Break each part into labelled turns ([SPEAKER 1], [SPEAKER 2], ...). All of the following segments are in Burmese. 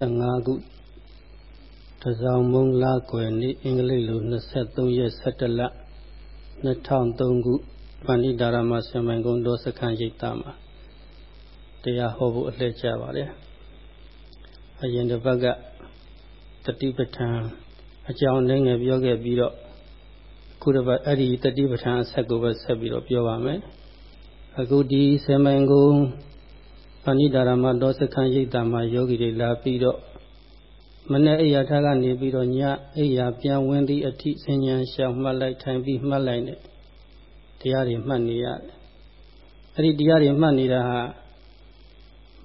[SPEAKER 1] 15ခုတစောင်းမုံလာကွယ်နေ့အင်္ဂလိပ်လို23ရက်17လ2003ခုပဏိဒါရမဆံမိုင်ကုန်းတော်စခန်းရိပ်သားမှာတရားဟောဖို့အလှည့်ကြပါလေအရင်တစ်ပတ်ကတတိပဋ္ဌာန်အကြောင်းနဲ့ငယ်ပြောခဲ့ပြီးတော့ခုတစ်ပတ်အဲ့ဒီတတိပဋ္ဌာန်အဆက်ကိုပဲဆက်ပြီးတော့ပြောပါမယ်အခုဒီဆံမိုင်ကုန်း ပဏိဒါရမတော်စခန်းရိပ်သားမှာယောဂီတွေလာပြီးတော့မနေ့အိယာထားကနေပြီးတော့ညအိယာပြန်ဝင်သည့်အထိစဉ္ညာရှောင်မှတ်လိုက်ထိုင်ပြီးမှတ်လိုက်နဲ့တရားတွေမှတ်နေရတယ်။အဲ့ဒီတရားတွေမှတ်နေတာဟာ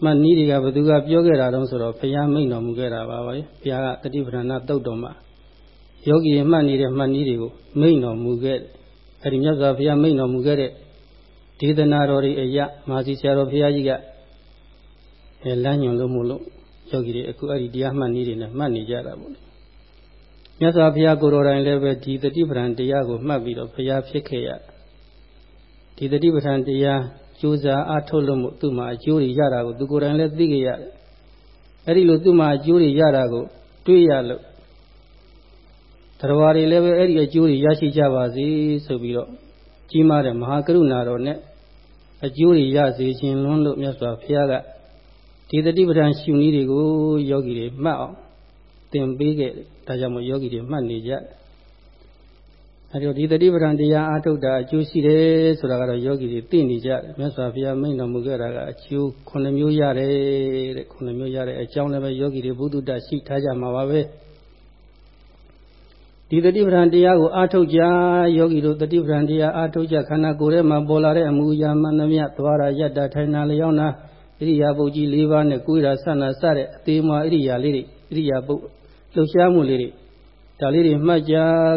[SPEAKER 1] မှတ်နည်းတွေကဘယ်သူကပြောခဲ့တာတုံးဆိုတော့ဘုရားမိန့်တော်မူခဲ့တာပါပဲ။ဘုရားကတတိပဌာနာတုတ်တော်မှာယောဂီမှတ်နေတဲ့မှတ်နည်းတွေကိုမိန့်တော်မူခဲ့တယ်။အဲ့ဒီမြတ်စွာဘုရားမိန့်တော်မူခဲ့တဲ့ဒေသနာတော်တွေအရာမာစီဆရာတော်ဘုရားကြီးက အဲလမ်းညွန်လို့မို့လို့ယောဂီတွေအခုအဲ့ဒီတရားမှတ်နည်းတွေနဲ့မှတ်နေကြတာပေါ့လေမြတ်စွာဘုရားကိုယ်တော်တိုင်လည်းပဲဒီတတိပဌံတရားကိုမှတ်ပြီးတော့ဘုရားဖြစ်ခဲ့ရဒီတတိပဌံတရားကြိုးစားအားထုတ်လို့မို့သူ့မှာအကျိုးတွေရတာကိုသူကိုယ်တိုင်လည်းသိခဲ့ရတယ်အဲ့ဒီလိုသူ့မှာအကျိုးတွေရတာကိုတွေးရလို့တရားတွေလည်းပဲအဲ့ဒီအကျိုးတွေရရှိကြပါစေဆိုပြီးတော့ကြီးမားတဲ့မဟာကရုဏာတော်နဲ့အကျိုးတွေရစေခြင်းလွန်းလို့မြတ်စွာဘုရားက ဒီတတိပဋ္ဌာန်ရှုနည်းတွေကိုယောဂီတွေမှတ်အောင်သင်ပေးခဲ့တယ်ဒါကြောင့်မို့ယောဂီတွေမှတ်နေကြအဲဒီတော့ဒီတတိပဋ္ဌာန်တရားအားထုတ်တာအကျိုးရှိတယ်ဆိုတာကတော့ယောဂီတွေသိနေကြတယ်မြတ်စွာဘုရားမိန့်တော်မူခဲ့တာကအကျိုး9မျိုးရတယ်တဲ့9မျိုးရတဲ့အကြောင်းလည်းပဲယောဂီတွေဘုဒ္ဓတရှိထားကြမှာပါပဲဒီတတိပဋ္ဌာန်တရားကိုအားထုတ်ကြယောဂီတို့တတိပဋ္ဌာန်တရားအားထုတ်ကြခန္ဓာကိုယ်ထဲမှာပေါ်လာတဲ့အမှုအရာမှန်သမျှသွားရယတ္တထိုင်နာလျောင်းနာ ဣရိယာပုတ်ကြီး၄ပါးနဲ့ကိုယ်ရာဆန္ဒစတဲ့အသေးမွားဣရိယာလေးတွေဣရိယာပုတ်လှုပ်ရှားမှုလေးတွေဒါလေးတွေမှတ်ကြ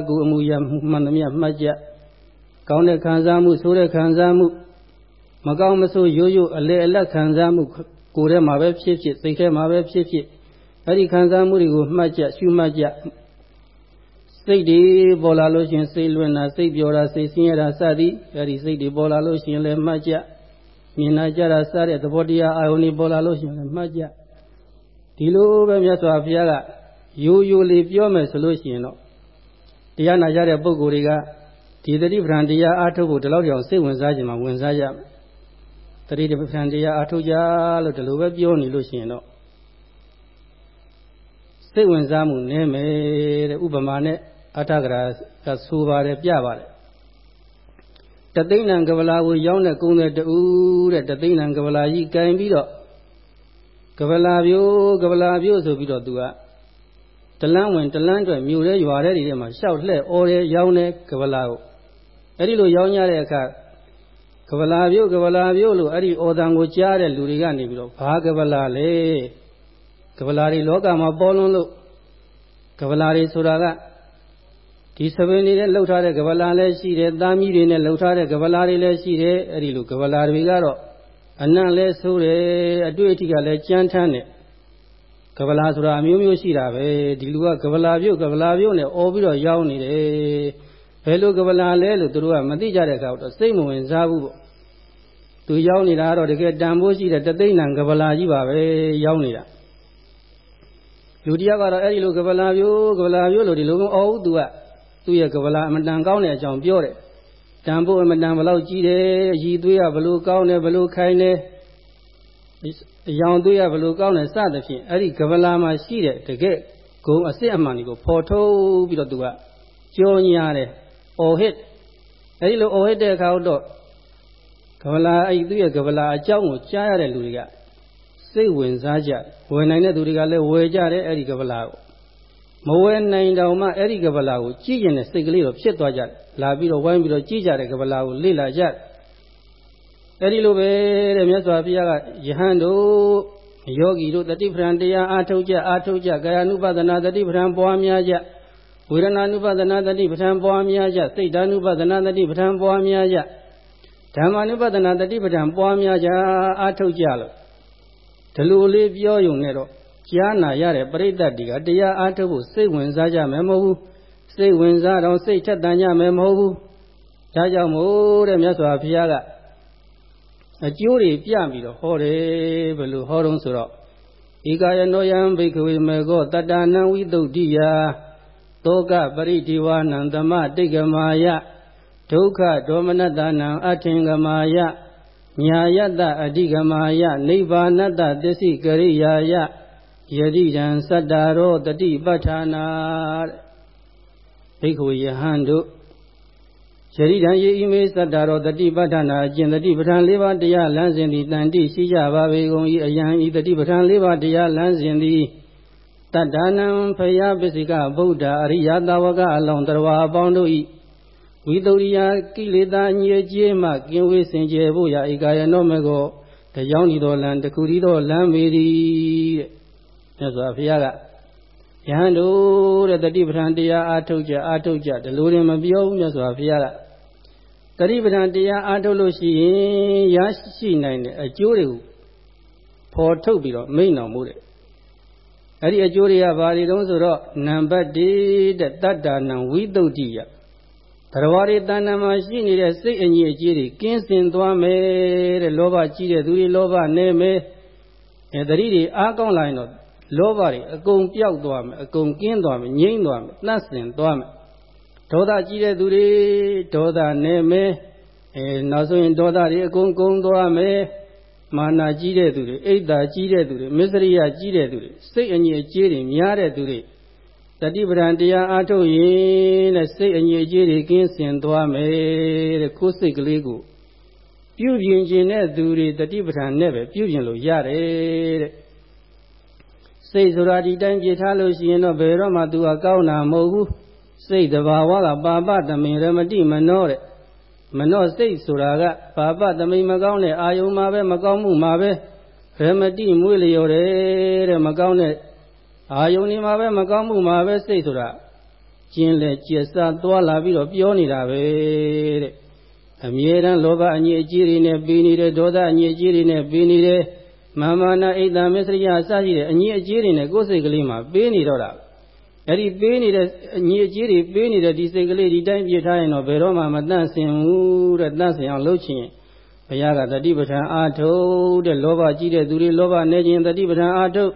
[SPEAKER 1] ကိုယ်အမှုရမှန်သမျှမှတ်ကြကောင်းတဲ့ခံစားမှုဆိုးတဲ့ခံစားမှုမကောင်းမဆိုးရိုးရိုးအလေအလတ်ခံစားမှုကိုယ်ထဲမှာပဲဖြစ်ဖြစ်စိတ်ထဲမှာပဲဖြစ်ဖြစ်အဲ့ဒီခံစားမှုတွေကိုမှတ်ကြရှုမှတ်ကြစိတ်တွေပေါ်လာလို့ရှိရင်စိတ်လွင်တာစိတ်ပျော်တာစိတ်ဆင်းရဲတာစသည်အဲ့ဒီစိတ်တွေပေါ်လာလို့ရှိရင်လည်းမှတ်ကြ မြင်လာကြတာစတဲ့သဘောတရားအာယုန်တွေပေါ်လာလို့ရှိရင်လည်းမှတ်ကြဒီလိုပဲမြတ်စွာဘုရားကရိုးရိုးလေးပြောမယ်ဆိုလို့ရှိရင်တော့တရားနာကြတဲ့ပုဂ္ဂိုလ်တွေကဒီတတိပဌံတရားအားထုတ်ဖို့ဒီလောက်ကြောင်စိတ်ဝင်စားခြင်းမှာဝင်စားကြမယ်တတိပဌံတရားအားထုတ်ကြလို့ဒီလိုပဲပြောနေလို့ရှိရင်တော့စိတ်ဝင်စားမှုနည်းမယ်တဲ့ဥပမာနဲ့အထကရာကဆိုပါတယ်ပြပါတယ် တသိန်းနံကဗလာကိုရောင်းတဲ့ကုန်းတဲ့တူတဲ့တသိန်းနံကဗလာကြီးကင်ပြီးတော့ကဗလာပြိုးကဗလာပြိုးဆိုပြီးတော့သူကတလန်းဝင်တလန်းအတွက်မြို့ရဲရွာတဲ့တွေထဲမှာရှောက်လှဲ့အော်ရဲရောင်းတဲ့ကဗလာကိုအဲ့ဒီလိုရောင်းရတဲ့အခါကဗလာပြိုးကဗလာပြိုးလို့အဲ့ဒီအော်တန်ကိုကြားတဲ့လူတွေကနေပြီးတော့ဘာကဗလာလဲကဗလာတွေလောကမှာပေါ်လွန်းလို့ကဗလာတွေဆိုတာက ဒီသပင်တွေနဲ့လှုပ်ထားတဲ့ကဗလာလည်းရှိတယ်သားမီးတွေနဲ့လှုပ်ထားတဲ့ကဗလာတွေလည်းရှိတယ်အဲ့ဒီလိုကဗလာတွေကတော့အနံ့လည်းဆိုးတယ်အတွေ့အထိကလည်းကြမ်းထမ်းတယ်ကဗလာဆိုတာအမျိုးမျိုးရှိတာပဲဒီလူကကဗလာပြုတ်ကဗလာပြုတ်နဲ့អော်ပြီးတော့ရောင်းနေတယ်ဘယ်လိုကဗလာလဲလို့သူတို့ကမသိကြတဲ့အခါတော့စိတ်မဝင်စားဘူးပေါ့သူရောင်းနေတာကတော့တကယ်တန်ဖိုးရှိတဲ့တသိန်းနံကဗလာကြီးပါပဲရောင်းနေတာလူတယောက်ကတော့အဲ့ဒီလိုကဗလာပြိုးကဗလာပြိုးလို့ဒီလိုမအော်ဘူးသူက သူ့ရဲ့ကဗလာအမတန်ကောင်းတဲ့အကြောင်းပြောတယ်တန်ဖို့အမတန်ဘလောက်ကြီးတယ်အည်သွေးကဘလို့ကောင်းတယ်ဘလို့ခိုင်တယ်အယောင်သွေးကဘလို့ကောင်းတယ်စသဖြင့်အဲ့ဒီကဗလာမှာရှိတဲ့တကယ်ဂုံအစ်စ်အမှန်တွေကိုဖော်ထုတ်ပြီးတော့သူကကြောညာတယ်အော်ဟစ်အဲ့ဒီလိုအော်ဟစ်တဲ့အခါတော့ကဗလာအဲ့ဒီသူ့ရဲ့ကဗလာအကြောင်းကိုကြားရတဲ့လူတွေကစိတ်ဝင်စားကြဝယ်နိုင်တဲ့သူတွေကလည်းဝယ်ကြတယ်အဲ့ဒီကဗလာကို မဝဲနိုင်တောင်မှအဲ့ဒီကပလာကိုကြည့်ကျင်တဲ့စိတ်ကလေးတော့ဖြစ်သွားကြတယ်လာပြီးတော့ဝိုင်းပြီးတော့ကြည့်ကြတဲ့ကပလာကိုလေ့လာကြတယ်အဲ့ဒီလိုပဲတဲ့မြတ်စွာဘုရားကယဟန်တို့ယောဂီတို့တတိပဌံတရားအာထုတ်ကြအာထုတ်ကြကာယ ानु ပဒနာတတိပဌံပွားများကြဝေဒနာ ानु ပဒနာတတိပဌံပွားများကြစိတ်ဓာ ानु ပဒနာတတိပဌံပွားများကြဓမ္မ ानु ပဒနာတတိပဌံပွားများကြအာထုတ်ကြလို့ဒီလိုလေးပြောယုံနဲ့တော့ ကြားနာရတဲ့ပရိသတ်တွေကတရားအားထုတ်ဖို့စိတ်ဝင်စားကြမယ်မဟုတ်ဘူးစိတ်ဝင်စားတော့စိတ်ထက်တန်ကြမယ်မဟုတ်ဘူးဒါကြောင့်မို့တဲ့မြတ်စွာဘုရားကအကျိုးတွေပြပြီးတော့ဟောတယ်ဘယ်လိုဟောတော့ဆိုတော့ဧကာယနောယံဘိကဝေမေကောတတ္တနံဝိတုဒ္ဓိယသောကပရိဒီဝါနံသမတိကမာယဒုက္ခဒေါမနတနံအထင်ကမာယညာယတအဓိကမာယနိဗ္ဗာနတသစ္စည်းကရိယာယ ယတိတံသတ္တရောတတိပဋ္ဌာနာဘိက္ခဝေယဟန်တို့ယတိတံယေဤမေသတ္တရောတတိပဋ္ဌာနာအကျင့်တတိပဋ္ဌာန်၄ပါးတရားလမ်းစဉ်သည်တန်တိရှိကြပါပေကုန်၏အယံဤတတိပဋ္ဌာန်၄ပါးတရားလမ်းစဉ်သည်တတ္တနံဖယပစ္စည်းကဗုဒ္ဓအရိယသာဝကအလောင်းတော်အပေါင်းတို့၏ဝိတုရိယကိလေသာညစ်ကြေးမှကင်းဝေးစင်ကြယ်ဖို့ရာဧကယနောမေကောတရားဤတော်လံတခုဤတော်လမ်းမေသည်တဲ့ မြတ်စွာဘုရားကယဟန်တို့တဲ့တတိပဋ္ဌာန်တရားအာထုတ်ကြအာထုတ်ကြဒီလိုရင်မပြောဘူးမြတ်စွာဘုရားကတတိပဋ္ဌာန်တရားအာထုတ်လို့ရှိရင်ရရှိနိုင်တဲ့အကျိုးတွေကိုဖော်ထုတ်ပြီးတော့မိန့်တော်မူတယ်အဲ့ဒီအကျိုးတွေကဘာတွေတုံးဆိုတော့နံပါတ်1တဲ့တတ္တနံဝိတုဒ္ဓိယတရားတွေတဏ္ဍာမှာရှိနေတဲ့စိတ်အငြိအကျေးတွေကင်းစင်သွားမယ်တဲ့လောဘကြီးတဲ့သူတွေလောဘနေမယ်အဲတတိတွေအားကောင်းလာရင်တော့ လောဘတွေအကုန်ပျောက်သွားမယ်အကုန်ကင်းသွားမယ်ငြိမ့်သွားမယ်နှက်စင်သွားမယ်ဒေါသကြီးတဲ့သူတွေဒေါသနေမယ်အဲနောက်ဆိုရင်ဒေါသတွေအကုန်ကုန်သွားမယ်မာနာကြီးတဲ့သူတွေအိတ်တာကြီးတဲ့သူတွေမစ္စရိယကြီးတဲ့သူတွေစိတ်အငြိအကျေးတွေများတဲ့သူတွေတတိပဒံတရားအားထုတ်ရင်တဲ့စိတ်အငြိအကျေးတွေကင်းစင်သွားမယ်တဲ့ကိုယ်စိတ်ကလေးကိုပြုပြင်ခြင်းတဲ့သူတွေတတိပဒံနဲ့ပဲပြုပြင်လို့ရတယ်တဲ့ စိတ်ဆိုတာဒီတိုင်းပြထားလို့ရှိရင်တော့ဘယ်တော့မှသူကကောင်းတာမဟုတ်ဘူးစိတ်တဘာဝကပါပတမင်ရမတိမနောတဲ့မနောစိတ်ဆိုတာကပါပတမိန်မကောင်းတဲ့အာယုံမှာပဲမကောင်းမှုမှာပဲရမတိမွေးလျော်တယ်တဲ့မကောင်းတဲ့အာယုန်ဒီမှာပဲမကောင်းမှုမှာပဲစိတ်ဆိုတာကျင်းလေကျက်စားသွားလာပြီးတော့ပြောနေတာပဲတဲ့အမြဲတမ်းလောဘအငြိအကျေးတွေနဲ့ပြီးနေတယ်ဒေါသအငြိအကျေးတွေနဲ့ပြီးနေတယ် မာမနာဣဒ္ဓမစ္စရိယအစရှိတဲ့အငြိအကျေးတွေနဲ့ကိုယ်စိတ်ကလေးမှာပေးနေတော့တာအဲ့ဒီပေးနေတဲ့အငြိအကျေးတွေပေးနေတဲ့ဒီစိတ်ကလေးဒီတိုင်းပြထားရင်တော့ဘယ်တော့မှမတန့်စင်ဘူးတဲ့တန့်စင်အောင်လုပ်ချင်ဘုရားကတတိပဋ္ဌာန်အာထုတ်တဲ့လောဘကြီးတဲ့သူတွေလောဘနေခြင်းတတိပဋ္ဌာန်အာထုတ်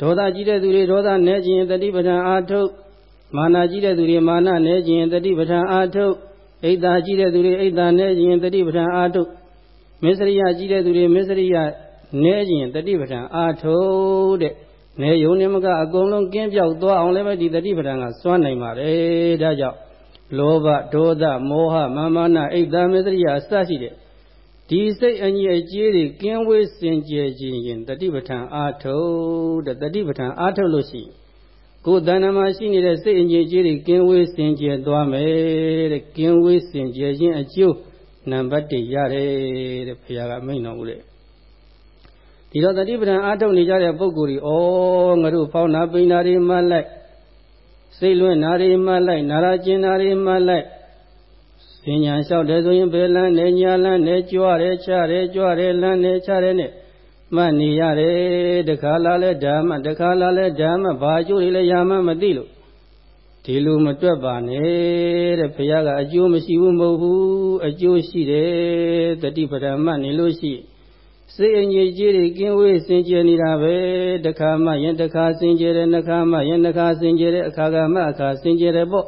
[SPEAKER 1] ဒေါသကြီးတဲ့သူတွေဒေါသနဲခြင်းတတိပဋ္ဌာန်အာထုတ်မာနကြီးတဲ့သူတွေမာနနဲခြင်းတတိပဋ္ဌာန်အာထုတ်အိတ်သာကြီးတဲ့သူတွေအိတ်သာနဲခြင်းတတိပဋ္ဌာန်အာထုတ်မစ္စရိယကြီးတဲ့သူတွေမစ္စရိယ နဲခြင်းတတိပဋ္ဌာန်အာထုတ်တဲ့နဲယုံနေမကအကုန်လုံးကင်းပြောက်သွားအောင်လည်းပဲဒီတတိပဋ္ဌာန်ကစွမ်းနိုင်ပါတယ်ဒါကြောင့်လောဘဒေါသမောဟမာမနာအိတ်သာမစ္စရိယအစရှိတဲ့ဒီစိတ်အညီအကျေးတွေကင်းဝေးစင်ကြယ်ခြင်းရင်တတိပဋ္ဌာန်အာထုတ်တဲ့တတိပဋ္ဌာန်အာထုတ်လို့ရှိကိုယ်တဏ္ဍမှာရှိနေတဲ့စိတ်အညီအကျေးတွေကင်းဝေးစင်ကြယ်သွားမယ်တဲ့ကင်းဝေးစင်ကြယ်ခြင်းအကျိုးနံပါတ်1ရတယ်တဲ့ဘုရားကမိန့်တော်မူတဲ့ ဒီတော့တတိပဋ္ဌာန်အာထုတ်နေကြတဲ့ပုဂ္ဂိုလ်တွေဩငါတို့ဖောင်းနာပိန်နာတွေမှလိုက်စိတ်လွင့်နာတွေမှလိုက်နာရကျင်နာတွေမှလိုက်ပညာလျှောက်တယ်ဆိုရင်ဘယ်လန်းနဲ့ညာလန်းနဲ့ကြွားတယ်ချတယ်ကြွားတယ်လန်းနဲ့ချတယ်နဲ့မှတ်နေရတယ်တခါလာလဲဓမ္မတခါလာလဲဓမ္မဘာအကျိုးတွေလဲရမှမသိလို့ဒီလိုမတွက်ပါနဲ့တဲ့ဘုရားကအကျိုးမရှိဘူးမဟုတ်ဘူးအကျိုးရှိတယ်တတိပဒမနေလို့ရှိ စိတ်အငြိကြီးတွေကင်းဝေးစင်ကြယ်နေတာပဲတခါမှရင်တခါစင်ကြယ်တယ်နှခါမှရင်နှခါစင်ကြယ်တယ်အခါကမှအခါစင်ကြယ်တယ်ပေါ့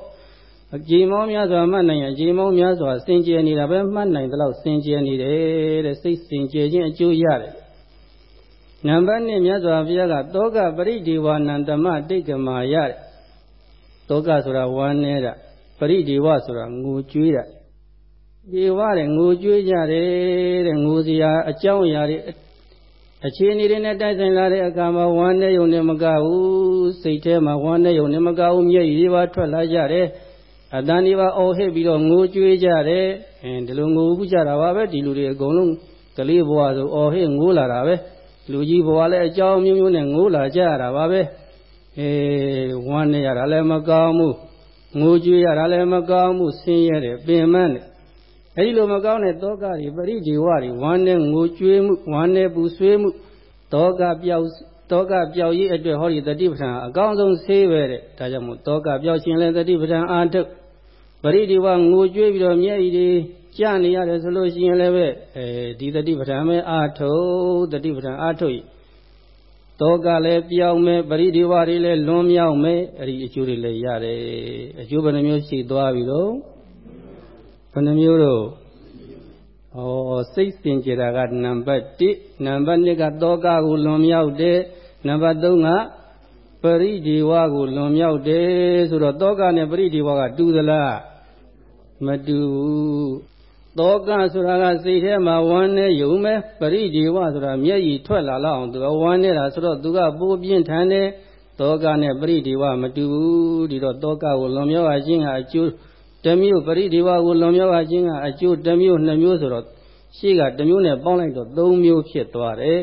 [SPEAKER 1] အကြည်မောင်းများစွာမှတ်နိုင်ရင်အကြည်မောင်းများစွာစင်ကြယ်နေတာပဲမှတ်နိုင်တဲ့လောက်စင်ကြယ်နေတယ်တဲ့စိတ်စင်ကြယ်ခြင်းအကျိုးရတယ်နံပါတ်1မြတ်စွာဘုရားကတောကပရိဒီဝနံဓမ္မတိတ်ကမာရတဲ့တောကဆိုတာဝမ်းနေတာပရိဒီဝဆိုတာငိုကြွေးတာ ဒီဝတဲ့ငိုကြွေးကြတယ်တဲ့ငိုစရာအကြောင်းအရာတွေအခြေအနေတွေနဲ့တိုက်ဆိုင်လာတဲ့အခါမှာဝမ်းနဲ့ယုံနဲ့မကဘူးစိတ်ထဲမှာဝမ်းနဲ့ယုံနဲ့မကဘူးမျက်ရည်တွေပါထွက်လာကြတယ်အတန်ဒီပါအော်ဟစ်ပြီးတော့ငိုကြွေးကြတယ်အင်းဒီလိုငိုဘူးကြတာပါပဲဒီလူတွေအကုန်လုံးကလေးဘဝဆိုအော်ဟစ်ငိုးလာတာပဲလူကြီးဘဝလည်းအကြောင်းမျိုးမျိုးနဲ့ငိုးလာကြရတာပါပဲအေးဝမ်းနေရတာလည်းမကောင်းဘူးငိုကြွေးရတာလည်းမကောင်းဘူးဆင်းရဲတယ်ပင်မနဲ့ အဲဒီလိုမကောင်းတဲ့တောကတွေပရိဒီဝတွေဝမ်းနဲ့ငိုကြွေးမှုဝမ်းနဲ့ပူဆွေးမှုတောကပြောက်တောကပြောက်ရေးအတွက်ဟောဒီတတိပဋ္ဌာန်အကောင်းဆုံးဆေးပဲတဲ့ဒါကြောင့်မို့တောကပြောက်ခြင်းလည်းတတိပဋ္ဌာန်အာထုတ်ပရိဒီဝငိုကြွေးပြီးတော့မျက်ရည်တွေကြနေရတယ်ဆိုလို့ရှိရင်လည်းပဲအဲဒီတတိပဋ္ဌာန်ပဲအာထုတ်တတိပဋ္ဌာန်အာထုတ်တောကလည်းပြောင်းမယ်ပရိဒီဝတွေလည်းလွန်မြောက်မယ်အဲ့ဒီအကျိုးတွေလည်းရတယ်အကျိုးဘယ်နှမျိုးရှိသွားပြီတော့ ဘယ်နှမျိုးတော့ဩစိတ်စင်ကြယ်တာကနံပါတ်1နံပါတ်2ကတောကကိုလွန်မြောက်တယ်နံပါတ်3ကပရိဒီဝကိုလွန်မြောက်တယ်ဆိုတော့တောကနဲ့ပရိဒီဝကတူသလားမတူဘူးတောကဆိုတာကစိတ်ထဲမှာဝမ်းနဲ့ယုံမဲ့ပရိဒီဝဆိုတာမျက်ရည်ထွက်လာလောက်အောင်သူကဝမ်းနေတာဆိုတော့သူကပိုးပြင်းထန်တယ်တောကနဲ့ပရိဒီဝမတူဘူးဒီတော့တောကကိုလွန်မြောက်ခြင်းကအကျိုး တမျိုးပရိဒီဝကိုလွန်မြောက်ခြင်းကအကျိုးတမျိုးနှစ်မျိုးဆိုတော့ရှေ့ကတမျိုးနဲ့ပေါင်းလိုက်တော့သုံးမျိုးဖြစ်သွားတယ်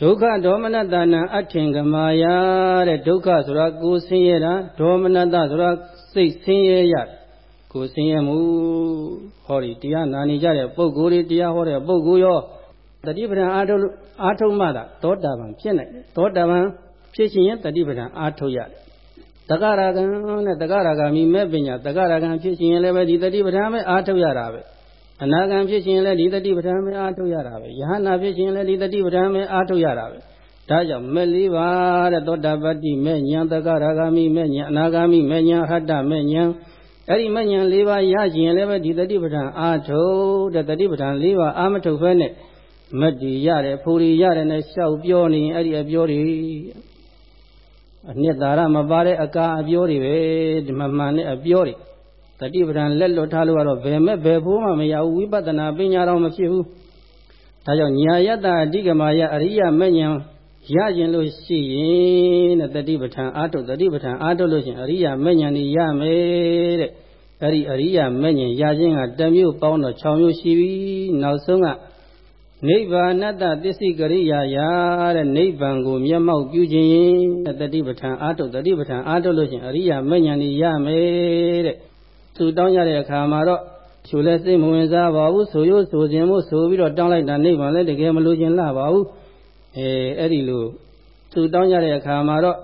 [SPEAKER 1] ဒုက္ခဒေါမနတနာအထင်ကမာယာတဲ့ဒုက္ခဆိုတာကိုယ်ဆင်းရဲတာဒေါမနတဆိုတာစိတ်ဆင်းရဲရကိုယ်ဆင်းရဲမှုဟောဒီတရားနာနေကြတဲ့ပုဂ္ဂိုလ်တွေတရားဟောတဲ့ပုဂ္ဂိုလ်ရောတတိပဒံအာထုတ်အာထုတ်မှသာသောတာပန်ဖြစ်နိုင်တယ်သောတာပန်ဖြစ်ခြင်းရင်တတိပဒံအာထုတ်ရတယ် တက္ကရာကံနဲ့တက္ကရာကမိမဲ့ပညာတက္ကရာကံဖြစ်ခြင်းရင်လည်းပဲဒီတတိပဒံပဲအာထုတ်ရတာပဲအနာဂံဖြစ်ခြင်းလည်းဒီတတိပဋ္ဌာန်ပဲအားထုတ်ရတာပဲယဟနာဖြစ်ခြင်းလည်းဒီတတိပဋ္ဌာန်ပဲအားထုတ်ရတာပဲဒါကြောင့်မဲ့လေးပါတဲ့သောတာပတ္တိမဲ့ညာတက္ကရာဂာမိမဲ့ညာအနာဂာမိမဲ့ညာဟတ္တမဲ့ညာအဲ့ဒီမဲ့ညာ၄ပါးရခြင်းလည်းပဲဒီတတိပဋ္ဌာန်အားထုတ်တဲ့တတိပဋ္ဌာန်၄ပါးအားမထုတ်ဖဲနဲ့မတ္တိရတယ်ဖူရီရတယ်နဲ့ရှောက်ပြောနေရင်အဲ့ဒီအပြောတွေ အနှစ်သာရမပါတဲ့အကာအပြောတွေပဲဒီမှမှန်တဲ့အပြောတွေတတိပဒံလက်လွတ်ထားလို့ကတော့ဘယ်မဲ့ဘယ်ဖို့မှမရဘူးဝိပဿနာပညာတော့မဖြစ်ဘူးဒါကြောင့်ညာယတအဓိကမာယအရိယမဉ္ဇဉ်ရခြင်းလို့ရှိရင်တဲ့တတိပဋ္ဌာန်အာထုတ်တတိပဋ္ဌာန်အာထုတ်လို့ရှိရင်အရိယမဉ္ဇဉ်นี่ရမယ်တဲ့အဲ့ဒီအရိယမဉ္ဇဉ်ရခြင်းကတမျိုးပေါင်းတော့6မျိုးရှိပြီနောက်ဆုံးက နိဗ္ဗာနတ္တသစ္စိကရိယာယာတဲ့နိဗ္ဗာန်ကိုမျက်မှောက်ပြုခြင်းတတိပဋ္ဌာန်အာထုတ်တတိပဋ္ဌာန်အာထုတ်လို့ရှိရင်အရိယမဉ္ဇဉ်นี่ရမယ်တဲ့သူတောင်းရတဲ့အခါမှာတော့ချိုလဲစိတ်မဝင်စားပါဘူးဆိုရိုးဆိုခြင်းမို့ဆိုပြီးတော့တောင်းလိုက်တာနိဗ္ဗာန်လည်းတကယ်မလို့ခြင်းလှပါဘူးအဲအဲ့ဒီလိုသူတောင်းရတဲ့အခါမှာတော့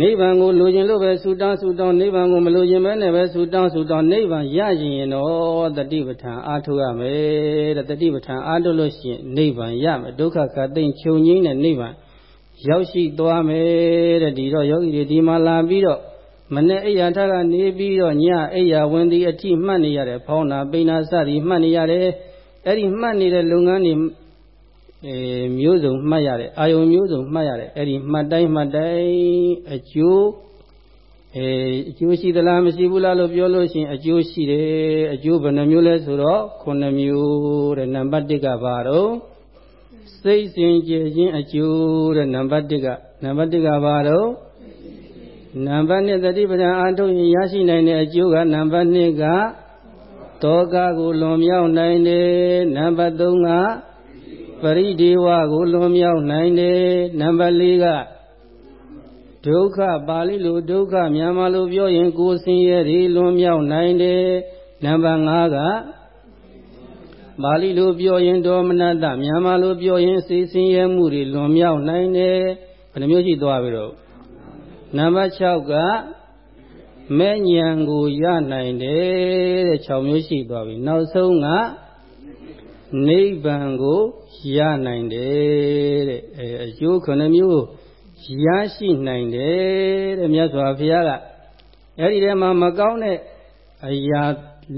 [SPEAKER 1] နိဗ္ဗာန်ကိုလိုချင်လို့ပဲဆူတောင်းဆူတောင်းနိဗ္ဗာန်ကိုမလိုချင်ပဲနဲ့ပဲဆူတောင်းဆူတောင်းနိဗ္ဗာန်ရရင်ရင်တော့တတိပဋ္ဌာန်အားထုတ်ရမယ်တဲ့တတိပဋ္ဌာန်အားထုတ်လို့ရှိရင်နိဗ္ဗာန်ရမယ်ဒုက္ခကသိမ့်ချုပ်ငိမ့်တဲ့နိဗ္ဗာန်ရောက်ရှိသွားမယ်တဲ့ဒီတော့ယောဂီတွေဒီမှာလာပြီးတော့မနဲ့အိယာထကနေပြီးတော့ညအိယာဝင်သည်အထိမှတ်နေရတယ်ဖောင်းတာပိန်တာစသည်မှတ်နေရတယ်အဲ့ဒီမှတ်နေတဲ့လုပ်ငန်းတွေ အဲမျိုးစုံမှတ်ရတယ်အာယုံမျိုးစုံမှတ်ရတယ်အဲ့ဒီမှတ်တိုင်းမှတ်တိုင်းအကျိုးအဲအကျိုးရှိသလားမရှိဘူးလားလို့ပြောလို့ရှိရင်အကျိုးရှိတယ်အကျိုးဘယ်နှမျိုးလဲဆိုတော့9မျိုးတဲ့နံပါတ်1ကဘာတော့စိတ်စဉ်ကြည်ခြင်းအကျိုးတဲ့နံပါတ်1ကနံပါတ်1ကဘာတော့နံပါတ်2သတိပဋ္ဌာန်အားထုတ်ရင်ရရှိနိုင်တဲ့အကျိုးကနံပါတ်2ကတောကကိုလွန်မြောက်နိုင်တယ်နံပါတ်3က ပရိဒေဝကိုလွန်မြောက်နိုင်တယ်နံပါတ်4ကဒုက္ခပါဠိလိုဒုက္ခမြန်မာလိုပြောရင်ကိုယ်ဆင်းရဲတွေလွန်မြောက်နိုင်တယ်နံပါတ်5ကပါဠိလိုပြောရင်ဒေါမနတမြန်မာလိုပြောရင်စိတ်ဆင်းရဲမှုတွေလွန်မြောက်နိုင်တယ်ဘယ်နှမျိုးရှိသွားပြီတော့နံပါတ်6ကမဲ့ဉဏ်ကိုရနိုင်တယ်တဲ့6မျိုးရှိသွားပြီနောက်ဆုံးက နိဗ္ဗာန်ကိုရနိုင်တယ်တဲ့အဲအကျိုး9မျိုးရရှိနိုင်တယ်တဲ့မြတ်စွာဘုရားကအဲ့ဒီထဲမှာမကောင်းတဲ့အရာ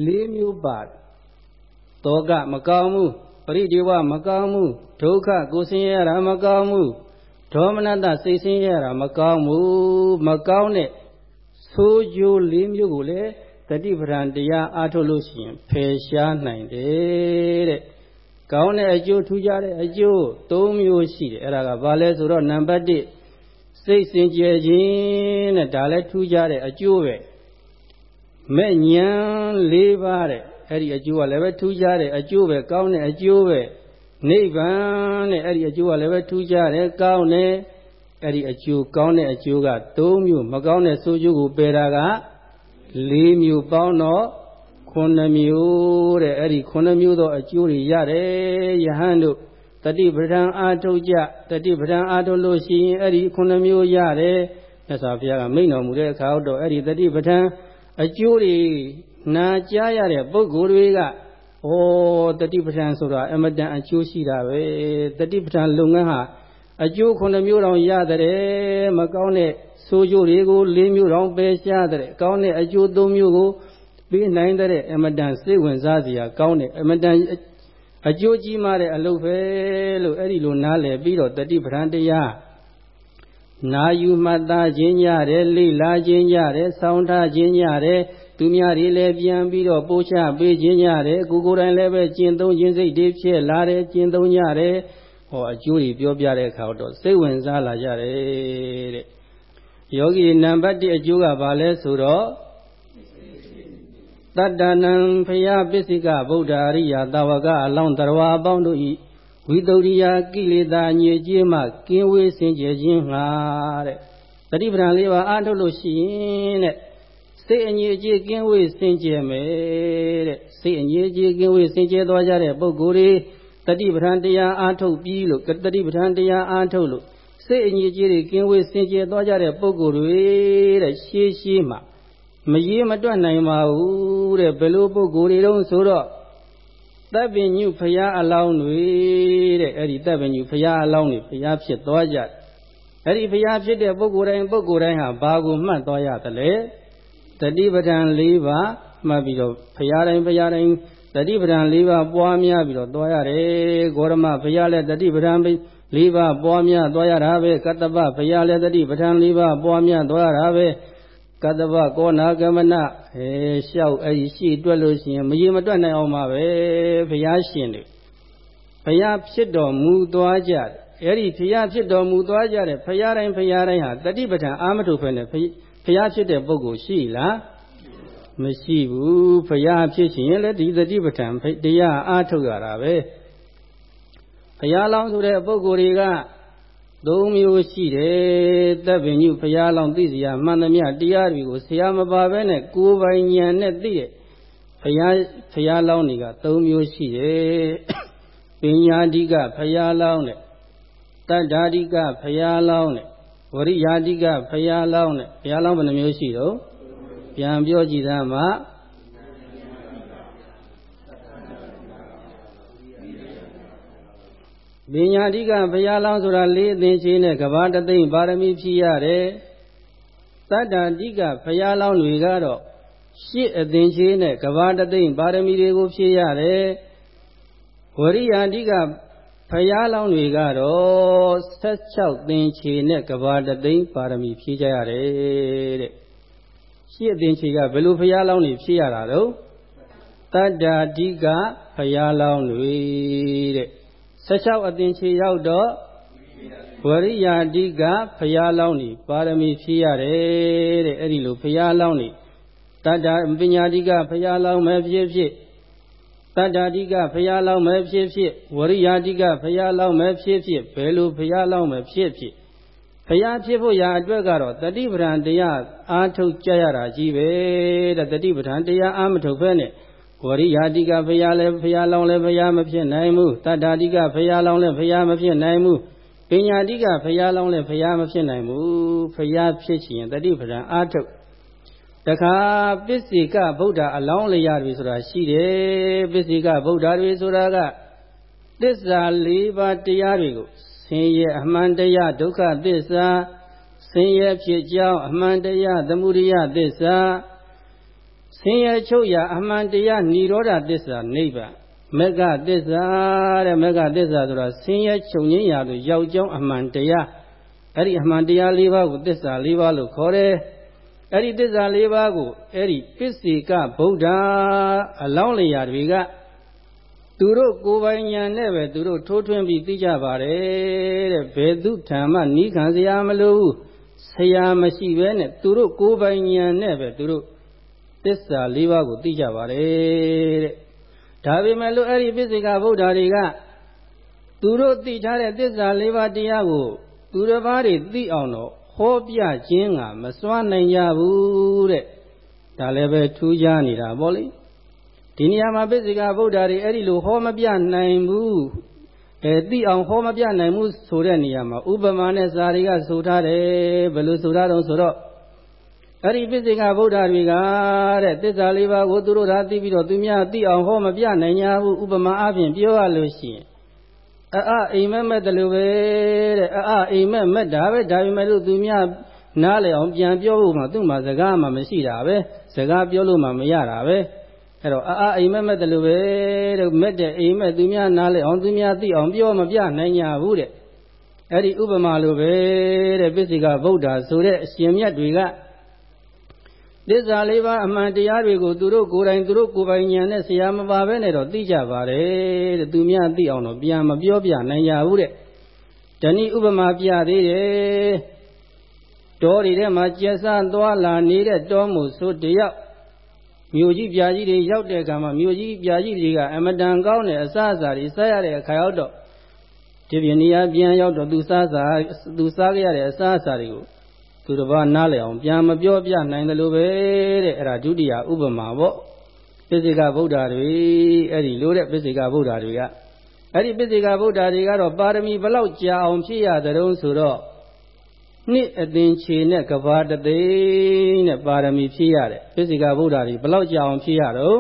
[SPEAKER 1] ၄မျိုးပါတယ်တောကမကောင်းဘူးပရိဒီဝမကောင်းဘူးဒုက္ခကိုဆင်းရဲတာမကောင်းဘူးဒေါမနတစိတ်ဆင်းရဲတာမကောင်းဘူးမကောင်းတဲ့ဆိုးကျိုးလေးမျိုးကိုလည်းတတိပဒံတရားအားထုတ်လို့ရှိရင်ဖယ်ရှားနိုင်တယ်တဲ့ ကောင်းတဲ့အကျိုးထူးခြားတဲ့အကျိုး၃မျိုးရှိတယ်အဲ့ဒါကဘာလဲဆိုတော့နံပါတ်1စိတ်စင်ကြယ်ခြင်းတဲ့ဒါလည်းထူးခြားတဲ့အကျိုးပဲမဲ့ဉာဏ်၄ပါးတဲ့အဲ့ဒီအကျိုးကလည်းပဲထူးခြားတဲ့အကျိုးပဲကောင်းတဲ့အကျိုးပဲနိဗ္ဗာန်တဲ့အဲ့ဒီအကျိုးကလည်းပဲထူးခြားတယ်ကောင်းတယ်အဲ့ဒီအကျိုးကောင်းတဲ့အကျိုးက၃မျိုးမကောင်းတဲ့ဆိုးကျိုးကိုပယ်တာက၄မျိုးပေါင်းတော့ 9မျိုးတဲ့အဲ့ဒီ9မျိုးသောအကျိုးတွေရတယ်ယဟန်တို့တတိပဒံအာထုတ်ကြတတိပဒံအာထုတ်လို့ရှိရင်အဲ့ဒီ9မျိုးရတယ်မြတ်စွာဘုရားကမိန့်တော်မူတဲ့အခါတော့အဲ့ဒီတတိပဒံအကျိုးတွေနာကြားရတဲ့ပုဂ္ဂိုလ်တွေကဩတတိပဋ္ဌာန်ဆိုတာအမတန်အကျိုးရှိတာပဲတတိပဋ္ဌာန်လုပ်ငန်းဟာအကျိုးခုနှစ်မျိုးတောင်ရတဲ့မကောင်းတဲ့ဆိုးကျိုးတွေကို၄မျိုးတောင်ပယ်ရှားတဲ့ကောင်းတဲ့အကျိုး၃မျိုးကို ပေးနိုင်တဲ့အမတန်စိတ်ဝင်စားစရာကောင်းတဲ့အမတန်အကျိုးကြီးမားတဲ့အလုပ်ပဲလို့အဲ့ဒီလိုနားလည်ပြီးတော့တတိပဋ္ဌာန်တရားနာယူမှတ်သားခြင်းကြတယ်လိလာခြင်းကြတယ်ဆောင်းထားခြင်းကြတယ်သူများတွေလည်းပြန်ပြီးတော့ပို့ချပေးခြင်းကြတယ်ကိုကိုယ်တိုင်လည်းပဲကျင့်သုံးခြင်းစိတ်တွေဖြစ်လာတယ်ကျင့်သုံးကြတယ်ဟောအကျိုးတွေပြောပြတဲ့အခါတော့စိတ်ဝင်စားလာကြတယ်တဲ့ယောဂီနံပါတ်1အကျိုးကဘာလဲဆိုတော့ တတ္တနံဖယားပစ္စည်းကဗုဒ္ဓအရိယာတာဝကအလောင်းတော်ဝါအပေါင်းတို့ဤဝိတုဒ္ဓိယကိလေသာညစ်ကြေးမှကင်းဝေးစင်ကြယ်ခြင်းငှာတဲ့တတိပဒံလေးပါအားထုတ်လို့ရှိရင်တဲ့စိတ်အငြိအကျေးကင်းဝေးစင်ကြယ်မယ်တဲ့စိတ်အငြိအကျေးကင်းဝေးစင်ကြယ်သွားကြတဲ့ပုဂ္ဂိုလ်တွေတတိပဒံတရားအားထုတ်ပြီးလို့တတိပဒံတရားအားထုတ်လို့စိတ်အငြိအကျေးတွေကင်းဝေးစင်ကြယ်သွားကြတဲ့ပုဂ္ဂိုလ်တွေတဲ့ရှေးရှေးမှာ မရေးမတွက်နိုင်ပါဘူးတဲ့ဘယ်လိုပုဂ္ဂိုလ်တွေတုံးဆိုတော့တပ်ပင်ညုဖရာအလောင်းတွေတဲ့အဲ့ဒီတပ်ပင်ညုဖရာအလောင်းတွေဖရာဖြစ်သွားကြအဲ့ဒီဖရာဖြစ်တဲ့ပုဂ္ဂိုလ်တိုင်းပုဂ္ဂိုလ်တိုင်းဟာဘာကိုမှတ်သွားရသလဲတတိပဒံ၄ပါးမှတ်ပြီးတော့ဖရာတိုင်းဖရာတိုင်းတတိပဒံ၄ပါးပွားများပြီးတော့သွားရတယ်ဂေါရမဖရာလည်းတတိပဒံ၄ပါးပွားများသွားရတာပဲကတ္တပဖရာလည်းတတိပဒံ၄ပါးပွားများသွားရတာပဲ ကတ္တဗကောနာကမနအဲလျှောက်အဲဒီရှိတွက်လို့ရှိရင်မရေမတွက်နိုင်အောင်ပါပဲဘုရားရှင်တွေဘုရားဖြစ်တော်မူသွားကြတယ်အဲ့ဒီဘုရားဖြစ်တော်မူသွားကြတယ်ဘုရားတိုင်းဘုရားတိုင်းဟာတတိပဋ္ဌာန်အာမထုဖဲနဲ့ဘုရားဖြစ်တဲ့ပုဂ္ဂိုလ်ရှိလားမရှိဘူးဘုရားဖြစ်ရှင်လည်းဒီတတိပဋ္ဌာန်တရားအားထုတ်ရတာပဲဘုရားလောင်းဆိုတဲ့ပုဂ္ဂိုလ်တွေက သုံးမျိုးရှိတယ်တပ်ပင်ညုဖရာလောင်းသိစရာမှန်သမျှတရားတွေကိုဆရာမပါဘဲနဲ့ကိုယ်ပိုင်ဉာဏ်နဲ့သိတဲ့ဖရာဖရာလောင်းတွေကသုံးမျိုးရှိတယ်ပညာဓိကဖရာလောင်းနဲ့တတ္တာဓိကဖရာလောင်းနဲ့ဝရိယာဓိကဖရာလောင်းနဲ့ဖရာလောင်းဘယ်နှမျိုးရှိတော့ပြန်ပြောကြည့်သားမှာ ပညာဓိကဘုရားလောင်းဆိုတာလေးအသင်ချင်းနဲ့ကဘာတသိမ့်ပါရမီဖြည့်ရတယ်တတ္တဓိကဘုရားလောင်းတွေကတော့ရှစ်အသင်ချင်းနဲ့ကဘာတသိမ့်ပါရမီတွေကိုဖြည့်ရတယ်ဝရိယာဓိကဘုရားလောင်းတွေကတော့16သင်ချေနဲ့ကဘာတသိမ့်ပါရမီဖြည့်ကြရတယ်တဲ့ရှစ်အသင်ချေကဘယ်လိုဘုရားလောင်းတွေဖြည့်ရတာတော့တတ္တဓိကဘုရားလောင်းတွေတဲ့ 16အသင်ချေရောက်တော့ဝရိယာတိကဖရာလောင်းနေပါရမီဖြည့်ရတယ်တဲ့အဲ့ဒီလိုဖရာလောင်းနေတတ္တပညာတိကဖရာလောင်းမဲ့ဖြစ်ဖြစ်တတ္တာတိကဖရာလောင်းမဲ့ဖြစ်ဖြစ်ဝရိယာတိကဖရာလောင်းမဲ့ဖြစ်ဖြစ်ဘယ်လိုဖရာလောင်းမဲ့ဖြစ်ဖြစ်ဖရာဖြစ်ဖို့ရာအတွက်ကတော့တတိပဒံတရားအားထုတ်ကြရတာကြီးပဲတဲ့တတိပဒံတရားအားမထုတ်ဖဲနဲ့ ဝရိယာတိကဖရာလည်းဖရာလောင်းလည်းဖရာမဖြစ်နိုင်ဘူးတတ္တာတိကဖရာလောင်းလည်းဖရာမဖြစ်နိုင်ဘူးပညာတိကဖရာလောင်းလည်းဖရာမဖြစ်နိုင်ဘူးဖရာဖြစ်ချင်တတိပဒံအာထုတ်တခါပစ္စေကဗုဒ္ဓအလောင်းလျာတွေဆိုတာရှိတယ်ပစ္စေကဗုဒ္ဓတွေဆိုတာကသစ္စာ၄ပါးတရားတွေကိုဆင်းရဲအမှန်တရားဒုက္ခသစ္စာဆင်းရဲဖြစ်ကြောင်းအမှန်တရားသမုဒိယသစ္စာ ဆင်းရဲချုပ်ရာအမှန်တရားនិရောဓသစ္စာနိဗ္ဗာန်မေဃသစ္စာတဲ့မေဃသစ္စာဆိုတာဆင်းရဲချုပ်ငြိမ်းရာသို့ရောက်ကြောင်းအမှန်တရားအဲ့ဒီအမှန်တရား၄ပါးကိုသစ္စာ၄ပါးလို့ခေါ်တယ်အဲ့ဒီသစ္စာ၄ပါးကိုအဲ့ဒီပစ္စေကဗုဒ္ဓအလောင်းလျာတွေကသူတို့ကိုယ်ပိုင်ညာနဲ့ပဲသူတို့ထိုးထွင်းပြီးသိကြပါတယ်တဲ့ဘယ်သူဓမ္မနီးခံစရာမလိုဘူးဆရာမရှိဘဲနဲ့သူတို့ကိုယ်ပိုင်ညာနဲ့ပဲသူတို့ သစ္စာ၄ပါးကိုသိကြပါတယ်တဲ့ဒါပေမဲ့လို့အဲ့ဒီပစ္စေကဗုဒ္ဓတွေကသူတို့သိထားတဲ့သစ္စာ၄ပါးတရားကိုသူတစ်ပါးတွေသိအောင်တော့ဟောပြခြင်းကမစွမ်းနိုင်ကြဘူးတဲ့ဒါလည်းပဲထူးခြားနေတာပေါ့လေဒီနေရာမှာပစ္စေကဗုဒ္ဓတွေအဲ့ဒီလိုဟောမပြနိုင်ဘူးအဲသိအောင်ဟောမပြနိုင်ဘူးဆိုတဲ့နေရာမှာဥပမာနဲ့ဇာတွေကဆိုထားတယ်ဘယ်လိုဆိုထားတော့ဆိုတော့ အဲ့ဒီပစ္စေကဗုဒ္ဓတွေကတဲ့သစ္စာလေးပါးကိုသူတို့သာသိပြီးတော့သူများသိအောင်ဟောမပြနိုင်ကြဘူးဥပမာအပြင်ပြောရလို့ရှိရင်အအအိမ်မက်မက်တယ်လို့ပဲတဲ့အအအိမ်မက်မက်တာပဲဒါပေမဲ့လို့သူများနားလေအောင်ပြန်ပြောဖို့မှသူ့မှာစကားမှမရှိတာပဲစကားပြောလို့မှမရတာပဲအဲ့တော့အာအိမ်မက်မက်တယ်လို့ပဲတဲ့မက်တဲ့အိမ်မက်သူများနားလေအောင်သူများသိအောင်ပြောမပြနိုင်ကြဘူးတဲ့အဲ့ဒီဥပမာလိုပဲတဲ့ပစ္စိကဗုဒ္ဓဆိုတဲ့အရှင်မြတ်တွေက သစ္စာလေးပါးအမှန်တရားတွေကိုသူတို့ကိုယ်တိုင်သူတို့ကိုယ်ပိုင်ဉာဏ်နဲ့ဆရာမပါဘဲနဲ့တော့သိကြပါတယ်တဲ့သူများသိအောင်တော့ပြန်မပြောပြနိုင်ကြဘူးတဲ့တဏှိဥပမာပြသေးတယ်တောတွေထဲမှာကျက်စားသွားလာနေတဲ့တောမှုဆိုတယောက်မြို့ကြီးပြာကြီးတွေရောက်တဲ့အခါမှာမြို့ကြီးပြာကြီးတွေကအမတန်ကောင်းတဲ့အစားအစာတွေစားရတဲ့အခါရောက်တော့ဒီပြနေရာပြန်ရောက်တော့သူစားစားသူစားကြရတဲ့အစားအစာတွေကို သူတစ်ပါးနားလည်အောင်ပြန်မပြောပြနိုင်တယ်လို့ပဲတဲ့အဲ့ဒါဒုတိယဥပမာပေါ့ပိစိကဗုဒ္ဓတွေအဲ့ဒီလို့တဲ့ပိစိကဗုဒ္ဓတွေကအဲ့ဒီပိစိကဗုဒ္ဓတွေကတော့ပါရမီဘလောက်ကြာအောင်ဖြစ်ရတဲ့တုံးဆိုတော့နှစ်အသင်ခြေနဲ့ကဘာတသိန်းနဲ့ပါရမီဖြည့်ရတယ်ပိစိကဗုဒ္ဓတွေဘလောက်ကြာအောင်ဖြည့်ရတော့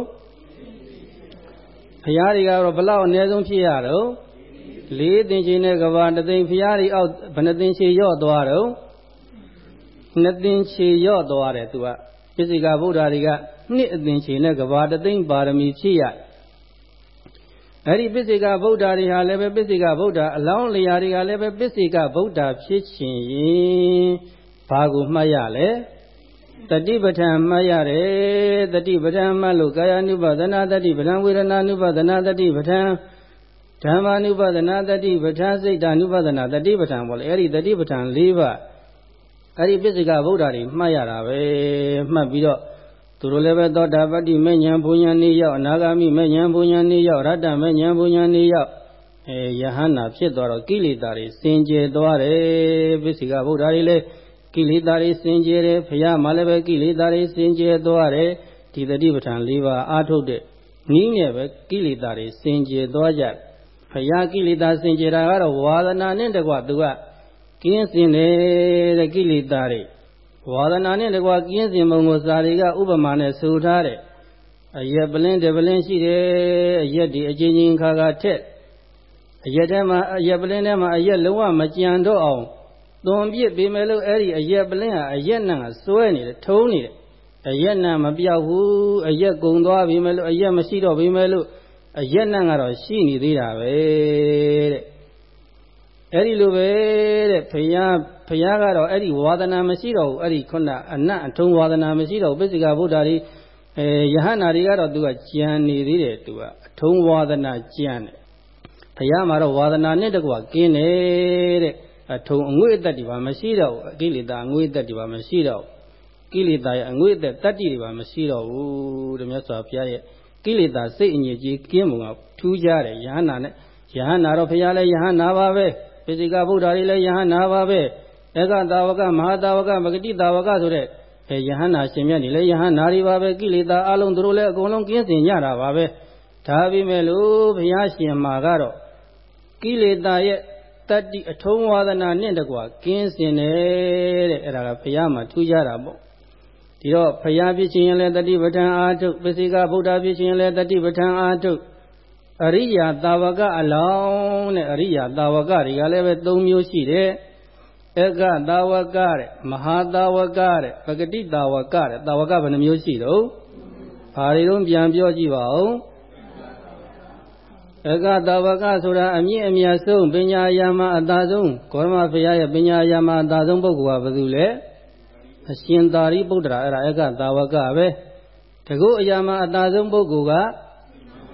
[SPEAKER 1] ဘုရားတွေကတော့ဘလောက်အနည်းဆုံးဖြည့်ရတော့လေးသင်ခြေနဲ့ကဘာတသိန်းဘုရားတွေအောက်ဘယ်နှသင်ခြေရော့သွားတော့ နှစ်သင်ခြေရော့သွားတယ်သူကပိစိကဗုဒ္ဓတွေကနှစ်အသင်ခြေနဲ့ကဘာတသိန်းပါရမီဖြည့်ရတယ်အဲ့ဒီပစ္စေကဗုဒ္ဓတွေဟာလည်းပဲပစ္စေကဗုဒ္ဓအလောင်းလျာတွေကလည်းပဲပစ္စေကဗုဒ္ဓဖြစ်ခြင်းရင်ဘာကိုမှတ်ရလဲတတိပဋ္ဌာန်မှတ်ရတယ်တတိပဋ္ဌာန်မှတ်လို့ကာယ ानु ပဒနာတတိပဋ္ဌာန်ဝေဒနာ ानु ပဒနာတတိပဋ္ဌာန်ဓမ္မာနုပဒနာတတိပဋ္ဌာန်စိတ်ဓာနုပဒနာတတိပဋ္ဌာန်ပေါ့လေအဲ့ဒီတတိပဋ္ဌာန်၄ပါး အဲ့ဒီပစ္စေကဗုဒ္ဓတွေမှတ်ရတာပဲမှတ်ပြီးတော့သူတို့လည်းပဲသောတာပတ္တိမေညာဘုံညာနေရောက်အနာဂါမိမေညာဘုံညာနေရောက်ရတ္တမေညာဘုံညာနေရောက်အဲယဟန္တာဖြစ်သွားတော့ကိလေသာတွေစင်ကြယ်သွားတယ်ပစ္စိကဗုဒ္ဓတွေလည်းကိလေသာတွေစင်ကြယ်တယ်ဘုရားမှလည်းပဲကိလေသာတွေစင်ကြယ်သွားတယ်ဒီတတိပဋ္ဌာန်၄ပါးအားထုတ်တဲ့နည်းနဲ့ပဲကိလေသာတွေစင်ကြယ်သွားကြဘုရားကိလေသာစင်ကြယ်တာကတော့ဝါဒနာနဲ့တကွသူက ကင်းစင်တဲ့ကိလေသာတွေဝါဒနာနဲ့တကွာကင်းစင်ပုံကိုစာတွေကဥပမာနဲ့ဆိုထားတယ်အရက်ပလင်းတပလင်းရှိတယ်အရက်ဒီအချင်းချင်းခါခါထက်အရက်ထဲမှာအရက်ပလင်းထဲမှာအရက်လုံးဝမကြံတော့အောင်သွန်ပြစ်ပေမဲ့လို့အဲ့ဒီအရက်ပလင်းဟာအရက်နံကစွဲနေတယ်ထုံးနေတယ်အရက်နံမပြောက်ဘူးအရက်ကုံသွားပြီမဲ့လို့အရက်မရှိတော့ပြီမဲ့လို့အရက်နံကတော့ရှိနေသေးတာပဲတဲ့ အဲ့ဒီလိုပဲတဲ့ဘုရားဘုရားကတော့အဲ့ဒီဝါဒနာမရှိတော့ဘူးအဲ့ဒီခုနအနတ်အထုံးဝါဒနာမရှိတော့ဘူးပိစိကဗုဒ္ဓတွေအဲယဟန္တာတွေကတော့သူကကြံနေသေးတယ်သူကအထုံးဝါဒနာကြံတယ်ဘုရားမှာတော့ဝါဒနာနဲ့တကွကင်းတယ်တဲ့အထုံးအငွေ့အသက်တွေပါမရှိတော့ဘူးအကိလေသာအငွေ့အသက်တွေပါမရှိတော့ဘူးကိလေသာရဲ့အငွေ့အသက်တတ္တိတွေပါမရှိတော့ဘူးတဲ့မြတ်စွာဘုရားရဲ့ကိလေသာစိတ်အငြိကြီးကင်းမှုကထူးကြတယ်ယဟန္တာနဲ့ယဟန္တာတော့ဘုရားလည်းယဟန္တာပါပဲ ပိစိကဗုဒ္ဓတွေလည်းယဟန္တာပါပဲဧကတာဝကမဟာတာဝကမဂတိတာဝကဆိုတဲ့အဲယဟန္တာရှင်မြတ်တွေလည်းယဟန္တာတွေပါပဲကိလေသာအလုံးသူတို့လည်းအကုန်လုံးကင်းစင်ကြတာပါပဲဒါပေမဲ့လို့ဘုရားရှင်မှာကတော့ကိလေသာရဲ့တတ္တိအထုံးဝါဒနာနဲ့တကွာကင်းစင်တယ်တဲ့အဲ့ဒါကဘုရားမှာထူးကြတာပေါ့ဒီတော့ဘုရားဖြစ်ခြင်းရင်လည်းတတိပဋ္ဌာန်အာထုပစိကဗုဒ္ဓဖြစ်ခြင်းရင်လည်းတတိပဋ္ဌာန်အာထု အရိယာတာဝကအလောင်းနဲ့အရိယာတာဝကတွေကလည်းပဲ၃မျိုးရှိတယ်ဧကတာဝကတဲ့မဟာတာဝကတဲ့ပဂတိတာဝကတဲ့တာဝကဘယ်နှမျိုးရှိတော့ဘာတွေတော့ပြန်ပြောကြည့်ပါဦးဧကတာဝကဆိုတာအမြင့်အမြတ်ဆုံးပညာယာမအသာဆုံးဂေါရမဘုရားရဲ့ပညာယာမအသာဆုံးပုဂ္ဂိုလ်ကဘယ်သူလဲအရှင်သာရိပုတ္တရာအဲ့ဒါဧကတာဝကပဲတကုအယာမအသာဆုံးပုဂ္ဂိုလ်က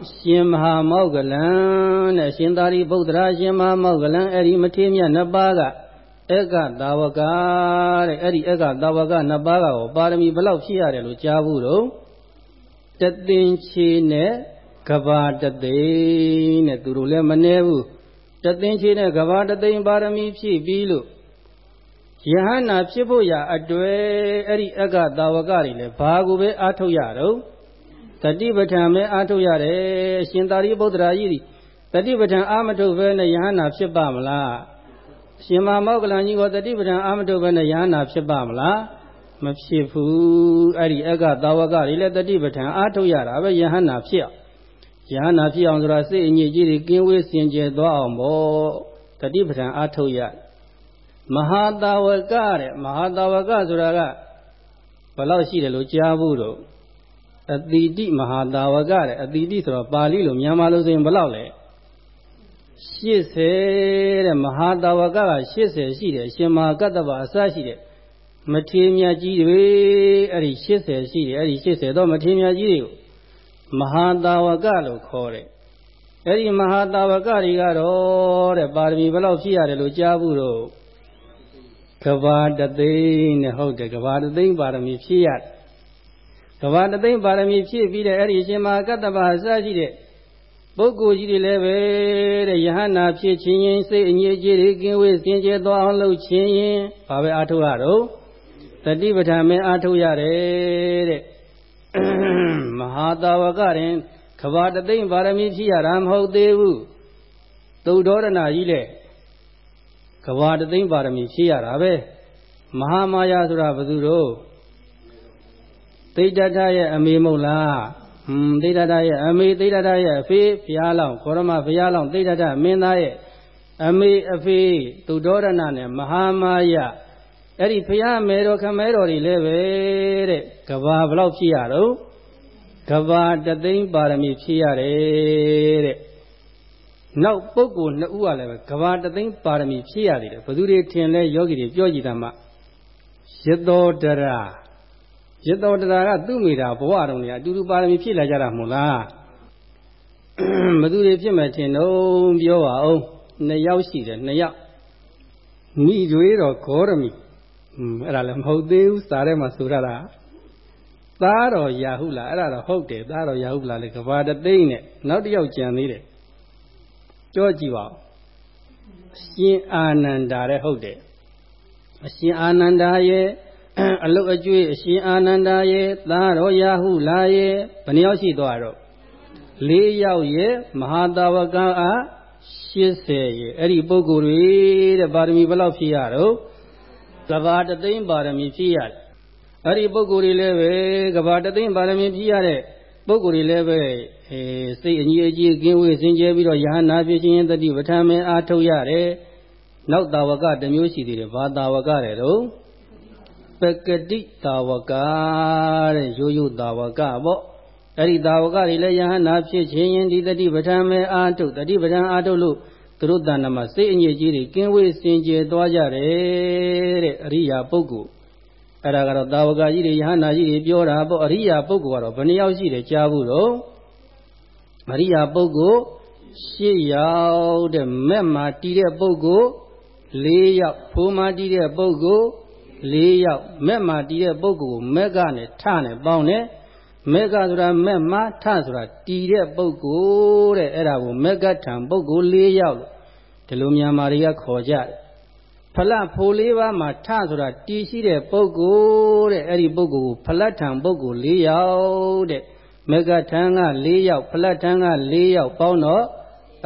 [SPEAKER 1] ရှင်မဟာမောဂလန်တဲ့ရှင်သာရိပုတ္တရာရှင်မဟာမောဂလန်အဲ့ဒီမထေရမြတ်နှစ်ပါးကဧကတာဝကတဲ့အဲ့ဒီဧကတာဝကနှစ်ပါးကရောပါရမီဘယ်လောက်ဖြည့်ရတယ်လို့ကြားဘူးတော့တသင်္ချေနဲ့ကဘာတသိန်းတဲ့သူတို့လည်းမနှဲဘူးတသင်္ချေနဲ့ကဘာတသိန်းပါရမီဖြည့်ပြီးလို့ယဟန္တာဖြစ်ဖို့ရာအတွေ့အဲ့ဒီအက္ခတာဝကတွေလည်းဘာကိုပဲအားထုတ်ရတော့ တတိပဋ္ဌာန်ပဲအားထုတ်ရတယ်ရှင်သာရိပုတ္တရာကြီးတတိပဋ္ဌာန်အားမထုတ်ဘဲနဲ့ယဟန္တာဖြစ်ပါမလားရှင်မမောကလန်ကြီးကတတိပဋ္ဌာန်အာမတုဘနဲ့ယဟနာဖြစ်ပါမလားမဖြစ်ဘူးအဲ့ဒီအက္ခသာဝကတွေလည်းတတိပဋ္ဌာန်အာထုတ်ရတာပဲယဟနာဖြစ်ယယဟနာဖြစ်အောင်ဆိုတာစိတ်အညစ်အကြေးတွေကင်းဝေးစင်ကြယ်သွားအောင်ပေါ့တတိပဋ္ဌာန်အားထုတ်ရမဟာတာဝကတဲ့မဟာတာဝကဆိုတာကဘယ်လောက်ရှိတယ်လို့ကြားဘူးတော့ အတိတိမဟာတာဝကတဲ့အတိတိဆိုတော့ပါဠိလိုမြန်မာလိုဆိုရင်ဘယ်လောက်လဲ80တဲ့မဟာတာဝကက80ရှိတယ်ရှင်မဟာကတ္တဗအစရှိတယ်မထေမြတ်ကြီးတွေအဲ့ဒီ80ရှိတယ်အဲ့ဒီ80တော့မထေမြတ်ကြီးတွေကိုမဟာတာဝကလို့ခေါ်တယ်အဲ့ဒီမဟာတာဝကတွေကတော့တဲ့ပါရမီဘယ်လောက်ဖြစ်ရတယ်လို့ကြားဘူးတော့ကဘာတသိန်းနဲ့ဟုတ်တယ်ကဘာတသိန်းပါရမီဖြည့်ရတယ် ကဘာတသိန်းပါရမီဖြည့်ပြီးတဲ့အဲ့ဒီရှင်မဟာကတ္တဗအစရှိတဲ့ပုဂ္ဂိုလ်ကြီးတွေလည်းပဲတဲ့ယဟနာဖြစ်ခြင်းရင်စိတ်အငြိအကျေးတွေကင်းဝေးစင်ကြယ်သွားအောင်လုပ်ခြင်းရင်ဘာပဲအားထုတ်ရတော့တတိပဋ္ဌာန်မင်းအားထုတ်ရတယ်တဲ့မဟာတာဝကရင်ကဘာတသိမ့်ပါရမီဖြည့်ရတာမဟုတ်သေးဘူးသုဒ္ဓောရဏကြီးလေကဘာတသိမ့်ပါရမီဖြည့်ရတာပဲမဟာမာယာဆိုတာဘယ်သူတော့ သိတ္တတရဲ့အမေမဟုတ်လားဟွန်းသိတ္တတရဲ့အမေသိတ္တတရဲ့အဖေဘုရားလောင်းခေါရမဘုရားလောင်းသိတ္တတမင်းသားရဲ့အမေအဖေသုဒ္ဓောရဏနဲ့မဟာမာယာအဲ့ဒီဘုရားမဲတော်ခမဲတော်တွေလည်းပဲတဲ့ကဘာဘလောက်ဖြစ်ရတော့ကဘာတသိန်းပါရမီဖြည့်ရတယ်တဲ့နောက်ပုဂ္ဂိုလ်နှစ်ဦးကလည်းပဲကဘာတသိန်းပါရမီဖြည့်ရသေးတယ်ဘယ်သူတွေထင်လဲယောဂီတွေပြောကြည့်တာမှရသောတရာ ရသောတရာကသူ့မိတာဘဝတုန်းကအတူတူပါရမီဖြည့်လာကြတာမဟုတ်လားဘယ်သူတွေဖြစ်မယ်ထင်တော့ပြောပါအောင်နှစ်ယောက်ရှိတယ်နှစ်ယောက်မိတွေတော့ဂေါရမီอืมအဲ့ဒါလည်းမဟုတ်သေးဘူးစာထဲမှာဆိုရတာသားတော်ရာဟုလားအဲ့ဒါတော့ဟုတ်တယ်သားတော်ရာဟုလားလေကဘာတသိမ့်နဲ့နောက်တစ်ယောက်ကြံသေးတယ်ကြောကြည့်ပါဦးအရှင်အာနန္ဒာတဲ့ဟုတ်တယ်အရှင်အာနန္ဒာရဲ့ အလုတ်အကျွေးအရှင်အာနန္ဒာရဲ့သားတော်ရာဟုလားရဲ့ဘယ်နှယောက်ရှိသွားတော့၄ယောက်ရဲ့မဟာတာဝကအား80ရဲ့အဲ့ဒီပုဂ္ဂိုလ်တွေတဲ့ပါရမီဘယ်လောက်ဖြည့်ရတော့ကဘာတသိမ့်ပါရမီဖြည့်ရတယ်အဲ့ဒီပုဂ္ဂိုလ်တွေလည်းပဲကဘာတသိမ့်ပါရမီပြည့်ရတဲ့ပုဂ္ဂိုလ်တွေလည်းပဲအဲစိတ်အညီအကျေးကင်းဝေးစင်ကြဲပြီးတော့ယဟနာဖြစ်ခြင်းတတိပဋ္ဌာန်မင်းအားထုတ်ရတယ်နောက်တာဝကတစ်မျိုးရှိသေးတယ်ဘာတာဝကတဲ့တော့ ပကတိတာဝကတဲ့ရိုးရိုးတာဝကပေါ့အဲ့ဒီတာဝကတွေလည်းယဟနာဖြစ်ခြင်းရင်ဒီတတိပဋ္ဌာန်မင်းအားထုတ်တတိပဋ္ဌာန်အားထုတ်လို့သူတို့တဏ္ဍမှာစိတ်အညစ်အကြေးတွေကင်းဝေးစင်ကြယ်သွားကြတယ်တဲ့အရိယာပုဂ္ဂိုလ်အဲ့ဒါကတော့တာဝကကြီးတွေယဟနာကြီးတွေပြောတာပေါ့အရိယာပုဂ္ဂိုလ်ကတော့ဘယ်နှယောက်ရှိတယ်ကြားဘူးတော့အရိယာပုဂ္ဂိုလ်၈ယောက်တဲ့မက်မှာတီးတဲ့ပုဂ္ဂိုလ်၄ယောက်ဖိုးမှာတီးတဲ့ပုဂ္ဂိုလ် ၄ယောက်မက်မှာတီးတဲ့ပုဂ္ဂိုလ်ကိုမက်ကနဲ့ထနဲ့ပေါင်းတယ်မက်ကဆိုတာမက်မှာထဆိုတာတီးတဲ့ပုဂ္ဂိုလ်တဲ့အဲ့ဒါကိုမက်ကထံပုဂ္ဂိုလ်၄ယောက်လို့ဒီလိုမြန်မာတွေကခေါ်ကြတယ်ဖလတ်ဖိုလေးပါးမှာထဆိုတာတည်ရှိတဲ့ပုဂ္ဂိုလ်တဲ့အဲ့ဒီပုဂ္ဂိုလ်ကိုဖလတ်ထံပုဂ္ဂိုလ်၄ယောက်တဲ့မေကထံက၄ယောက်ဖလတ်ထံက၄ယောက်ပေါင်းတော့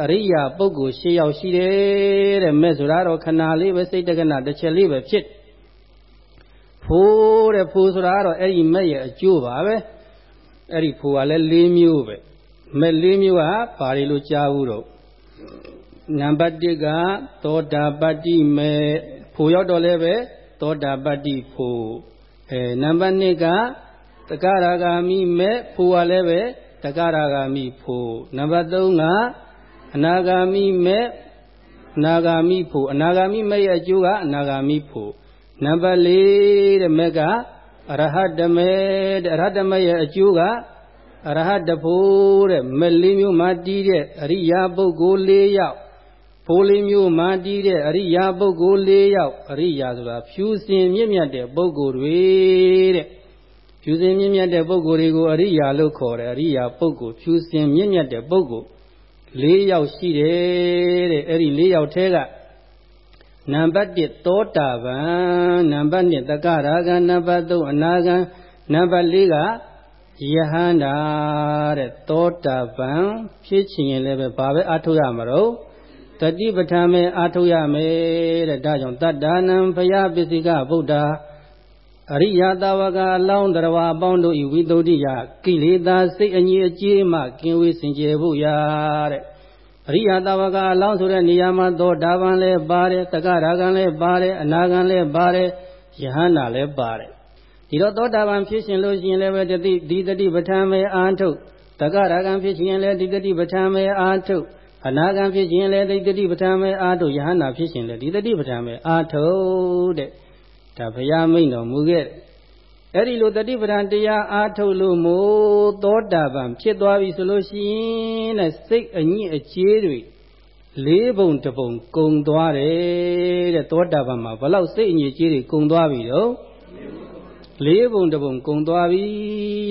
[SPEAKER 1] အရိယာပုဂ္ဂိုလ်၈ယောက်ရှိတယ်တဲ့မဲ့ဆိုတာတော့ခဏလေးပဲစိတ်တက္ကနာတစ်ချက်လေးပဲဖြစ် ဖိုးတဲ့ဖိုးဆိုတာကတော့အဲ့ဒီမဲ့ရဲ့အကျိုးပါပဲအဲ့ဒီဖိုးကလည်း၄မျိုးပဲမဲ့၄မျိုးကဘာတွေလို့ကြားဘူးတော့နံပါတ်1ကသောတာပတ္တိမေဖို့ရောက်တော့လည်းပဲသောတာပတ္တိဖို့အဲနံပါတ်2ကတက္ကရာဂာမိမေဖို့ကလည်းပဲတက္ကရာဂာမိဖို့နံပါတ်3ကအနာဂာမိမေအနာဂာမိဖို့အနာဂာမိမေရဲ့အကျိုးကအနာဂာမိဖို့ နံပါတ်4တဲ့မေကအရဟတမေတဲ့အရဟတမေရဲ့အကျိုးကအရဟတဖို့တဲ့မလေးမျိုးမှတီးတဲ့အရိယာပုဂ္ဂိုလ်၄ယောက်ဖိုးလေးမျိုးမာတီးတဲ့အရိယာပုဂ္ဂိုလ်၄ယောက်အရိယာဆိုတာဖြူစင်မြင့်မြတ်တဲ့ပုဂ္ဂိုလ်တွေတဲ့ဖြူစင်မြင့်မြတ်တဲ့ပုဂ္ဂိုလ်တွေကိုအရိယာလို့ခေါ်တယ်အရိယာပုဂ္ဂိုလ်ဖြူစင်မြင့်မြတ်တဲ့ပုဂ္ဂိုလ်၄ယောက်ရှိတယ်တဲ့အဲ့ဒီ၄ယောက်ထဲက နံပါတ်1သောတာပန်နံပါတ်2တက္ကရာဂံနံပါတ်3အနာဂံနံပါတ်4ကယဟန္တာတဲ့သောတာပန်ဖြစ်ချင်ရင်လည်းပဲဘာပဲအထုတ်ရမှာတော့တတိပဋ္ဌာမေအာထုတ်ရမယ်တဲ့ဒါကြောင့်တတ္တာနံဘုရားပစ္စည်းကဗုဒ္ဓအရိယတာဝကအလောင်းတော်ဝါအပေါင်းတို့ဤဝိသုဒ္ဓိယကိလေသာစိတ်အငြိအကျေးမှကင်းဝေးစင်ကြယ်ဖို့ရာတဲ့ အရိယတာဝကအလောင်းဆိုတဲ့နေရာမှာသောတာပန်လည်းပါတယ်တက္ကရာဂံလည်းပါတယ်အနာဂံလည်းပါတယ်ယဟန္တာလည်းပါတယ်ဒီတော့သောတာပန်ဖြစ်ရှင်လို့ရှိရင်လည်းပဲတတိဒီတတိပဋ္ဌာန်ပဲအာထုတ်တက္ကရာဂံဖြစ်ရှင်လည်းဒီတတိပဋ္ဌာန်ပဲအာထုတ်အနာဂံဖြစ်ခြင်းလည်းဒီတတိပဋ္ဌာန်ပဲအာထုတ်ယဟန္တာဖြစ်ရှင်လည်းဒီတတိပဋ္ဌာန်ပဲအာထုတ်တဲ့ဒါဘုရားမိန့်တော်မူခဲ့ အဲ့ဒီလိုတတိပဒံတရားအားထုတ်လို့မို့သောတာပန်ဖြစ်သွားပြီဆိုလို့ရှိရင်တဲ့စိတ်အညစ်အကြေးတွေလေးပုံတပုံကုံသွားတယ်တဲ့သောတာပန်မှာဘလောက်စိတ်အညစ်အကြေးတွေကုံသွားပြီတော့လေးပုံတပုံကုံသွားပြီ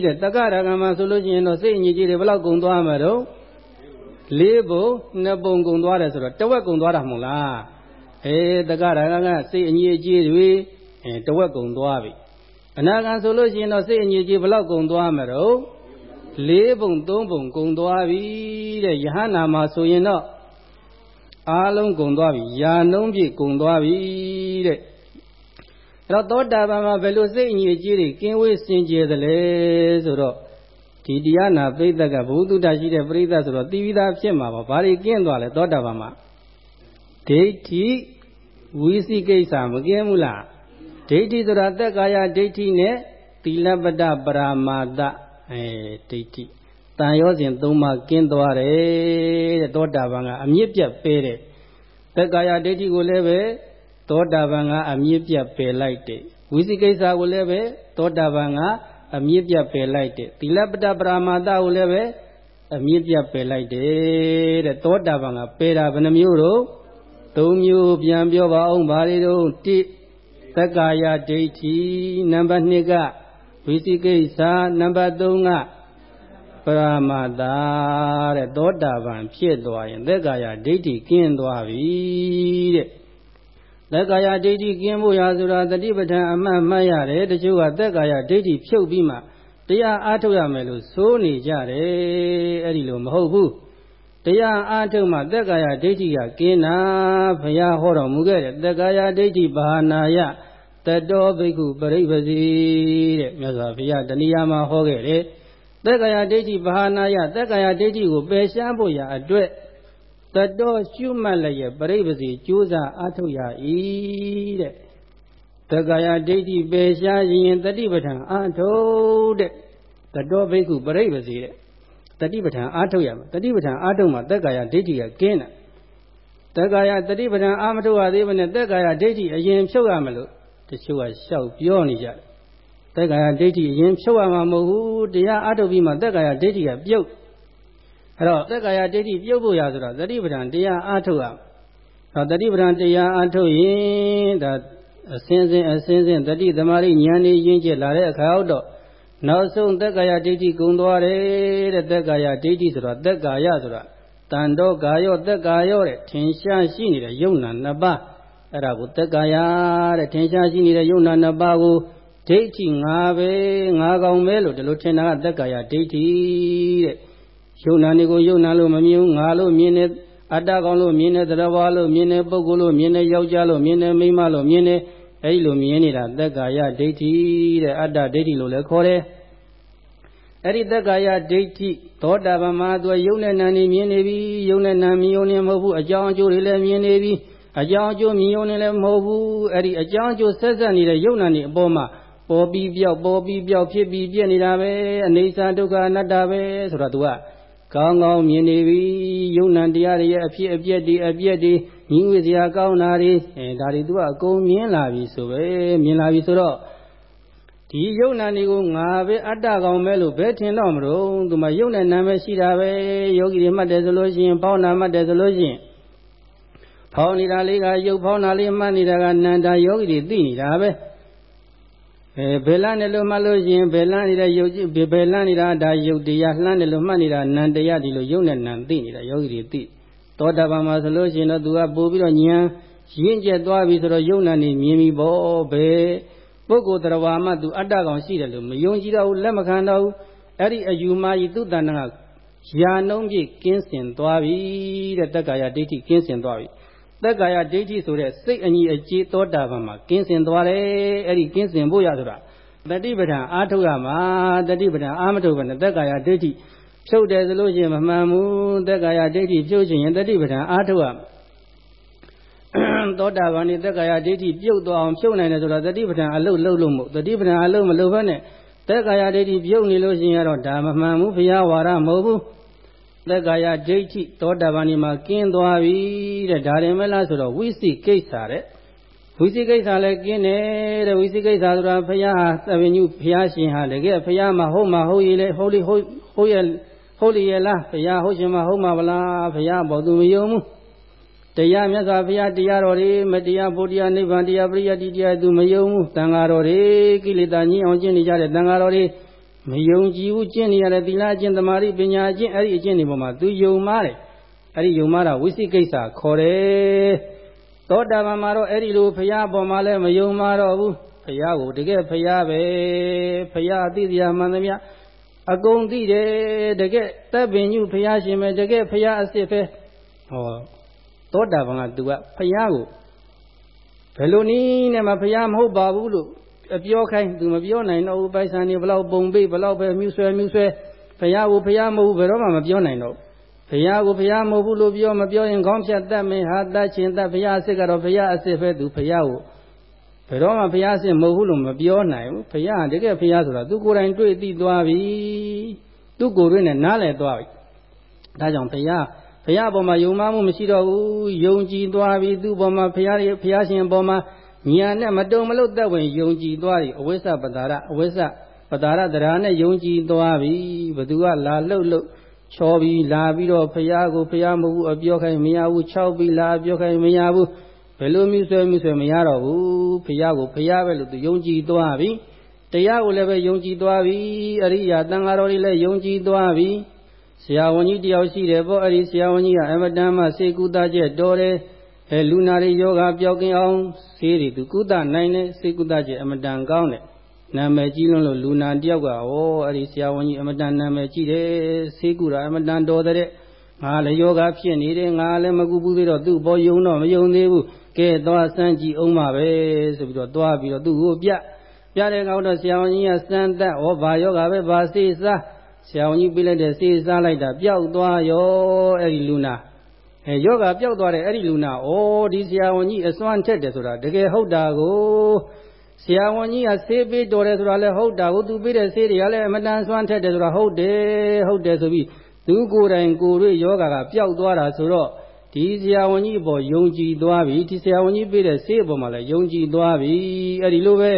[SPEAKER 1] တဲ့တက္ကရာကမှာဆိုလို့ရှိရင်တော့စိတ်အညစ်အကြေးတွေဘလောက်ကုံသွားမှာတော့လေးပုံနှစ်ပုံကုံသွားတယ်ဆိုတော့တဝက်ကုံသွားတာမဟုတ်လားအဲတက္ကရာကကစိတ်အညစ်အကြေးတွေအဲတဝက်ကုံသွားပြီ အနာဂံဆိုလို့ရှိရင်တော့စိတ်အညစ်အကြေးဘလောက်ကုံသွားမှာတော့လေးပုံသုံးပုံကုံသွားပြီတဲ့ယဟနာမှာဆိုရင်တော့အားလုံးကုံသွားပြီယာနှုံးပြည့်ကုံသွားပြီတဲ့အဲ့တော့သောတာပန်မှာဘယ်လိုစိတ်အညစ်အကြေးတွေကင်းဝေးစင်ကြယ်သလဲဆိုတော့ဒီတရားနာပိဋကကဘုသူတ္တရှိတဲ့ပြိဿဆိုတော့တိဝိသားဖြစ်မှာပါဘာတွေကင်းသွားလဲသောတာပန်မှာဒိဋ္ဌိဝိသိကိစ္စမကင်းဘူးလား ဒိဋ္ဌိဆိုတာသက်ကာယဒိဋ္ဌိနဲ့သီလပတ္တပရာမာတအဲဒိဋ္ဌိတန်ရောစဉ်သုံးပါးကင်းသွားတယ်တဲ့သောတာပန်ကအမြင့်ပြတ်ပဲတဲ့သက်ကာယဒိဋ္ဌိကိုလည်းပဲသောတာပန်ကအမြင့်ပြတ်ပယ်လိုက်တယ်ဝိသိကိစ္စကိုလည်းပဲသောတာပန်ကအမြင့်ပြတ်ပယ်လိုက်တယ်သီလပတ္တပရာမာတကိုလည်းပဲအမြင့်ပြတ်ပယ်လိုက်တယ်တဲ့သောတာပန်ကပယ်တာဘယ်နှမျိုးတော့သုံးမျိုးပြန်ပြောပါအောင်ဘာတွေတော့တိ သက္ကာယဒိဋ္ဌိနံပါတ်2ကဝိသိကိစ္စနံပါတ်3ကပရမတာတဲ့သောတာပန်ဖြစ်သွားရင်သက္ကာယဒိဋ္ဌိကင်းသွားပြီတဲ့သက္ကာယဒိဋ္ဌိကင်းဖို့ရာဆိုတာတတိပဋ္ဌာန်အမှတ်မှတ်ရတယ်တချို့ကသက္ကာယဒိဋ္ဌိဖြုတ်ပြီးမှတရားအားထုတ်ရမယ်လို့စိုးနေကြတယ်အဲ့ဒီလိုမဟုတ်ဘူး တရားအားထုတ်မှသက်ကာယဒိဋ္ဌိကကင်းတာဘုရားဟောတော်မူခဲ့တဲ့သက်ကာယဒိဋ္ဌိဘာနာယတတောဘိက္ခုပရိပစီတဲ့မြတ်စွာဘုရားတဏှာမှာဟောခဲ့တယ်သက်ကာယဒိဋ္ဌိဘာနာယသက်ကာယဒိဋ္ဌိကိုပယ်ရှားဖို့ရာအတွက်တတောရှုမှတ်လျက်ပရိပစီကြိုးစားအားထုတ်ရ၏တဲ့သက်ကာယဒိဋ္ဌိပယ်ရှားရင်တတိပဋ္ဌာန်အားထုတ်တဲ့တတောဘိက္ခုပရိပစီတဲ့ တတိပဋ္ဌာန်အားထုတ်ရမယ်တတိပဋ္ဌာန်အားထုတ်မှသက်ကာယဒိဋ္ဌိကကင်းတာသက်ကာယတတိပဋ္ဌာန်အားမထုတ်ရသေးဘဲနဲ့သက်ကာယဒိဋ္ဌိအရင်ဖြုတ်ရမလို့တချို့ကလျှောက်ပြောနေကြတယ်သက်ကာယဒိဋ္ဌိအရင်ဖြုတ်ရမှာမဟုတ်ဘူးတရားအားထုတ်ပြီးမှသက်ကာယဒိဋ္ဌိကပြုတ်အဲ့တော့သက်ကာယဒိဋ္ဌိပြုတ်ဖို့ရဆိုတော့တတိပဋ္ဌာန်တရားအားထုတ်ရတော့တတိပဋ္ဌာန်တရားအားထုတ်ရင်ဒါအစင်းစင်းအစင်းစင်းတတိသမารိဉာဏ်ကြီးရင်းကျက်လာတဲ့အခါတော့ နောက်ဆုံးသက်ကာယဒိဋ္ဌိကုံသွားတယ်တဲ့သက်ကာယဒိဋ္ဌိဆိုတော့သက်ကာယဆိုတာတန်တော့ကာယောသက်ကာယောတဲ့ထင်ရှားရှိနေတဲ့ယုံနာနှစ်ပါးအဲ့ဒါကိုသက်ကာယတဲ့ထင်ရှားရှိနေတဲ့ယုံနာနှစ်ပါးကိုဒိဋ္ဌိငါပဲငါကောင်ပဲလို့ဒီလိုထင်တာကသက်ကာယဒိဋ္ဌိတဲ့ယုံနာနေကိုယုံနာလို့မမြင်ဘူးငါလို့မြင်နေအတ္တကောင်လို့မြင်နေသရဝါလို့မြင်နေပုဂ္ဂိုလ်လို့မြင်နေယောက်ျားလို့မြင်နေမိန်းမလို့မြင်နေ အဲဒီလိုမြင်နေတာသက်ကာယဒိဋ္ဌိတဲ့အတ္တဒိဋ္ဌိလို့လည်းခေါ်တယ်အဲ့ဒီသက်ကာယဒိဋ္ဌိသောတာပန်မှာသူယုံနဲ့နာနေမြင်နေပြီယုံနဲ့နာမြင်ယုံနေမဟုတ်ဘူးအကြောင်းအကျိုးတွေလည်းမြင်နေပြီအကြောင်းအကျိုးမြင်ယုံနေလည်းမဟုတ်ဘူးအဲ့ဒီအကြောင်းအကျိုးဆက်ဆက်နေတဲ့ယုံနာနေအပေါ်မှာပေါ်ပြီးပြောက်ပေါ်ပြီးပြောက်ဖြစ်ပြီးပြည့်နေတာပဲအနေစာဒုက္ခအနတ္တပဲဆိုတော့ तू ကကောင်းကောင်းမြင်နေပြီယုံနာတရားတွေရဲ့အဖြစ်အပျက်တွေအပျက်တွေ ညီငွေစရာကောင်းတာတွေအဲဒါတွေ तू ကအကုန်မြင်လာပြီဆိုပဲမြင်လာပြီဆိုတော့ဒီယုံနာတွေကိုငါပဲအတ္တကောင်ပဲလို့ဘယ်ထင်တော့မလို့သူမယုံတဲ့နာမည်ရှိတာပဲယောဂီတွေမှတ်တယ်ဆိုလို့ရှိရင်ဖောင်းနာမှတ်တယ်ဆိုလို့ရှိရင်ဖောင်းနေတာလေးကယုတ်ဖောင်းတာလေးမှတ်နေတာကနန္တာယောဂီတွေသိနေတာပဲအဲဘယ်လန်းတယ်လို့မှတ်လို့ရှိရင်ဘယ်လန်းနေတဲ့ယုတ်ဘယ်လန်းနေတာဒါယုတ်တရားလှမ်းတယ်လို့မှတ်နေတာနန္တရားဒီလိုယုတ်နဲ့နံသိနေတာယောဂီတွေသိ သောတာပန်မှာဆိုလို့ရှိရင်တော့သူကပို့ပြီးတော့ဉာဏ်ရင့်ကျက်သွားပြီဆိုတော့ယုတ်နဲ့နေမြင်ပြီပေါ့ဘယ်ပုဂ္ဂိုလ်တရားဝါမှသူအတ္တကောင်ရှိတယ်လို့မယုံကြည်တော့ဘူးလက်မခံတော့ဘူးအဲ့ဒီအယူမာကြီးသူ့တဏ္ဍာရာနှုံးပြည့်ကင်းစင်သွားပြီတဲ့တက္ကာယဒိဋ္ဌိကင်းစင်သွားပြီသက်ကာယဒိဋ္ဌိဆိုတဲ့စိတ်အညီအကျေးသောတာပန်မှာကင်းစင်သွားတယ်အဲ့ဒီကင်းစင်ဖို့ရဆိုတာတတိပဋ္ဌာန်အားထုတ်ရမှာတတိပဋ္ဌာန်အားမထုတ်ဘဲနဲ့သက်ကာယဒိဋ္ဌိ ဖြုတ်တယ်ဆိုလို့ရှိရင်မမှန်ဘူးသက်ကာယဒိဋ္ဌိဖြုတ်ခြင်းရင်တတိပဋ္ဌာန်အားထုတ်ရမှာသောတာပန်ဒီသက်ကာယဒိဋ္ဌိပြုတ်သွားအောင်ဖြုတ်နိုင်တယ်ဆိုတော့တတိပဋ္ဌာန်အလုတ်လုတ်လို့မို့တတိပဋ္ဌာန်အလုတ်မလုတ်ဘဲနဲ့သက်ကာယဒိဋ္ဌိပြုတ်နေလို့ရှိရင်တော့ဒါမမှန်ဘူးဘုရားဝါဒမဟုတ်ဘူးသက်ကာယဒိဋ္ဌိသောတာပန်ဒီမှာကင်းသွားပြီတဲ့ဒါရင်မလားဆိုတော့ဝိသိကိစ္စတဲ့ဝိသိကိစ္စလည်းကင်းတယ်တဲ့ဝိသိကိစ္စဆိုတာဘုရားဟာသဗ္ဗညုဘုရားရှင်ဟာတကယ်ဘုရားမှာဟုတ်မှာဟုတ်ရည်လေဟုတ်လိဟုတ်ဟုတ်ရ ဟုတ်ရည်လားဘုရားဟုတ်ရှင်မှာဟုတ်မှာဗလားဘုရားဘောသူမယုံဘူးတရားမြတ်စွာဘုရားတရားတော်တွေမတရားဘုရားနိဗ္ဗာန်တရားပရိယတ်တရားသူမယုံဘူးတန်ဃာတော်တွေကိလေသာညှင်းအောင်ကျင့်နေကြတဲ့တန်ဃာတော်တွေမယုံကြည်ဘူးကျင့်နေရတဲ့သီလအကျင့်သမာဓိပညာအကျင့်အဲ့ဒီအကျင့်တွေပေါ်မှာသူယုံမားတယ်အဲ့ဒီယုံမားတာဝိသိကိစ္စခေါ်တယ်သောတာပန်မှာတော့အဲ့ဒီလိုဘုရားပေါ်မှာလည်းမယုံမာတော့ဘူးဘုရားကိုတကယ်ဘုရားပဲဘုရားအသိတရားမှန်သမျှ အကုန်သိတယ်တကယ်တပ်ပင်ညုဘုရားရှင်ပဲတကယ်ဘုရားအစ်စ်ပဲဟောသောတာပန်ကသူကဖယားကိုဘယ်လိုနည်းနဲ့မှဖယားမဟုတ်ပါဘူးလို့အပြောခိုင်းသူမပြောနိုင်တော့ဘူးပိုက်ဆံနေဘလောက်ပုံပိတ်ဘလောက်ပဲမြူဆွဲမြူဆွဲဖယားကိုဖယားမဟုတ်ဘူးဘယ်တော့မှမပြောနိုင်တော့ဖယားကိုဖယားမဟုတ်ဘူးလို့ပြောမပြောရင်ခေါင်းဖြတ်တတ်မယ်ဟာတတ်ချင်းတတ်ဖယားအစ်စ်ကတော့ဖယားအစ်စ်ပဲသူဖယားကို ဘယ်တော့မှဘုရားရှင်မဟုတ်ဘူးလို့မပြောနိုင်ဘူးဘုရားတကယ်ဘုရားဆိုတာသူကိုယ်တိုင်တွေ့သိသွားပြီသူကိုယ်တွင်းနဲ့နားလည်သွားပြီဒါကြောင့်ဘုရားဘုရားပေါ်မှာယုံမှမှုမရှိတော့ဘူးယုံကြည်သွားပြီသူ့ပေါ်မှာဘုရားရဲ့ဘုရားရှင်ပေါ်မှာညာနဲ့မတုံမလို့တက်ဝင်ယုံကြည်သွားပြီအဝိဇ္ဇပတာရအဝိဇ္ဇပတာရတရားနဲ့ယုံကြည်သွားပြီဘသူကလာလှုပ်လှုပ်ချောပြီးလာပြီးတော့ဘုရားကိုဘုရားမဟုတ်ဘူးအပြောခိုင်းမရဘူး၆ပြီးလာအပြောခိုင်းမရဘူး ဘယ်လိုမျိုးဆွဲမျိုးဆွဲမရတော့ဘူးဘုရားကိုဘုရားပဲလို့သူယုံကြည်သွားပြီတရားကိုလည်းပဲယုံကြည်သွားပြီအရိယာတန်ဃာတော်တွေလည်းယုံကြည်သွားပြီဆရာဝန်ကြီးတယောက်ရှိတယ်ပေါ့အဲ့ဒီဆရာဝန်ကြီးကအမတန်မှစေကုသချက်တော်တယ်အဲလူနာတွေယောဂပျောက်ကင်းအောင်ဆေးတွေသူကုသနိုင်တယ်စေကုသချက်အမတန်ကောင်းတယ်နာမည်ကြီးလွန်းလို့လူနာတယောက်ကဩအဲ့ဒီဆရာဝန်ကြီးအမတန်နာမည်ကြီးတယ်ဆေးကုတာအမတန်တော်တဲ့ငါလည်းယောဂဖြစ်နေတယ်ငါလည်းမကူဘူးသေးတော့သူ့ဘောယုံတော့မယုံသေးဘူး ကဲသွားစမ်းကြည့်အောင်ပါပဲဆိုပြီးတော့သွားပြီးတော့သူ့ကိုပြပြတဲ့ကောင်တော့ဆရာဝန်ကြီးကစမ်းတတ်ဩဘာယောဂပဲဘာစေးစားဆရာဝန်ကြီးပြလိုက်တဲ့စေးစားလိုက်တာပျောက်သွားရောအဲ့ဒီလူနာအဲယောဂပျောက်သွားတဲ့အဲ့ဒီလူနာဩဒီဆရာဝန်ကြီးအစွမ်းထက်တယ်ဆိုတာတကယ်ဟုတ်တာကိုဆရာဝန်ကြီးကဆေးပေးတော်တယ်ဆိုတာလည်းဟုတ်တာကိုသူပေးတဲ့ဆေးတွေကလည်းအမတန်စွမ်းထက်တယ်ဆိုတာဟုတ်တယ်ဟုတ်တယ်ဆိုပြီးသူကိုယ်တိုင်ကိုယ်တွေ့ယောဂကပျောက်သွားတာဆိုတော့ ဒီဆရာဝန်ကြီးအပေါ်ယုံကြည်သွားပြီဒီဆရာဝန်ကြီးပေးတဲ့ဆေးအပေါ်မှာလည်းယုံကြည်သွားပြီအဲ့ဒီလိုပဲ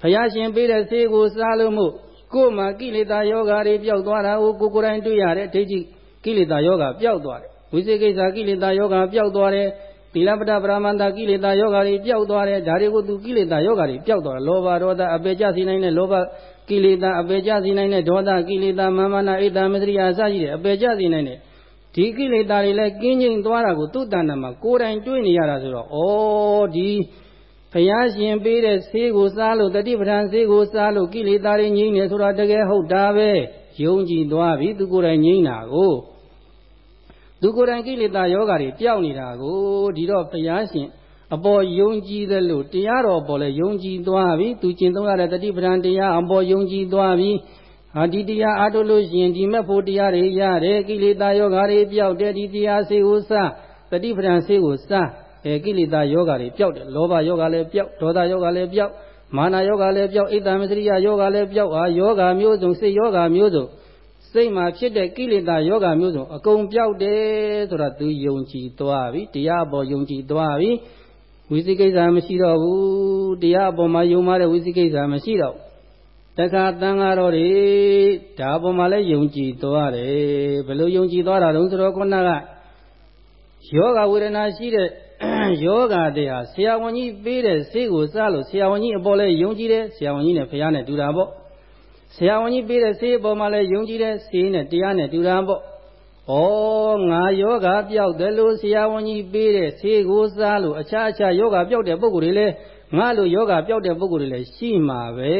[SPEAKER 1] ဘုရားရှင်ပေးတဲ့ဆေးကိုစားလို့မို့ကိုယ်မှာကိလေသာယောဂါတွေပျောက်သွားတာကိုကိုကိုယ်တိုင်တွေ့ရတဲ့ဒိဋ္ဌိကိလေသာယောဂါပျောက်သွားတယ်ဝိသေကိစ္စကိလေသာယောဂါပျောက်သွားတယ်သီလပတ္တပရမန္တကိလေသာယောဂါတွေပျောက်သွားတယ်ဒါတွေကိုသူကိလေသာယောဂါတွေပျောက်သွားတယ်လောဘဒေါသအပေကြစီနိုင်တဲ့လောဘကိလေသာအပေကြစီနိုင်တဲ့ဒေါသကိလေသာမာမနာဣဒ္ဓမစရိယာအစရှိတဲ့အပေကြစီနိုင်တဲ့ ဒီကိလေသာတွေလည်းကင်းကျင်သွားတာကိုသူ့တဏ္ဍာမှာကိုယ်တိုင်တွေ့နေရတာဆိုတော့ဩဒီဘုရားရှင်ပေးတဲ့ဆေးကိုစားလို့တတိပဌာန်ဆေးကိုစားလို့ကိလေသာတွေငြိမ့်နေဆိုတာတကယ်ဟုတ်တာပဲယုံကြည်သွားပြီသူကိုယ်တိုင်ငြိမ့်တာကိုသူကိုယ်တိုင်ကိလေသာယောဂါတွေပျောက်နေတာကိုဒီတော့ဘုရားရှင်အပေါ်ယုံကြည်သလိုတရားတော်ပေါ်လဲယုံကြည်သွားပြီသူကျင့်သုံးရတဲ့တတိပဌာန်တရားအပေါ်ယုံကြည်သွားပြီ ဟာဒီတရားအားထုတ်လို့ရှိရင်ဒီမဲ့ဖို့တရားတွေရတယ်ကိလေသာယောဂါတွေပျောက်တယ်ဒီတရားဆေးကိုစားတတိပဌာန်ဆေးကိုစားအဲကိလေသာယောဂါတွေပျောက်တယ်လောဘယောဂါလည်းပျောက်ဒေါသယောဂါလည်းပျောက်မာနယောဂါလည်းပျောက်ဣဒ္ဓမစရိယယောဂါလည်းပျောက်ဟာယောဂါမျိုးစုံစိတ်ယောဂါမျိုးစုံစိတ်မှာဖြစ်တဲ့ကိလေသာယောဂါမျိုးစုံအကုန်ပျောက်တယ်ဆိုတာသူယုံကြည်သွားပြီတရားပေါ်ယုံကြည်သွားပြီဝိသိကိစ္စမရှိတော့ဘူးတရားပေါ်မှာယုံမှတဲ့ဝိသိကိစ္စမရှိတော့ တခါတန်ဃာတော်တွေဒါပေါ်မှာလည်းယုံကြည်သွားတယ်ဘယ်လိုယုံကြည်သွားတာတုံးဆိုတော့ခုနကယောဂဝေဒနာရှိတဲ့ယောဂတရားဆရာဝန်ကြီးပေးတဲ့ဆေးကိုစားလို့ဆရာဝန်ကြီးအပေါ်လဲယုံကြည်တယ်ဆရာဝန်ကြီးနဲ့ဖះနဲ့တူတာပေါ့ဆရာဝန်ကြီးပေးတဲ့ဆေးအပေါ်မှာလဲယုံကြည်တယ်ဆေးနဲ့တရားနဲ့တူတာပေါ့ဩငါယောဂပြောက်တယ်လို့ဆရာဝန်ကြီးပေးတဲ့ဆေးကိုစားလို့အခြားအခြားယောဂပြောက်တဲ့ပုဂ္ဂိုလ်တွေလဲ ငါလိုယောဂပြောက်တဲ့ပုဂ္ဂိုလ်တွေလည်းရှိမှာပဲ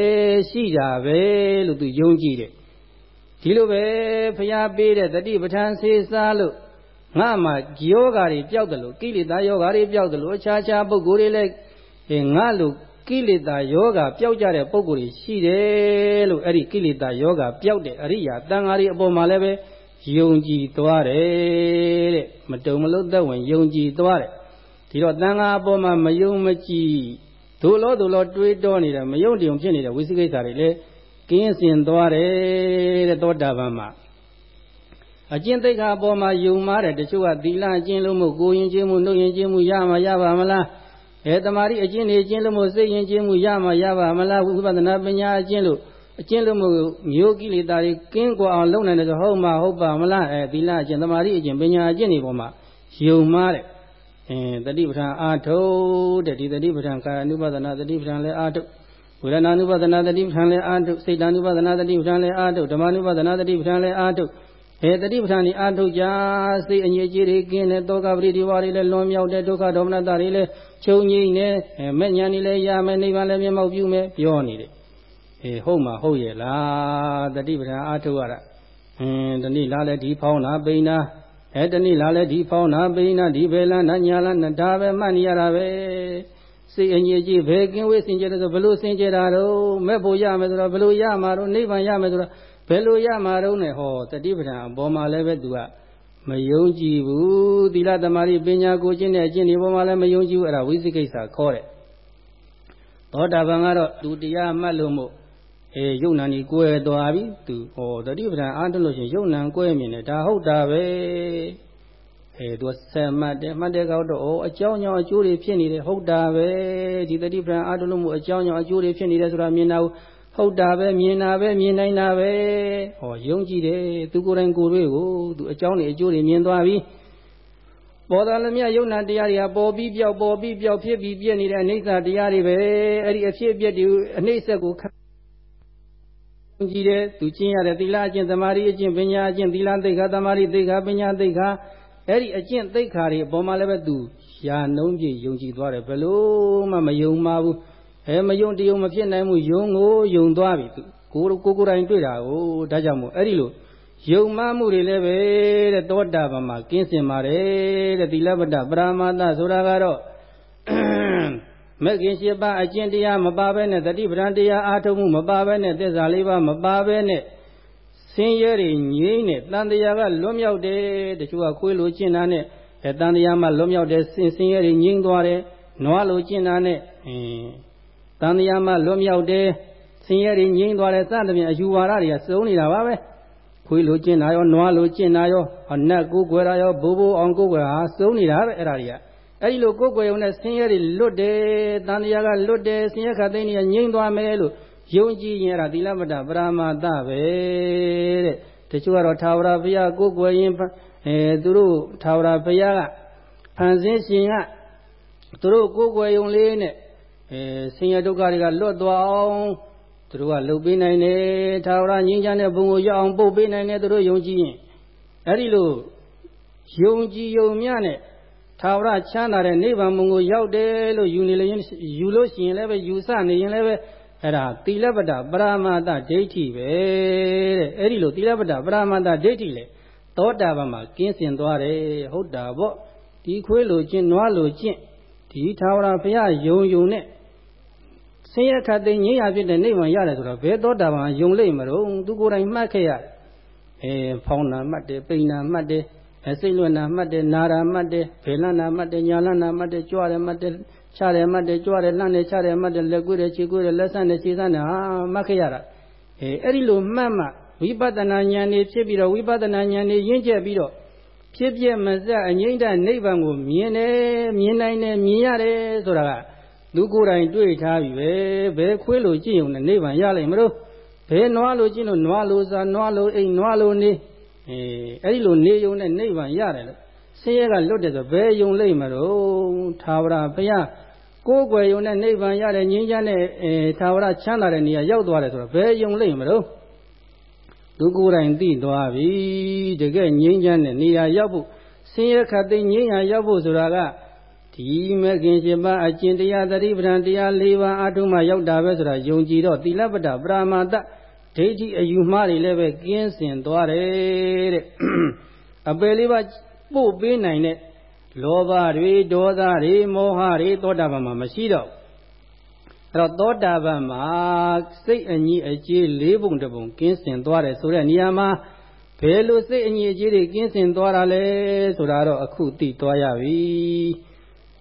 [SPEAKER 1] ရှိတာပဲလို့သူယုံကြည်တယ်ဒီလိုပဲဖះပေးတဲ့တတိပဋ္ဌာန်ဆေးစားလို့ငါမှယောဂါတွေပျောက်တယ်လို့ကိလေသာယောဂါတွေပျောက်တယ်လို့အခြားခြားပုဂ္ဂိုလ်တွေလည်းငါလိုကိလေသာယောဂါပျောက်ကြတဲ့ပုဂ္ဂိုလ်တွေရှိတယ်လို့အဲ့ဒီကိလေသာယောဂါပျောက်တဲ့အရိယာတန်ဃာတွေအပေါ်မှာလည်းပဲယုံကြည်သွားတယ်တဲ့မတုံမလို့သက်ဝင်ယုံကြည်သွားတယ်ဒီတော့တန်ဃာအပေါ်မှာမယုံမကြည် ဒုလောဒုလောတွေးတောနေတဲ့မယုံတည်ုံဖြစ်နေတဲ့ဝိသိကိစ္စတွေလည်းကင်းစင်သွားတယ်တဲ့သောတာပန်မှာအကျင့်သိက္ခာအပေါ်မှာယုံမားတယ်တချို့ကသီလအကျင့်လို့မို့ကိုရင်ချင်းမှုနှုတ်ရင်ချင်းမှုရမှာရပါမလားအဲတမာရီအကျင့်တွေအကျင့်လို့မို့စိတ်ရင်ချင်းမှုရမှာရပါမလားဝိပဿနာပညာအကျင့်လို့အကျင့်လို့မို့မျိုးကိလေသာတွေကင်းကွာအောင်လုပ်နိုင်တယ်ဆိုဟုတ်မှာဟုတ်ပါမလားအဲသီလအကျင့်တမာရီအကျင့်ပညာအကျင့်တွေပေါ်မှာယုံမားတယ် အင်းတတိပဋ္ဌာန်အာထုတ်တဲ့ဒီတတိပဋ္ဌာန်ကာယ ानु ပဒနာတတိပဋ္ဌာန်လည်းအာထုတ်ဝေဒနာ ानु ပဒနာတတိပဋ္ဌာန်လည်းအာထုတ်စိတ် ानु ပဒနာတတိပဋ္ဌာန်လည်းအာထုတ်ဓမ္မ ानु ပဒနာတတိပဋ္ဌာန်လည်းအာထုတ်အဲတတိပဋ္ဌာန်ဤအာထုတ်ကြစိတ်အငြိကြီးတွေကင်းတဲ့တောကပရိဒီဝါတွေလည်းလွန်မြောက်တဲ့ဒုက္ခဒေါမနတာတွေလည်းချုပ်ငြိမ့်နေမဲ့ညာနေလည်းရမယ်နိဗ္ဗာန်လည်းမျက်မှောက်ပြုမယ်ပြောနေတယ်အေးဟုတ်မှာဟုတ်ရဲ့လားတတိပဋ္ဌာန်အာထုတ်ရတာအင်းတဏိလားလည်းဒီဖောင်းတာပိန်တာ အဲတဏိလားလည်းဒီဖောင်းတာပိန်တာဒီဘယ်လားနညာလားဒါပဲမှတ်နေရတာပဲစိတ်အငြိကြီးဘယ်ကင်းဝေးစင်ကြတယ်ဆိုဘလို့စင်ကြတာတော့မဲ့ဖို့ရမယ်ဆိုတော့ဘလို့ရမှာတော့နိဗ္ဗာန်ရမယ်ဆိုတော့ဘယ်လိုရမှာတော့နဲ့ဟောတတိပဋ္ဌာန်အပေါ်မှာလည်းပဲသူကမယုံကြည်ဘူးသီလသမารိပညာကိုကျင့်တဲ့အကျင့်ဒီပေါ်မှာလည်းမယုံကြည်ဘူးအဲ့ဒါဝိသိကိစ္စခေါ်တယ်သောတာပန်ကတော့သူတရားမှတ်လို့မို့ အေးယုံနာကြီးကွဲသွားပြီသူဟောတတိပဋ္ဌာန်အားထုတ်လို့ရှိရင်ယုံနာကွဲမြင်တယ်ဒါဟုတ်တာပဲအဲသူဆက်မှတ်တယ်မှတ်တဲ့ကောက်တော့ဩအကြောင်းကြောင့်အကျိုးတွေဖြစ်နေတယ်ဟုတ်တာပဲဒီတတိပဋ္ဌာန်အားထုတ်လို့မို့အကြောင်းကြောင့်အကျိုးတွေဖြစ်နေတယ်ဆိုတာမြင်တာဟုတ်တာပဲမြင်တာပဲမြင်နိုင်တာပဲဟောယုံကြည်တယ်သူကိုယ်တိုင်ကိုယ်တွေ့ကိုသူအကြောင်းတွေအကျိုးတွေမြင်သွားပြီပေါ်တော်လည်းမြယုံနာတရားတွေကပေါ်ပြီးပြောက်ပေါ်ပြီးပြောက်ဖြစ်ပြီးပြည့်နေတဲ့အနိစ္စတရားတွေပဲအဲ့ဒီအဖြစ်အပျက်တွေအနိစ္စကိုခံ ကြည့်တယ်သူကျင့်ရတဲ့သီလအကျင့်သမာဓိအကျင့်ပညာအကျင့်သီလသိက္ခာသမာဓိသိက္ခာပညာသိက္ခာအဲ့ဒီအကျင့်သိက္ခာတွေအပေါ်မှာလည်းပဲသူယာနှုံးပြည့်ယုံကြည်သွားတယ်ဘယ်လို့မှမယုံမှာဘူးအဲမယုံတယုံမဖြစ်နိုင်ဘူးယုံကိုယုံသွားပြီသူကိုကိုကိုယ်တိုင်တွေ့တာကိုဒါကြောင့်မို့အဲ့ဒီလိုယုံမှမှုတွေလည်းပဲတဲ့သောတာပန်မှာကင်းစင်ပါတယ်တဲ့သီလပတ္တပရမတ္တဆိုတာကတော့ မဂ္ဂင်၈ပါးအကျင့်တရားမပါဘဲနဲ့တတိပဒံတရားအာထုံမှုမပါဘဲနဲ့သစ္စာလေးပါးမပါဘဲနဲ့ဆင်းရဲတွေငြိမ့်နဲ့တန်တရားကလွတ်မြောက်တယ်တချို့ကခွေးလိုကျင့်တာနဲ့အဲတန်တရားမှလွတ်မြောက်တယ်ဆင်းဆင်းရဲတွေငြိမ့်သွားတယ်နွားလိုကျင့်တာနဲ့အင်းတန်တရားမှလွတ်မြောက်တယ်ဆင်းရဲတွေငြိမ့်သွားတယ်စသဖြင့်အယူဝါဒတွေကစုံနေတာပါပဲခွေးလိုကျင့်တာရောနွားလိုကျင့်တာရောအနတ်ကိုယ်ွယ်တာရောဘိုးဘိုးအောင်ကိုယ်ွယ်ဟာစုံနေတာပဲအဲ့ဒါတွေက အဲ့ဒီလိုကိုယ်ွယ်ုံနဲ့ဆင်းရဲတွေလွတ်တယ်တန်တရားကလွတ်တယ်ဆင်းရဲခတ်သိမ်းတွေကငြိမ့်သွားမယ်လို့ယုံကြည်ရင်အဲ့ဒါသီလမတ္တပရမတ္တပဲတဲ့တချို့ကတော့ထာဝရဘုရားကိုယ်ွယ်ရင်အဲသူတို့ထာဝရဘုရားကဖန်ဆင်းရှင်ကသူတို့ကိုယ်ွယ်ုံလေးနဲ့အဲဆင်းရဲဒုက္ခတွေကလွတ်သွားအောင်သူတို့ကလှုပ်ပေးနိုင်တယ်ထာဝရငြိမ်းချမ်းတဲ့ဘုံကိုရောက်အောင်ပို့ပေးနိုင်တယ်သူတို့ယုံကြည်ရင်အဲ့ဒီလိုယုံကြည်ယုံမြနဲ့ ထာဝရချမ်းသာတဲ့နိဗ္ဗာန်ဘုံကိုရောက်တယ်လို့ယူနေလည်းယူလို့ရှိရင်လည်းပဲယူဆနေရင်လည်းပဲအဲ့ဒါသီလပတ္တပရမတ္တဒိဋ္ဌိပဲတဲ့အဲ့ဒီလိုသီလပတ္တပရမတ္တဒိဋ္ဌိလေသောတာပန်မှာကင်းစင်သွားတယ်ဟုတ်တာပေါ့ဒီခွေးလိုကျင့်နွားလိုကျင့်ဒီထာဝရဘုရားယုံယုံနဲ့ဆင်းရဲခတ်သိငြိမ်းရဖြစ်တဲ့နိဗ္ဗာန်ရတယ်ဆိုတော့ဘယ်သောတာပန်ယုံလိမ့်မလို့သူကိုယ်တိုင်မှတ်ခဲ့ရတယ်အဲဖောင်းနာမှတ်တယ်ပိန်နာမှတ်တယ် အဲစိတ်လွတ်နာမှတ်တယ်နာရာမှတ်တယ်ဘယ်လန်းနာမှတ်တယ်ညာလန်းနာမှတ်တယ်ကြွားတယ်မှတ်တယ်ချတယ်မှတ်တယ်ကြွားတယ်လှမ်းတယ်ချတယ်မှတ်တယ်လက်ကွေးတယ်ခြေကွေးတယ်လက်ဆန့်တယ်ခြေဆန့်တယ်ဟာမှတ်ခဲ့ရတာအဲအဲ့ဒီလိုမှတ်မှဝိပဿနာဉာဏ်นี่ဖြစ်ပြီးတော့ဝိပဿနာဉာဏ်นี่ရင့်ကျက်ပြီးတော့ဖြစ်ပြမစအငိမ့်တဲ့နိဗ္ဗာန်ကိုမြင်တယ်မြင်နိုင်တယ်မြင်ရတယ်ဆိုတာကလူကိုယ်တိုင်တွေ့ထားပြီပဲဘယ်ခွေးလိုကြည့်ုံနဲ့နိဗ္ဗာန်ရလိမ့်မလို့ဘယ်နွားလိုကြည့်လို့နွားလိုစားနွားလိုအိမ်နွားလိုနေ အဲအဲ့ဒီလိုနေုံနဲ့နိဗ္ဗာန်ရတယ်လို့ဆင်းရဲကလွတ်တယ်ဆိုဘယ်ယုံလိမ့်မလို့သာဝရဘုရားကိုယ်ွယ်ယုံနဲ့နိဗ္ဗာန်ရတဲ့ငြိမ်းချမ်းတဲ့အဲသာဝရချမ်းသာတဲ့နေရာရောက်သွားတယ်ဆိုတော့ဘယ်ယုံလိမ့်မလို့သူကိုယ်တိုင်သိသွားပြီတကယ်ငြိမ်းချမ်းတဲ့နေရာရောက်ဖို့ဆင်းရဲခတ်သိငြိမ်းရာရောက်ဖို့ဆိုတာကဒီမဂ်ခင်ရှင်ပါအကျင့်တရားသတိပဋ္ဌာန်တရား၄ပါးအထုမှရောက်တာပဲဆိုတာယုံကြည်တော့သီလပတ္တပရာမာတ ဒိဋ္ဌိအယူမှားတွေလည်းပဲကင်းစင်သွားတယ်တဲ့အပယ်လေးပါးပို့ပေးနိုင်တဲ့လောဘတွေဒေါသတွေမောဟတွေသောတာပန်မှာမရှိတော့အဲ့တော့သောတာပန်မှာစိတ်အညီအကျေးလေးပုံတစ်ပုံကင်းစင်သွားတယ်ဆိုတဲ့နေရာမှာဘယ်လိုစိတ်အညီအကျေးတွေကင်းစင်သွားတာလဲဆိုတာတော့အခုသိသွားရပြီ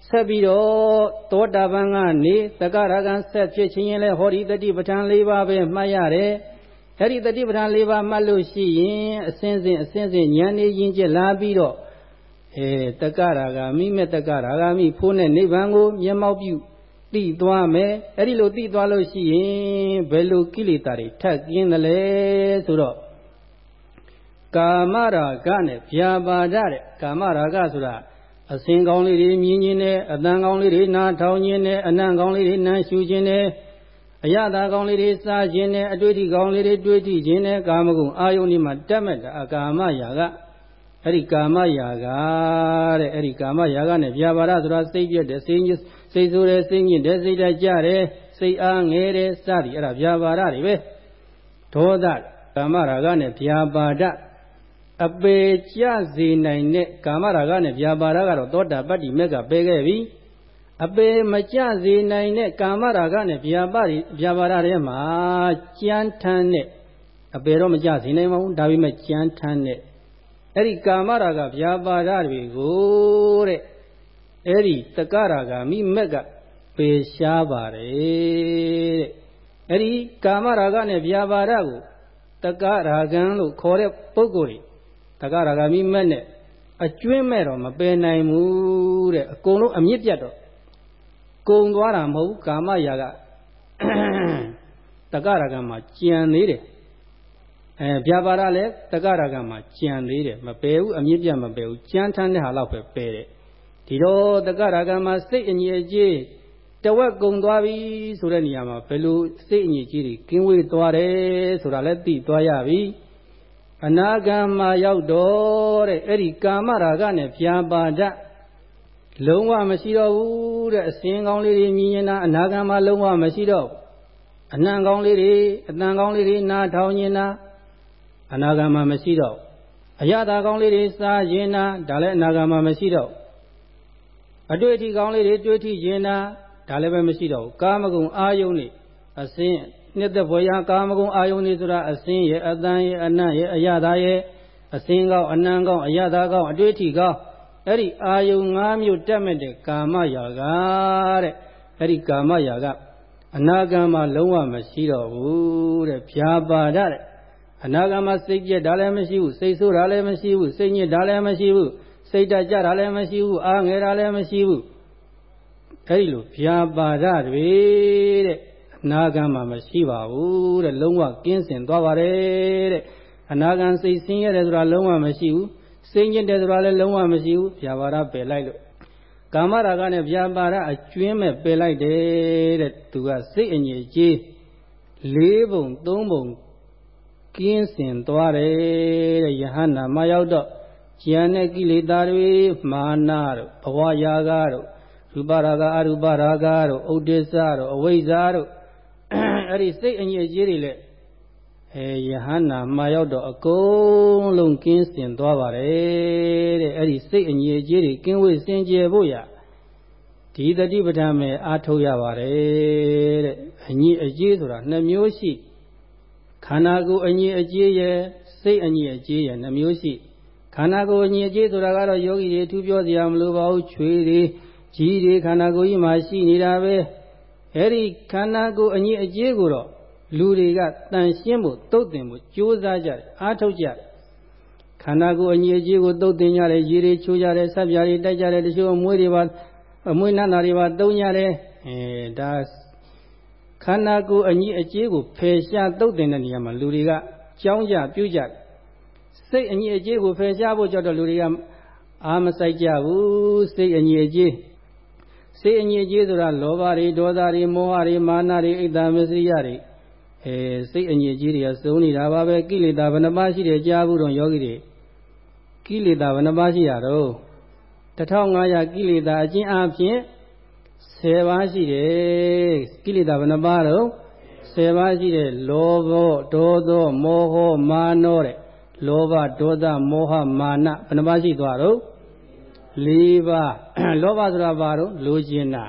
[SPEAKER 1] ဆက်ပြီးတော့သောတာပန်ကနေတက္ကရာကံဆက်ဖြစ်ခြင်းရင်လဲဟောဒီတတိပဋ္ဌာန်၄ပါးပဲမှတ်ရတယ် အဲ့ဒီတတိပဋ္ဌာန်၄ပါးမှတ်လို့ရှိရင်အစင်းစင်အစင်းစင်ဉာဏ်နေရင်ကျလာပြီးတော့အဲတက္ကရာဂမိမဲ့တက္ကရာဂမိဖိုးနဲ့နိဗ္ဗာန်ကိုမျက်မှောက်ပြုသိသွားမယ်အဲ့ဒီလိုသိသွားလို့ရှိရင်ဘယ်လိုကိလေသာတွေထပ်ကင်းတယ်လဲဆိုတော့ကာမရာဂနဲ့ဗျာပါဒတဲ့ကာမရာဂဆိုတာအစင်ကောင်းလေးတွေမြင်ခြင်းနဲ့အတန်ကောင်းလေးတွေနားထောင်ခြင်းနဲ့အနံ့ကောင်းလေးတွေနမ်းရှူခြင်းနဲ့ အရသာကောင်းလေးတွေစားခြင်းနဲ့အတွေ့အထိကောင်းလေးတွေတွေ့ထိခြင်းနဲ့ကာမဂုဏ်အာယုန်ဒီမှာတက်မဲ့တာအကာမရာဂအဲ့ဒီကာမရာဂတဲ့အဲ့ဒီကာမရာဂနဲ့ဗျာပါဒဆိုတာစိတ်ပြက်တဲ့စိတ်စိတ်ဆိုးတယ်စိတ်ညစ်တယ်စိတ်ဓာတ်ကြတယ်စိတ်အားငယ်တယ်စသည်အဲ့ဒါဗျာပါဒတွေပဲဒေါသကာမရာဂနဲ့ဗျာပါဒအပေကြစေနိုင်တဲ့ကာမရာဂနဲ့ဗျာပါဒကတော့သောတာပတ္တိမက်ကပယ်ခဲ့ပြီ အပေမကြစေနိုင်တဲ့ကာမရာဂနဲ့ဗျာပါရိဗျာပါဒထဲမှာကြမ်းထမ်းတဲ့အပေတော့မကြစေနိုင်ပါဘူးဒါပေမဲ့ကြမ်းထမ်းတဲ့အဲ့ဒီကာမရာဂဗျာပါဒတွေကိုတဲ့အဲ့ဒီတက္ကရာဂမိမက်ကပေရှားပါတယ်တဲ့အဲ့ဒီကာမရာဂနဲ့ဗျာပါဒကိုတက္ကရာဂံလို့ခေါ်တဲ့ပုဂ္ဂိုလ်တွေတက္ကရာဂမိမက်နဲ့အကျွင်းမဲ့တော့မပယ်နိုင်ဘူးတဲ့အကုန်လုံးအမြင့်ပြတ်တော့ ကုံသွားတာမဟုတ်ကာမရာဂတက္ကရာဂံမှာကြံသေးတယ်အဲဗျာပါဒလည်းတက္ကရာဂံမှာကြံသေးတယ်မပယ်ဘူးအမြင့်ပြတ်မပယ်ဘူးကြမ်းထမ်းတဲ့ဟာလောက်ပဲပယ်တယ်ဒီတော့တက္ကရာဂံမှာစိတ်အငြိအကျေးတဝက်ကုံသွားပြီဆိုတဲ့နေရာမှာဘယ်လိုစိတ်အငြိအကျေးတွေကင်းဝေးသွားတယ်ဆိုတာလည်းသိသွားရပြီအနာဂံမှာရောက်တော့တဲ့အဲ့ဒီကာမရာဂနဲ့ဗျာပါဒ လုံးဝမရှိတော့ဘူးတဲ့အစင်းကောင်းလေးတွေမြင်နေတာအနာဂံမှာလုံးဝမရှိတော့အနံကောင်းလေးတွေအတန်ကောင်းလေးတွေနားထောင်နေတာအနာဂံမှာမရှိတော့အရသာကောင်းလေးတွေစားရင်နာဒါလည်းအနာဂံမှာမရှိတော့အတွေ့အထိကောင်းလေးတွေတွေ့ထိရင်နာဒါလည်းပဲမရှိတော့ဘူးကာမဂုဏ်အာယုန်နေအစင်းနှစ်သက်ဘွယ်ရာကာမဂုဏ်အာယုန်နေဆိုတာအစင်းရဲ့အတန်ရဲ့အနံ့ရဲ့အရသာရဲ့အစင်းကောင်းအနံ့ကောင်းအရသာကောင်းအတွေ့အထိကောင်း အဲ့ဒီအာယုံ၅မျိုးတက်မဲ့တဲ့ကာမရာဂတဲ့အဲ့ဒီကာမရာဂအနာဂံမှာလုံးဝမရှိတော့ဘူးတဲ့ဖြာပါဒတဲ့အနာဂံမှာစိတ်ပြက်တာလည်းမရှိဘူးစိတ်ဆိုးတာလည်းမရှိဘူးစိတ်ညစ်တာလည်းမရှိဘူးစိတ်တကြတာလည်းမရှိဘူးအားငယ်တာလည်းမရှိဘူးအဲ့ဒီလိုဖြာပါဒတွေတဲ့အနာဂံမှာမရှိပါဘူးတဲ့လုံးဝကင်းစင်သွားပါတယ်တဲ့အနာဂံစိတ်ဆင်းရဲတယ်ဆိုတာလုံးဝမရှိဘူး စိတ်ညစ်တယ်ဆိုတာလည်းလုံးဝမရှိဘူးဗျာပါဒပယ်လိုက်လို့ကာမရာဂနဲ့ဗျာပါဒအကျွင်းမဲ့ပယ်လိုက်တယ်တဲ့သူကစိတ်အငြိကြေးလေးပုံသုံးပုံကင်းစင်သွားတယ်တဲ့ယဟန္တာမရောက်တော့ဉာဏ်နဲ့ကိလေသာတွေမာနတို့ဘဝရာဂတို့ရူပရာဂအရူပရာဂတို့ဥဒိစ္စတို့အဝိဇ္ဇာတို့အဲ့ဒီစိတ်အငြိကြေးတွေလည်း အဲယဟန္နာမှာရောက်တော့အကုန်လုံးကင်းစင်သွားပါတယ်တဲ့အဲ့ဒီစိတ်အငြိအကျေးတွေကင်းဝေးစင်ကြယ်ဖို့ရဒီတတိပဋ္ဌာန်မဲ့အားထုတ်ရပါတယ်တဲ့အငြိအကျေးဆိုတာနှစ်မျိုးရှိခန္ဓာကိုယ်အငြိအကျေးရဲ့စိတ်အငြိအကျေးရဲ့နှစ်မျိုးရှိခန္ဓာကိုယ်အငြိအကျေးဆိုတာကတော့ယောဂီတွေသူပြောစရာမလိုပါဘူးချွေတွေကြီးတွေခန္ဓာကိုယ်ကြီးမှာရှိနေတာပဲအဲ့ဒီခန္ဓာကိုယ်အငြိအကျေးကိုတော့ လူတွေကတန်ရှင်းဖို့တုတ်တင်ဖို့ကြိုးစားကြတယ်အားထုတ်ကြတယ်ခန္ဓာကိုယ်အညီအကျေးကိုတုတ်တင်ကြတယ်ရေတွေချိုးကြတယ်ဆက်ပြားတွေတိုက်ကြတယ်တချို့အမွေးတွေပါအမွေးနတ်နာတွေပါတုံးကြတယ်အဲဒါခန္ဓာကိုယ်အညီအကျေးကိုဖယ်ရှားတုတ်တင်တဲ့နေရာမှာလူတွေကကြောင်းကြပြုကြတယ်စိတ်အညီအကျေးကိုဖယ်ရှားဖို့ကြောက်တော့လူတွေကအာမဆိုင်ကြဘူးစိတ်အညီအကျေးစိတ်အညီအကျေးဆိုတာလောဘတွေဒေါသတွေမောဟတွေမာနတွေအိတ်တမစရိယတွေ အဲစိတ်အငြိကြီးတွေကစုံနေတာပါပဲကိလေသာဘယ်နှပါးရှိတယ်ကြားဘူးတော့ယောဂီတွေကိလေသာဘယ်နှပါးရှိရတော့1500ကိလေသာအကျဉ်းအပြင်10ပါးရှိတယ်ကိလေသာဘယ်နှပါးတော့10ပါးရှိတယ်လောဘဒေါသမောဟမာနောတဲ့လောဘဒေါသမောဟမာနဘယ်နှပါးရှိသွားတော့၄ပါးလောဘဆိုတာဘာတော့လိုချင်တာ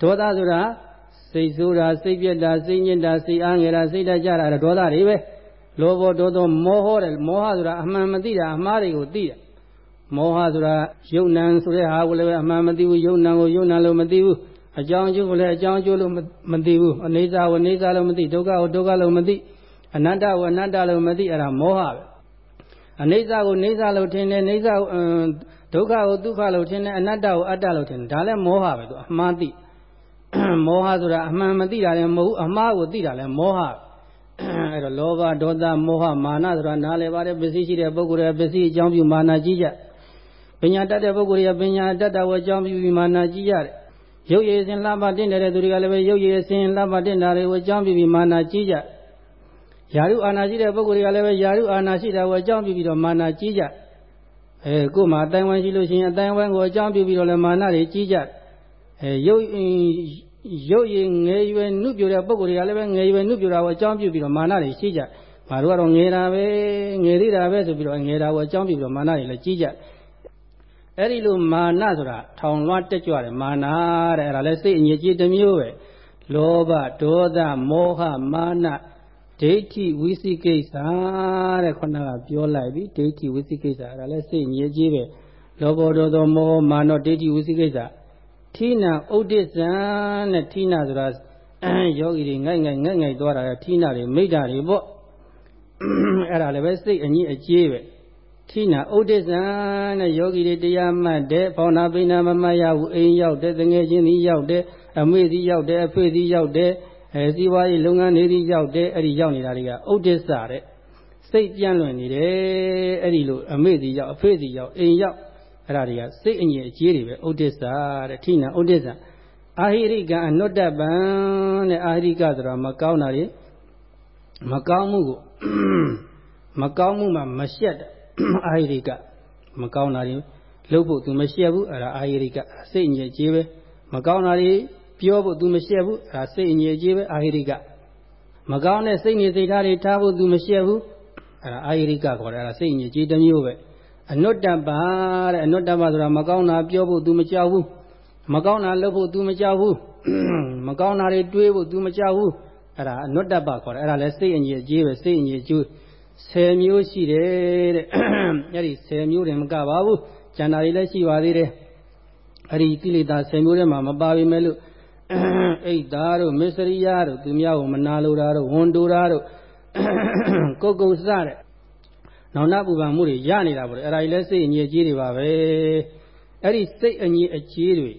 [SPEAKER 1] ဒေါသဆိုတာ စိတ်ဆိုးတာစိတ်ပြက်တာစိတ်ညစ်တာစိတ်အားငယ်တာစိတ်တကြတာဒေါသတွေပဲလောဘဒေါသမောဟတဲ့မောဟဆိုတာအမှန်မသိတာအမှားတွေကိုသိတာမောဟဆိုတာယုံနံဆိုတဲ့ဟာကိုလည်းအမှန်မသိဘူးယုံနံကိုယုံနံလို့မသိဘူးအကြောင်းအကျိုးကိုလည်းအကြောင်းအကျိုးလို့မသိဘူးအနေစာကိုအနေစာလို့မသိဒုက္ခကိုဒုက္ခလို့မသိအနတ္တကိုအနတ္တလို့မသိအဲ့ဒါမောဟပဲအနေစာကိုနေစာလို့ထင်တယ်နေစာကိုဒုက္ခကိုဒုက္ခလို့ထင်တယ်အနတ္တကိုအတ္တလို့ထင်တယ်ဒါလည်းမောဟပဲသူအမှားသိ မောဟဆိုတာအမှန်မသိတာလည်းမဟုတ်ဘူးအမှားကိုသိတာလည်းမောဟအဲ့တော့လောဘဒေါသမောဟမာနဆိုတာနားလည်ပါတယ်ပစ္စည်းရှိတဲ့ပုဂ္ဂိုလ်ရဲ့ပစ္စည်းအကြောင်းပြုမာနကြီးကြပညာတတ်တဲ့ပုဂ္ဂိုလ်ရဲ့ပညာတတ်တာကိုအကြောင်းပြုပြီးမာနကြီးကြတယ်ရုပ်ရည်စင်လှပတင့်တဲ့သူတွေကလည်းပဲရုပ်ရည်စင်လှပတင့်တာတွေကိုအကြောင်းပြုပြီးမာနကြီးကြယာရုအာနာရှိတဲ့ပုဂ္ဂိုလ်တွေကလည်းပဲယာရုအာနာရှိတာကိုအကြောင်းပြုပြီးတော့မာနကြီးကြအဲကို့မှာအတိုင်းဝိုင်းရှိလို့ရှိရင်အတိုင်းဝိုင်းကိုအကြောင်းပြုပြီးတော့လည်းမာနတွေကြီးကြ အဲရုပ်ရုပ်ရည်ငယ်ရွယ်နှုတ်ပြတဲ့ပုဂ္ဂိုလ်တွေကလည်းပဲငယ်ရွယ်နှုတ်ပြတာကိုအကြောင်းပြုပြီးတော့မာနတွေရှိကြ။ဘာလို့ကတော့ငယ်တာပဲငယ်သေးတာပဲဆိုပြီးတော့ငယ်တာကိုအကြောင်းပြုပြီးတော့မာနတွေလည်းကြီးကြ။အဲ့ဒီလိုမာနဆိုတာထောင်လွှမ်းတက်ကြွတယ်မာနတဲ့အဲ့ဒါလည်းစိတ်အငြိကြီးတစ်မျိုးပဲ။လောဘဒေါသမောဟမာနဒိဋ္ဌိဝိသိကိစ္စတဲ့ခုနကပြောလိုက်ပြီဒိဋ္ဌိဝိသိကိစ္စအဲ့ဒါလည်းစိတ်ငြိကြီးပဲ။လောဘဒေါသမောဟမာနဒိဋ္ဌိဝိသိကိစ္စ ဌိနာဥဒိစ္စံတဲ့ဌိနာဆိုတာယောဂီတွေငိုက်ငိုက်ငက်ငိုက်သွားတာဌိနာတွေမိတ်တာတွေပေါ့အဲ့ဒါလည်းပဲစိတ်အကြီးအကျေးပဲဌိနာဥဒိစ္စံတဲ့ယောဂီတွေတရားမှတ်တဲ့ဘောနာပိနာမမရဘူးအိမ်ရောက်တဲ့တငယ်ချင်းသည်ရောက်တဲ့အမေသည်ရောက်တဲ့အဖေသည်ရောက်တဲ့အဲစီးပွားရေးလုပ်ငန်းတွေသည်ရောက်တဲ့အဲ့ဒီရောက်နေတာတွေကဥဒိစ္စတဲ့စိတ်ပြန့်လွင်နေတယ်အဲ့ဒီလိုအမေသည်ရောက်အဖေသည်ရောက်အိမ်ရောက် အဲ့ဒါတွေကစိတ်အငြိအကျေးတွေပဲဥဒိစ္စတဲ့ထိနာဥဒိစ္စအာဟိရိကအနုတ္တပံတဲ့အာဟိရိကဆိုတာမကောင်းတာတွေမကောင်းမှုကိုမကောင်းမှုမှမရှက်တဲ့အာဟိရိကမကောင်းတာတွေလုပ်ဖို့သူမရှက်ဘူးအဲ့ဒါအာဟိရိကစိတ်အငြိအကျေးပဲမကောင်းတာတွေပြောဖို့သူမရှက်ဘူးအဲ့ဒါစိတ်အငြိအကျေးပဲအာဟိရိကမကောင်းတဲ့စိတ်နေစိတ်ထားတွေထားဖို့သူမရှက်ဘူးအဲ့ဒါအာဟိရိကခေါ်တယ်အဲ့ဒါစိတ်အငြိအကျေးတစ်မျိုးပဲ အနုတ္တပတဲ့အနုတ္တပဆိုတာမကောင်းတာပြောဖို့ तू မကြောက်ဘူးမကောင်းတာလုပ်ဖို့ तू မကြောက်ဘူးမကောင်းတာတွေတွေးဖို့ तू မကြောက်ဘူးအဲ့ဒါအနုတ္တပခေါ်တယ်အဲ့ဒါလဲစိတ်အငြိအကျေးပဲစိတ်အငြိအကျိုး10မျိုးရှိတယ်တဲ့အဲ့ဒီ10မျိုးတွေမကပါဘူးကျန်တာတွေလည်းရှိပါသေးတယ်အဲ့ဒီကိလေသာ10မျိုးထဲမှာမပါပေမဲ့လို့အိတ်သားတို့မစ္စရိယတို့သူများကိုမနာလိုတာတို့ဝန်တိုတာတို့ကိုကုတ်စတဲ့ နောင်နာပူပန်မှုတွေရနေတာပေါ့လေအဲ့ဒါကြီးလဲစိတ်အငြိအကျေးတွေပါပဲအဲ့ဒီစိတ်အငြိအကျေးတွေ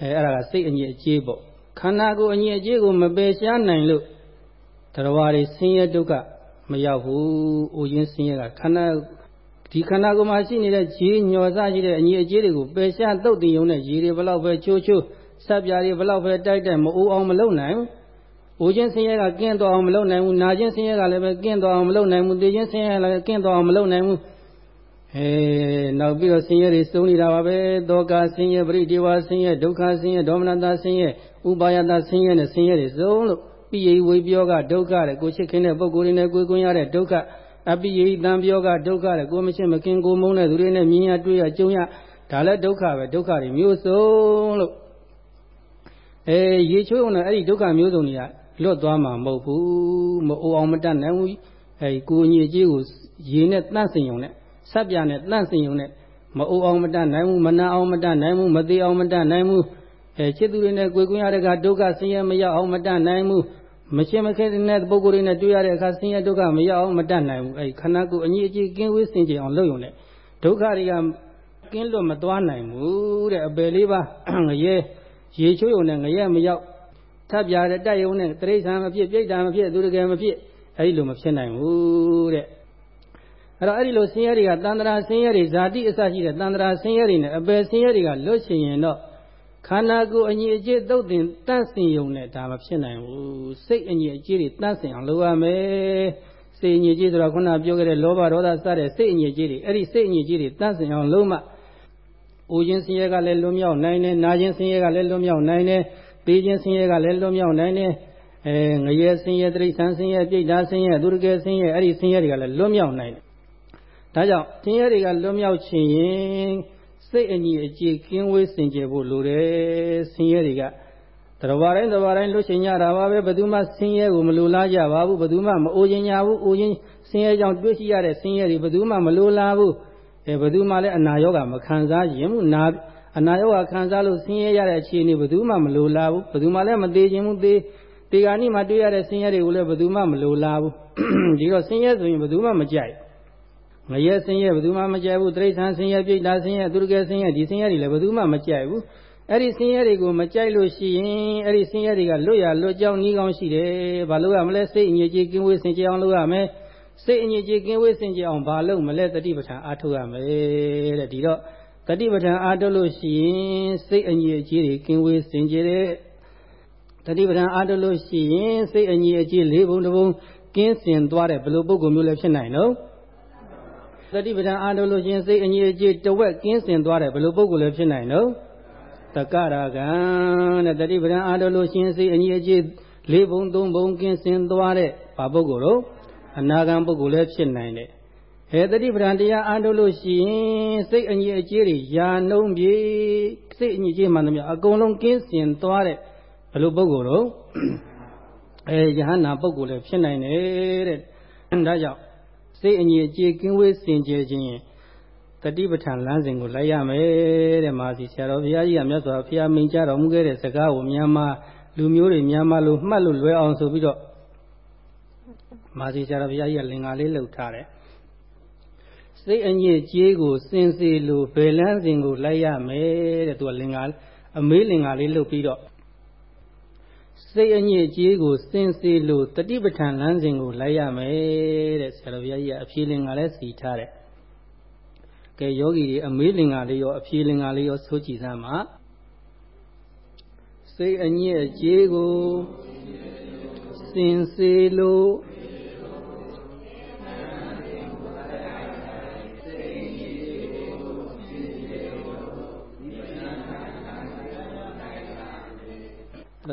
[SPEAKER 1] အဲအဲ့ဒါကစိတ်အငြိအကျေးပေါ့ခန္ဓာကိုယ်အငြိအကျေးကိုမပယ်ရှားနိုင်လို့တရားတွေဆင်းရဲဒုက္ခမရောက်ဘူး။အိုရင်းဆင်းရဲကခန္ဓာဒီခန္ဓာကိုယ်မှာရှိနေတဲ့ခြေညော်စားရှိတဲ့အညီအကျေးတွေကိုပယ်ရှားတုတ်တင်ုံနဲ့ရေတွေဘလောက်ပဲချိုးချိုးဆက်ပြားတွေဘလောက်ပဲတိုက်တိုက်မအိုးအောင်မလုပ်နိုင်ဘူး အိုခြင်းဆင်းရဲကကင်းသွားအောင်မလုပ်နိုင်ဘူးနာခြင်းဆင်းရဲကလည်းပဲကင်းသွားအောင်မလုပ်နိုင်ဘူးသိခြင်းဆင်းရဲကလည်းကင်းသွားအောင်မလုပ်နိုင်ဘူးအဲနောက်ပြီးတော့ဆင်းရဲတွေစုံနေတာပါပဲတောကဆင်းရဲပရိဒေဝဆင်းရဲဒုက္ခဆင်းရဲဒေါမနတာဆင်းရဲဥပါယတာဆင်းရဲနဲ့ဆင်းရဲတွေစုံလို့ပိယိဝေပြောကဒုက္ခတဲ့ကိုချစ်ခင်တဲ့ပုဂ္ဂိုလ်တွေနဲ့ကိုယ်ကွင်းရတဲ့ဒုက္ခအပိယိတံပြောကဒုက္ခတဲ့ကိုမချစ်မခင်ကိုမုန်းတဲ့သူတွေနဲ့မြင်ရတွေ့ရကြုံရဒါလည်းဒုက္ခပဲဒုက္ခတွေမျိုးစုံလို့အဲရေချိုးုံနဲ့အဲ့ဒီဒုက္ခမျိုးစုံတွေက လွတ်သွားမှာမဟုတ်ဘူးမအိုအောင်မတတ်နိုင်ဘူးအဲကိုညစ်ကြီးကိုရေနဲ့တန့်စင်ုံနဲ့ဆက်ပြနဲ့တန့်စင်ုံနဲ့မအိုအောင်မတတ်နိုင်ဘူးမနာအောင်မတတ်နိုင်ဘူးမသေးအောင်မတတ်နိုင်ဘူးအဲချစ်သူတွေနဲ့ကိုယ်ကွင်းရတဲ့ကဒုက္ခဆင်းရဲမရောက်အောင်မတတ်နိုင်ဘူးမရှင်းမခဲတဲ့ပုဂ္ဂိုလ်တွေနဲ့တွေ့ရတဲ့အခါဆင်းရဲဒုက္ခမရောက်အောင်မတတ်နိုင်ဘူးအဲခန္ဓာကိုယ်အညီအကျေးကင်းဝေးစင်ကြယ်အောင်လုပ်ရုံနဲ့ဒုက္ခတွေကကင်းလွတ်မသွားနိုင်ဘူးတဲ့အပယ်လေးပါငရဲရေချိုးရုံနဲ့ငရဲမရောက် ထပ်ပြတဲ့တိုက်ယုံနဲ့တရိษံမဖြစ်ပြိတ္တာမဖြစ်သူတကယ်မဖြစ်အဲဒီလိုမဖြစ်နိုင်ဘူးတဲ့အဲ့တော့အဲ့ဒီလိုဆင်းရဲတွေကတန္တရာဆင်းရဲတွေဇာတိအစရှိတဲ့တန္တရာဆင်းရဲတွေနဲ့အပယ်ဆင်းရဲတွေကလွတ်ရှင်ရင်တော့ခန္ဓာကိုယ်အညီအကျင့်တုတ်တင်တန့်စင်ယုံနဲ့ဒါမဖြစ်နိုင်ဘူးစိတ်အညီအကျင့်တွေတန့်စင်အောင်လုပ်ရမယ်စိတ်အညီအကျင့်ဆိုတာခုနပြောခဲ့တဲ့လောဘဒေါသစတဲ့စိတ်အညီအကျင့်တွေအဲ့ဒီစိတ်အညီအကျင့်တွေတန့်စင်အောင်လုပ်မှအိုခြင်းဆင်းရဲကလည်းလွတ်မြောက်နိုင်တယ်နာခြင်းဆင်းရဲကလည်းလွတ်မြောက်နိုင်တယ် သိခြင်းဆင်းရဲကလည်းလွတ်မြောက်နိုင်တယ်အဲငရဲဆင်းရဲတိရစ္ဆာန်ဆင်းရဲပြိတ္တာဆင်းရဲသူရကယ်ဆင်းရဲအဲ့ဒီဆင်းရဲတွေကလည်းလွတ်မြောက်နိုင်တယ်ဒါကြောင့်ဆင်းရဲတွေကလွတ်မြောက်ခြင်းရင်စိတ်အညီအကျေကင်းဝေးစင်ကြယ်ဖို့လိုတယ်ဆင်းရဲတွေကတရဝတိုင်းတရဝတိုင်းလွတ်ချင်ကြတာပါပဲဘယ်သူမှဆင်းရဲကိုမလိုလားကြပါဘူးဘယ်သူမှမအိုချင်ကြဘူးအိုချင်းဆင်းရဲကြောင့်တွေ့ရှိရတဲ့ဆင်းရဲတွေဘယ်သူမှမလိုလားဘူးအဲဘယ်သူမှလည်းအနာရောဂါမခံစားရင်ဘူးနာ အနာရောဂါခံစားလို့ဆင်းရဲရတဲ့အခြေအနေဘယ်သူမှမလိုလားဘူးဘယ်သူမှလည်းမသေးခြင်းဘူးသေးဒီကနေ့မှတွေ့ရတဲ့ဆင်းရဲတွေကိုလည်းဘယ်သူမှမလိုလားဘူးဒီတော့ဆင်းရဲဆိုရင်ဘယ်သူမှမကြိုက်ငရဲဆင်းရဲဘယ်သူမှမကြိုက်ဘူးတိရစ္ဆာန်ဆင်းရဲပြိတ္တာဆင်းရဲသူရကဲဆင်းရဲဒီဆင်းရဲတွေလည်းဘယ်သူမှမကြိုက်ဘူးအဲ့ဒီဆင်းရဲတွေကိုမကြိုက်လို့ရှိရင်အဲ့ဒီဆင်းရဲတွေကလွတ်ရလွတ်ကြောင်းနှီးကောင်းရှိတယ်ဘာလို့ရမလဲစိတ်အငြိကြီးကင်းဝေးစင်ကြအောင်လုပ်ရမယ်စိတ်အငြိကြီးကင်းဝေးစင်ကြအောင်ဘာလုပ်မလဲတတိပဋ္ဌာန်အားထုတ်ရမယ်တဲ့ဒီတော့ တတိပဋ္ဌာန်အားထုတ်လို့ရှိရင်စိတ်အငြိကြီးတွေကင်းဝေးစင်ကြတဲ့တတိပဋ္ဌာန်အားထုတ်လို့ရှိရင်စိတ်အငြိအကြီးလေးပုံတစ်ပုံကင်းစင်သွားတဲ့ဘယ်လိုပုံကုမျိုးလဲဖြစ်နိုင်လို့တတိပဋ္ဌာန်အားထုတ်လို့ရှိရင်စိတ်အငြိအကြီးတဝက်ကင်းစင်သွားတဲ့ဘယ်လိုပုံကုလဲဖြစ်နိုင်လို့တကရာကံတဲ့တတိပဒံအာတော်လို့ရှင်စိတ်အညီအကျေးလေးဘုံသုံးဘုံကင်းစင်သွားတဲ့ဘာပုဂ္ဂိုလ်တော့အနာဂံပုဂ္ဂိုလ်လည်းဖြစ်နိုင်တယ် ဟဲတတိပဒံတရားအာတော်လို့ရှိရင်စိတ်အညီအကျေးတွေယာနှုံးပြေစိတ်အညီအကျေးမှန်သမျှအကုန်လုံးကင်းစင်သွားတဲ့ဘယ်လိုပုဂ္ဂိုလ်တော့အဲယဟနာပုဂ္ဂိုလ်လည်းဖြစ်နိုင်တယ်တဲ့ဒါကြောင့်စိတ်အညီအကျေးကင်းဝေးစင်ကြယ်ခြင်းတတိပဋ္ဌာန်လမ်းစဉ်ကိုလိုက်ရမယ်တဲ့မာစီဆရာတော်ဘုရားကြီးကမြတ်စွာဘုရားမိန့်ကြားတော်မူခဲ့တဲ့စကားကိုမြန်မာလူမျိုးတွေမြန်မာလိုမှတ်လို့လွယ်အောင်ဆိုပြီးတော့မာစီဆရာတော်ဘုရားကြီးကလင်္ကာလေးလှုပ်ထားတယ် စိတ်အညစ်ကြေးကိုစင်စေလို့ဘယ်လန်းစဉ်ကိုလိုက်ရမယ်တဲ့သူကလင်္ကာအမေးလင်္ကာလေးလှုပ်ပြီးတော့စိတ်အညစ်အကြေးကိုစင်စေလို့တတိပဋ္ဌာန်လမ်းစဉ်ကိုလိုက်ရမယ်တဲ့ဆရာတော်ဘုရားကြီးကအဖြေလင်္ကာလည်းစီထားတယ်ကဲယောဂီတွေအမေးလင်္ကာလေးရောအဖြေလင်္ကာလေးရောဆိုကြည့်စမ်းပါစိတ်အညစ်အကြေးကိုစင်စေလို့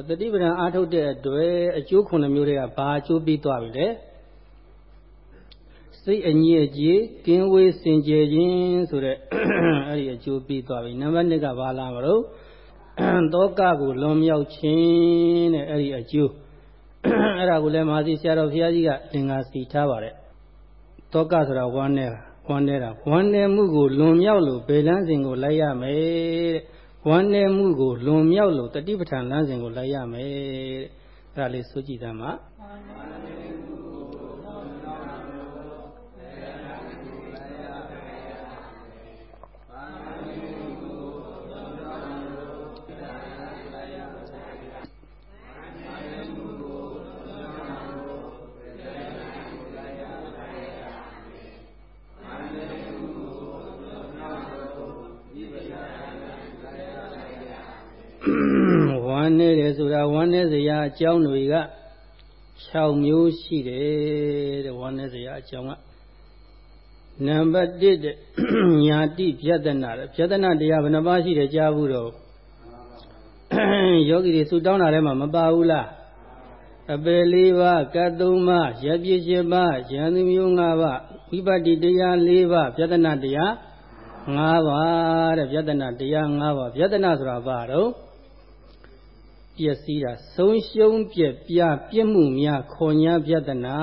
[SPEAKER 1] တတိပဒံအားထုတ်တဲ့အတွက်အကျိုးခုနှစ်မျိုးတွေကဘာအကျိုးပြီးသွားပြီလဲစိတ်အညစ်အကြေးကင်းဝေးစင်ကြယ်ခြင်းဆိုတဲ့အဲ့ဒီအကျိုးပြီးသွားပြီနံပါတ်1ကဘာလာမလို့တောကကိုလွန်မြောက်ခြင်းတဲ့အဲ့ဒီအကျိုးအဲ့ဒါကိုလည်းမာစီဆရာတော်ဘုရားကြီးကလင်္ကာစီထားပါတယ်တောကဆိုတာဝမ်းနေတာဝမ်းနေတာဝမ်းနေမှုကိုလွန်မြောက်လို့ဘယ်လန်းစဉ်ကိုလိုက်ရမယ်တဲ့ ဝမ်းနေမှုကိုလွန်မြောက်လို့တတိပဋ္ဌာန်လမ်းစဉ်ကိုလိုက်ရမယ်တဲ့အဲ့ဒါလေးဆိုကြည့်သမ်းပါမ်း အကြောင်းတွေက6မျိုးရှိတယ်တဲ့ဝမ်းနေစရာအကြောင်းကနံပါတ်1တဲ့ညာတိပြဒနာတဲ့ပြဒနာတရားဘယ်နှပါးရှိတယ်ကြားဘူးတော့ယောဂီတွေဆူတောင်းတာထဲမှာမပါဘူးလားအပယ်၄ပါးကတ်၃ပါးရပြည့်၈ပါးဉာဏ်သူမျိုး၅ပါးဝိပတ္တိတရား၄ပါးပြဒနာတရား၅ပါးတဲ့ပြဒနာတရား၅ပါးပြဒနာဆိုတာဘာတော့ ပျက်စီးတာဆုံးရှုံးပြက်ပြပြစ်မှုများခေါ်ညာပြဒနာ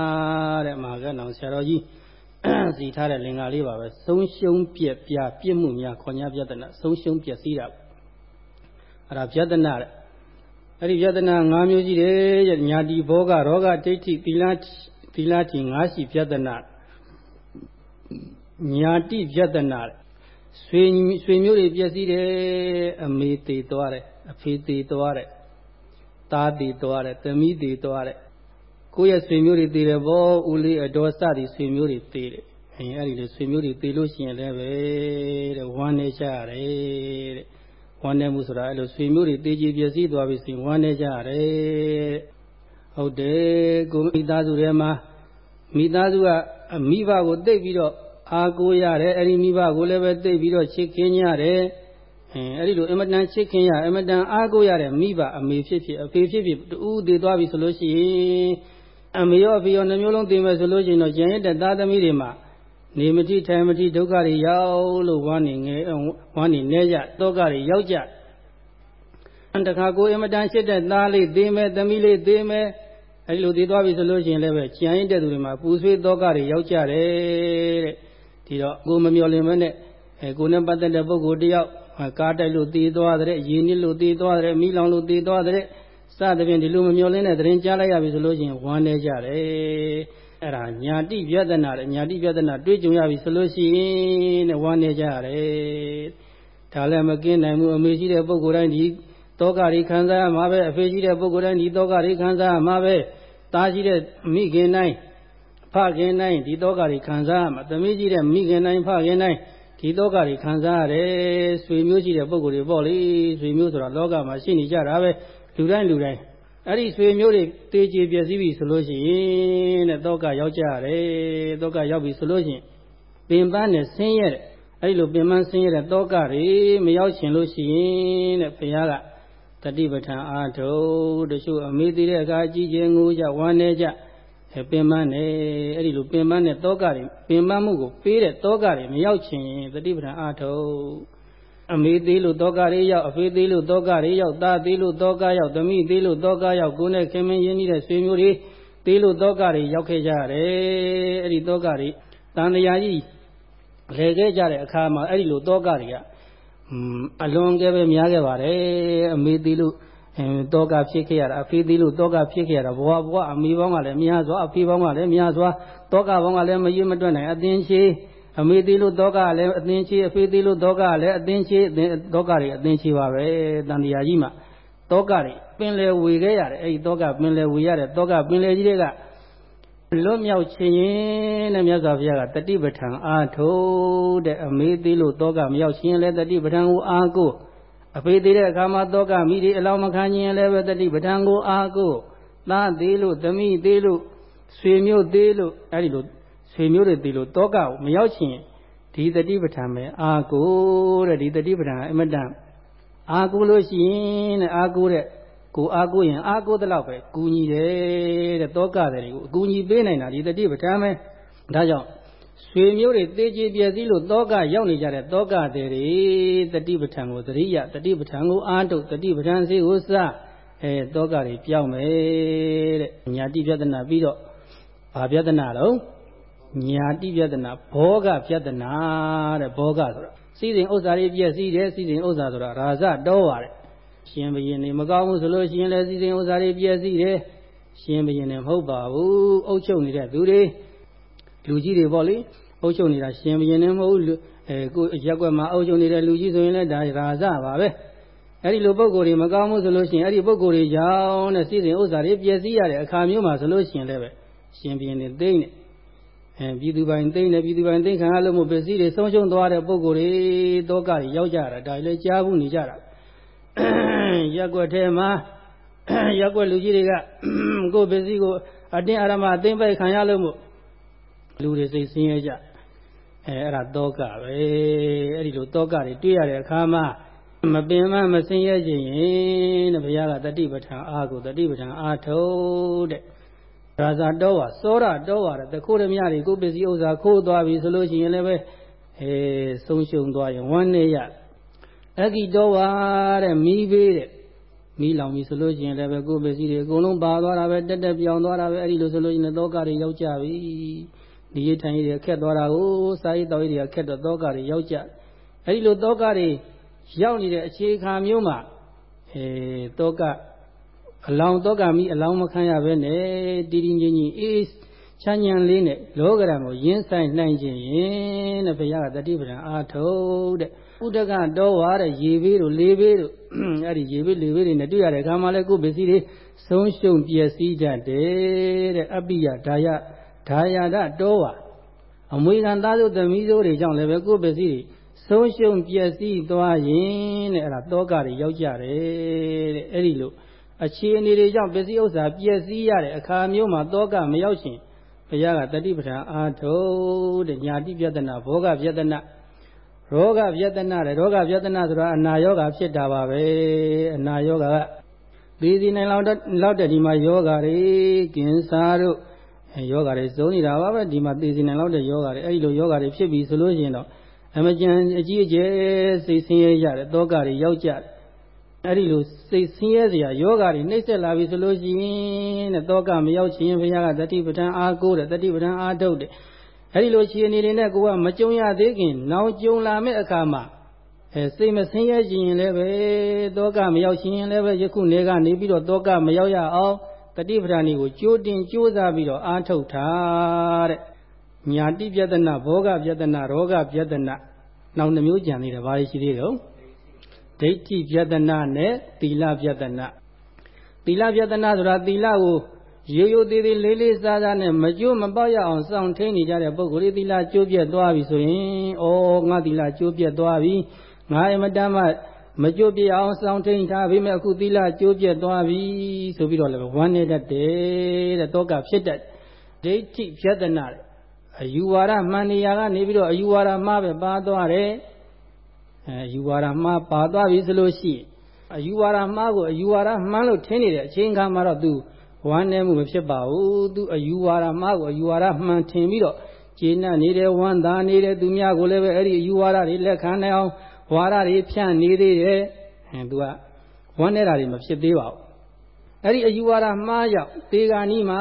[SPEAKER 1] တဲ့မဟာကနောင်ဆရာတော်ကြီးစီထားတဲ့လင်္ကာလေးပါပဲဆုံးရှုံးပြက်ပြပြစ်မှုများခေါ်ညာပြဒနာဆုံးရှုံးပျက်စီးတာအဲ့ဒါပြဒနာတဲ့အဲ့ဒီပြဒနာ၅မျိုးရှိတယ်ညာတိဘောဂရောဂဒိဋ္ဌိသီလသီလတိ၅ရှိပြဒနာညာတိပြဒနာဆွေဆွေမျိုးတွေပျက်စီးတယ်အမေသေးသွားတယ်အဖေသေးသွားတယ် သားတည်သွားတယ်သမီးတည်သွားတယ်ကိုယ့်ရဲ့ဆွေမျိုးတွေတည်တယ်ဗောဦးလေးအတော်စသည်ဆွေမျိုးတွေတည်တယ်အဲအဲ့ဒီလိုဆွေမျိုးတွေတည်လို့ရှိရင်လည်းပဲတဲ့ဝမ်းနေကြရတယ်တဲ့ဝမ်းနေမှုဆိုတာအဲ့လိုဆွေမျိုးတွေတည်ကြည်ပျက်စီးသွားပြီဆိုရင်ဝမ်းနေကြရတယ်ဟုတ်တယ်ကိုမိသားစုထဲမှာမိသားစုကမိဘကိုတိတ်ပြီးတော့အားကိုးရတယ်အဲ့ဒီမိဘကိုလည်းပဲတိတ်ပြီးတော့ချစ်ခင်ကြတယ် အဲအဲ့ဒီလိုအမတန်ချစ်ခင်ရအမတန်အားကိုးရတဲ့မိဘအမေဖြစ်ဖြစ်အဖေဖြစ်ဖြစ်တူးတည်သွားပြီဆိုလို့ရှိရင်အမေရောအဖေရောနှမျိုးလုံးတည်မယ်ဆိုလို့ရှိရင်တော့ကျန်ရတဲ့သားသမီးတွေမှာနေမတိထိုင်မတိဒုက္ခတွေရောက်လို့ဝမ်းနေငယ်ဝမ်းနေနေကြတောကတွေရောက်ကြတခါကိုအမတန်ရှိတဲ့သားလေးသေးမယ်သမီးလေးသေးမယ်အဲဒီလိုသေးသွားပြီဆိုလို့ရှိရင်လည်းပဲကြံရင်တဲ့သူတွေမှာပူဆွေးတောကတွေရောက်ကြတယ်တဲ့ဒီတော့ကိုမမျော်လင့်မနဲ့အဲကိုနဲ့ပတ်သက်တဲ့ပုဂ္ဂိုလ်တယောက် ကားတိုက်လို့တည်သွားတဲ့ရေနစ်လို့တည်သွားတဲ့မိလောင်လို့တည်သွားတဲ့စသဖြင့်ဒီလိုမမျော်လင့်တဲ့သတင်းကြားလိုက်ရပြီဆိုလို့ရှိရင်ဝမ်းနေကြတယ်အဲ့ဒါညာတိပြဒနာတဲ့ညာတိပြဒနာတွေးကြုံရပြီဆိုလို့ရှိရင်တဲ့ဝမ်းနေကြရတယ်ဒါလည်းမကင်းနိုင်ဘူးအမေရှိတဲ့ပုဂ္ဂိုလ်တိုင်းဒီတောကတွေခံစားရမှာပဲအဖေရှိတဲ့ပုဂ္ဂိုလ်တိုင်းဒီတောကတွေခံစားရမှာပဲသားရှိတဲ့မိခင်တိုင်းဖခင်တိုင်းဒီတောကတွေခံစားရမှာသမီးရှိတဲ့မိခင်တိုင်းဖခင်တိုင်း ဒီတောကတွေခံစားရတယ်ဆွေမျိုးရှိတဲ့ပုဂ္ဂိုလ်တွေပေါ့လေဆွေမျိုးဆိုတာလောကမှာရှိနေကြတာပဲလူတိုင်းလူတိုင်းအဲ့ဒီဆွေမျိုးတွေတေးကြည်ပြည့်စည်ပြီဆိုလို့ရှိရင်တဲ့တောကရောက်ကြရတယ်တောကရောက်ပြီဆိုလို့ရှိရင်ပင်ပန်းနဲ့ဆင်းရဲတဲ့အဲ့ဒီလိုပင်ပန်းဆင်းရဲတဲ့တောကတွေမရောက်ချင်လို့ရှိရင်တဲ့ဘုရားကတတိပဋ္ဌာန်အာထုတချို့အမေသေးတဲ့အခါကြည်ကျင်ငိုကြဝမ်းနေကြ ပင်ပန်းနေအဲ့ဒီလိုပင်ပန်းတဲ့တောကတွေပင်ပန်းမှုကိုပေးတဲ့တောကတွေမရောက်ချင်တတိပဋ္ဌာန်အာထုအမေသေးလို့တောကတွေရောက်အဖေသေးလို့တောကတွေရောက်သားသေးလို့တောကရောက်သမီးသေးလို့တောကရောက်ကိုယ်နဲ့ခင်မင်းရင်းနှီးတဲ့ဆွေမျိုးတွေသေးလို့တောကတွေရောက်ခဲ့ကြရတယ်အဲ့ဒီတောကတွေတန်တရားကြီးလဲခဲ့ကြတဲ့အခါမှာအဲ့ဒီလိုတောကတွေကအလွန်ကဲပဲများခဲ့ပါတယ်အမေသေးလို့ တောကဖြစ်ခဲ့ရတာအဖေသေးလို့တောကဖြစ်ခဲ့ရတာဘဝဘဝအမေပေါင်းကလည်းများစွာအဖေပေါင်းကလည်းများစွာတောကပေါင်းကလည်းမရွေ့မတွက်နိုင်အသင်ချေအမေသေးလို့တောကလည်းအသင်ချေအဖေသေးလို့တောကလည်းအသင်ချေတောကတွေအသင်ချေပါပဲတန်တရားကြီးမှာတောကတွေပင်လေဝေခဲ့ရတယ်အဲ့ဒီတောကပင်လေဝေရတဲ့တောကပင်လေကြီးတွေကလွတ်မြောက်ခြင်းရင်တဲ့မြတ်စွာဘုရားကတတိပဋ္ဌာန်အာထုတဲ့အမေသေးလို့တောကမရောက်ခြင်းလဲတတိပဋ္ဌာန်ကိုအာကို အဖေသေးတဲ့အခါမှာတောကမိတွေအလောင်းမခံခြင်းလည်းပဲတတိပဋ္ဌာန်ကိုအာကိုသားသေးလို့သမီးသေးလို့ဆွေမျိုးသေးလို့အဲ့ဒီလိုဆွေမျိုးတွေသေးလို့တောကကိုမရောက်ခြင်းဒီတတိပဋ္ဌာန်ပဲအာကိုတဲ့ဒီတတိပဋ္ဌာန်အမတန်အာကိုလို့ရှိရင်တဲ့အာကိုတဲ့ကိုအားကိုရင်အားကိုတဲ့လောက်ပဲကူညီတယ်တဲ့တောကတွေကိုအကူညီပေးနိုင်တာဒီတတိပဋ္ဌာန်ပဲဒါကြောင့် ဆွေမျိုးတွေတေးကြည်ပြည့်စည်လို့တောကရောက်နေကြတဲ့တောကတွေတတိပဋ္ဌာန်ကိုသတိရတတိပဋ္ဌာန်ကိုအားထုတ်တတိပဋ္ဌာန်စီကိုစအဲတောကတွေပြောင်းမယ်တဲ့ညာတိပြဒနာပြီးတော့ဘာပြဒနာတော့ညာတိပြဒနာဘောဂပြဒနာတဲ့ဘောဂဆိုတာစီစဉ်ဥစ္စာတွေပြည့်စည်တယ်စီစဉ်ဥစ္စာဆိုတာရာဇတောပါတဲ့ရှင်ဘရင်နေမကောင်းဘူးဆိုလို့ရှိရင်လည်းစီစဉ်ဥစ္စာတွေပြည့်စည်တယ်ရှင်ဘရင်နေမဟုတ်ပါဘူးအုပ်ချုပ်နေတဲ့သူတွေ လူကြီးတွေပေါ့လေအုပ်ချုပ်နေတာရှင်ဘရင်နေမဟုတ်ဘူးအဲကိုရက်ွက်မှာအုပ်ချုပ်နေတဲ့လူကြီးဆိုရင်လည်းဒါရာဇပါပဲအဲ့ဒီလိုပုံကိုယ်တွေမကောင်းဘူးဆိုလို့ရှိရင်အဲ့ဒီပုံကိုယ်တွေကြောင့်တဲ့စီစဉ်ဥစ္စာတွေပြည့်စည်ရတဲ့အခါမျိုးမှာဆိုလို့ရှိရင်လည်းပဲရှင်ဘရင်နေသိမ့်နေအဲပြည်သူပိုင်သိမ့်နေပြည်သူပိုင်သိမ့်ခံရလို့မို့ပစ္စည်းတွေဆုံးရှုံးသွားတဲ့ပုံကိုယ်တွေတောကတွေရောက်ကြတာဒါလည်းကြားဘူးနေကြတာရက်ွက်ထဲမှာရက်ွက်လူကြီးတွေကကိုယ်ပစ္စည်းကိုအတင်းအရမအသိမ့်ပိုက်ခံရလို့မို့ လူတွေစိတ်ဆင်းရဲကြအဲအဲ့ဒါတောကပဲအဲ့ဒီလိုတောကတွေတွေ့ရတဲ့အခါမှာမပင်မမဆင်းရဲခြင်းရင်တဲ့ဘုရားကတတိပဋ္ဌာန်အားကိုတတိပဋ္ဌာန်အားထုတ်တဲ့ရာဇာတောဝါစောရတောဝါတဲ့တခိုးဓမြတွေကိုပစ္စည်းဥစ္စာခိုးသွားပြီဆိုလို့ရှိရင်လည်းပဲအဲဆုံးရှုံးသွားရင်ဝမ်းနေရအဂိတောဝါတဲ့မိဘေးတဲ့မိလောင်ပြီဆိုလို့ရှိရင်လည်းပဲကိုယ်ပစ္စည်းတွေအကုန်လုံးပါသွားတာပဲတက်တက်ပြောင်သွားတာပဲအဲ့ဒီလိုဆိုလို့ရှိရင်တောကတွေရောက်ကြပြီ ဒီရထိုင်ရည်ခက်သွားတာကိုစာရေးတော်ရည်တွေကခက်တော့တောကတွေရောက်ကြအဲ့ဒီလိုတောကတွေရောက်နေတဲ့အခြေခံမျိုးမှာအဲတောကအလောင်းတောကမိအလောင်းမခံရဘဲနဲ့တီတီငင်းကြီးအေးချမ်းညံလေးနဲ့လောကရံကိုရင်းဆိုင်နိုင်ခြင်းရင်တဲ့ဘုရားကတတိပဒံအာထုတ်တဲ့ဥဒကတော့ဝါတဲ့ရေဘေးတို့လေဘေးတို့အဲ့ဒီရေဘေးလေဘေးတွေနဲ့တွေ့ရတဲ့အခါမှာလဲကိုယ်ပစ္စည်းတွေဆုံးရှုံးပျက်စီးကြတယ်တဲ့အပိယဒါယ ဒါယဒတောဝါအမွေခံသားစုသမီးစုတွေကြောင့်လည်းပဲကိုယ်ပစ္စည်းတွေဆုံးရှုံးပျက်စီးသွားရင်တဲ့အဲ့ဒါတောကတွေရောက်ကြတယ်တဲ့အဲ့ဒီလိုအခြေအနေတွေကြောင့်ပစ္စည်းဥစ္စာပျက်စီးရတဲ့အခါမျိုးမှာတောကမရောက်ရှင်ဘုရားကတတိပဋ္ဌာန်အာထုတ်တဲ့ညာတိပြဒနာဘောဂပြဒနာရောဂပြဒနာတဲ့ရောဂပြဒနာဆိုတာအနာယောဂဖြစ်တာပါပဲအနာယောဂကဒီဒီနိုင်လောက်လောက်တဲ့ဒီမှာယောဂတွေကင်စာတို့အဲ ယောဂါတွေစုံနေတာပါပဲဒီမှာသိစီနိုင်လောက်တဲ့ယောဂါတွေအဲ့ဒီလိုယောဂါတွေဖြစ်ပြီဆိုလို့ရှိရင်တော့အမကြံအကြီးအကျယ်စိတ်ဆင်းရဲကြတယ်တောကတွေရောက်ကြတယ်အဲ့ဒီလိုစိတ်ဆင်းရဲစရာယောဂါတွေနှိမ့်ဆက်လာပြီဆိုလို့ရှိရင်တဲ့တောကမရောက်ချင်ဘုရားကတတိပဋ္ဌာန်အားကိုးတယ်တတိပဋ္ဌာန်အားထုတ်တယ်အဲ့ဒီလိုခြေအနေတွေနဲ့ကိုကမကြုံရသေးခင်နောက်ကြုံလာမဲ့အခါမှာအဲစိတ်မဆင်းရဲခြင်းရင်လည်းပဲတောကမရောက်ခြင်းရင်လည်းပဲယခုနေကနေပြီးတော့တောကမရောက်ရအောင် တတိပဋ္ဌာန်ကိုကြိုးတင်ကြိုးစားပြီးတော့အားထုတ်တာတဲ့ညာတိပြဒနာဘောဂပြဒနာရောဂပြဒနာနောက်နှမျိုးကြံနေတယ်ဘာရှိသေးတယ်ဒိဋ္ဌိပြဒနာနဲ့သီလပြဒနာသီလပြဒနာဆိုတာသီလကိုရိုးရိုးသေးသေးလေးလေးစားစားနဲ့မကြိုးမပေါက်ရအောင်စောင့်ထိန်နေကြတဲ့ပုဂ္ဂိုလ်တွေသီလကျိုးပြတ်သွားပြီဆိုရင်ဩငါသီလကျိုးပြတ်သွားပြီငါအမတမ်းမှ မကြိုးပြအောင်စောင့်ထိန်ထားပြီမဲ့အခုသီလကျိုးပြတ်သွားပြီဆိုပြီးတော့လည်းဝမ်းနေတတ်တယ်တဲ့တောကဖြစ်တတ်ဒိဋ္ဌိပြဒနာတဲ့အယူဝါဒမှန်နေရာကနေပြီးတော့အယူဝါဒမှားပဲပါသွားတယ်အဲအယူဝါဒမှားပါသွားပြီဆိုလို့ရှိရင်အယူဝါဒမှားကိုအယူဝါဒမှန်လို့ထင်နေတဲ့အချိန်ခါမှာတော့ तू ဝမ်းနည်းမှုမဖြစ်ပါဘူး तू အယူဝါဒမှားကိုအယူဝါဒမှန်ထင်ပြီးတော့ကျေနပ်နေတယ်ဝမ်းသာနေတယ်သူများကိုလည်းပဲအဲ့ဒီအယူဝါဒတွေလက်ခံနိုင်အောင် ဝါဒတွေဖြန့်နေသေးတယ်အဲ तू ကဝမ်းနေတာတွေမဖြစ်သေးပါဘူးအဲ့ဒီအယူဝါဒမှားရောက်တေဂာနီးမှာ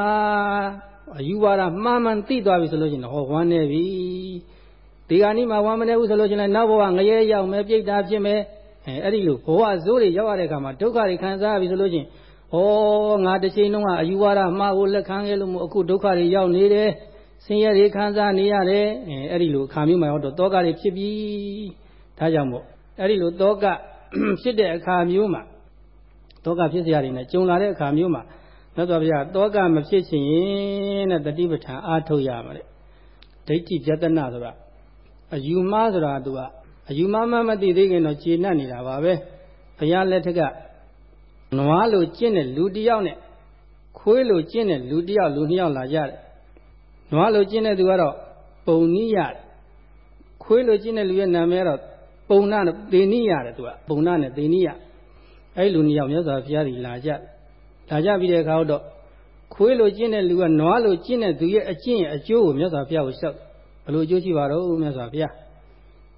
[SPEAKER 1] အယူဝါဒမှားမှန်သိသွားပြီဆိုလို့ရှိရင်ဟောဝမ်းနေပြီတေဂာနီးမှာဝမ်းမနေဘူးဆိုလို့ရှိရင်နောက်ဘဝငရဲရောက်မယ်ပြိတ္တာဖြစ်မယ်အဲအဲ့ဒီလိုဘဝဇိုးတွေရောက်ရတဲ့အခါမှာဒုက္ခတွေခံစားပြီဆိုလို့ရှိရင်ဩငါတစ်ချိန်လုံးကအယူဝါဒမှားကိုလက်ခံခဲ့လို့မို့အခုဒုက္ခတွေရောက်နေတယ်ဆင်းရဲတွေခံစားနေရတယ်အဲအဲ့ဒီလိုအခါမျိုးမှာတော့တောကတွေဖြစ်ပြီ ဒါကြောင့်မို့အဲ့ဒီလိုတောကဖြစ်တဲ့အခါမျိုးမှာတောကဖြစ်စရာတွေနဲ့ကြုံလာတဲ့အခါမျိုးမှာမြတ်စွာဘုရားတောကမဖြစ်ချင်ရင်တဲ့တတိပဋ္ဌာန်အားထုတ်ရမှာလေဒိဋ္ဌိပြတနာဆိုတာအယူမှားဆိုတာသူကအယူမှားမှမသိသေးခင်တော့ခြေနှက်နေတာပါပဲဘုရားလက်ထက်ကနွားလိုကျင့်တဲ့လူတယောက်နဲ့ခွေးလိုကျင့်တဲ့လူတယောက်လူနှစ်ယောက်လာကြတယ်နွားလိုကျင့်တဲ့သူကတော့ပုံနိရတယ်ခွေးလိုကျင့်တဲ့လူရဲ့နာမည်ကတော့ ပုံနာနဲ့သေနိရတယ်သူကပုံနာနဲ့သေနိရအဲ့လူနှစ်ယောက်မြတ်စွာဘုရားကြီးလာကြလာကြပြီးတဲ့အခါတော့ခွေးလိုကျင့်တဲ့လူကနွားလိုကျင့်တဲ့သူရဲ့အကျင့်ရဲ့အကျိုးကိုမြတ်စွာဘုရားကိုလျှောက်ဘလို့အကျိုးရှိပါတော့မြတ်စွာဘုရား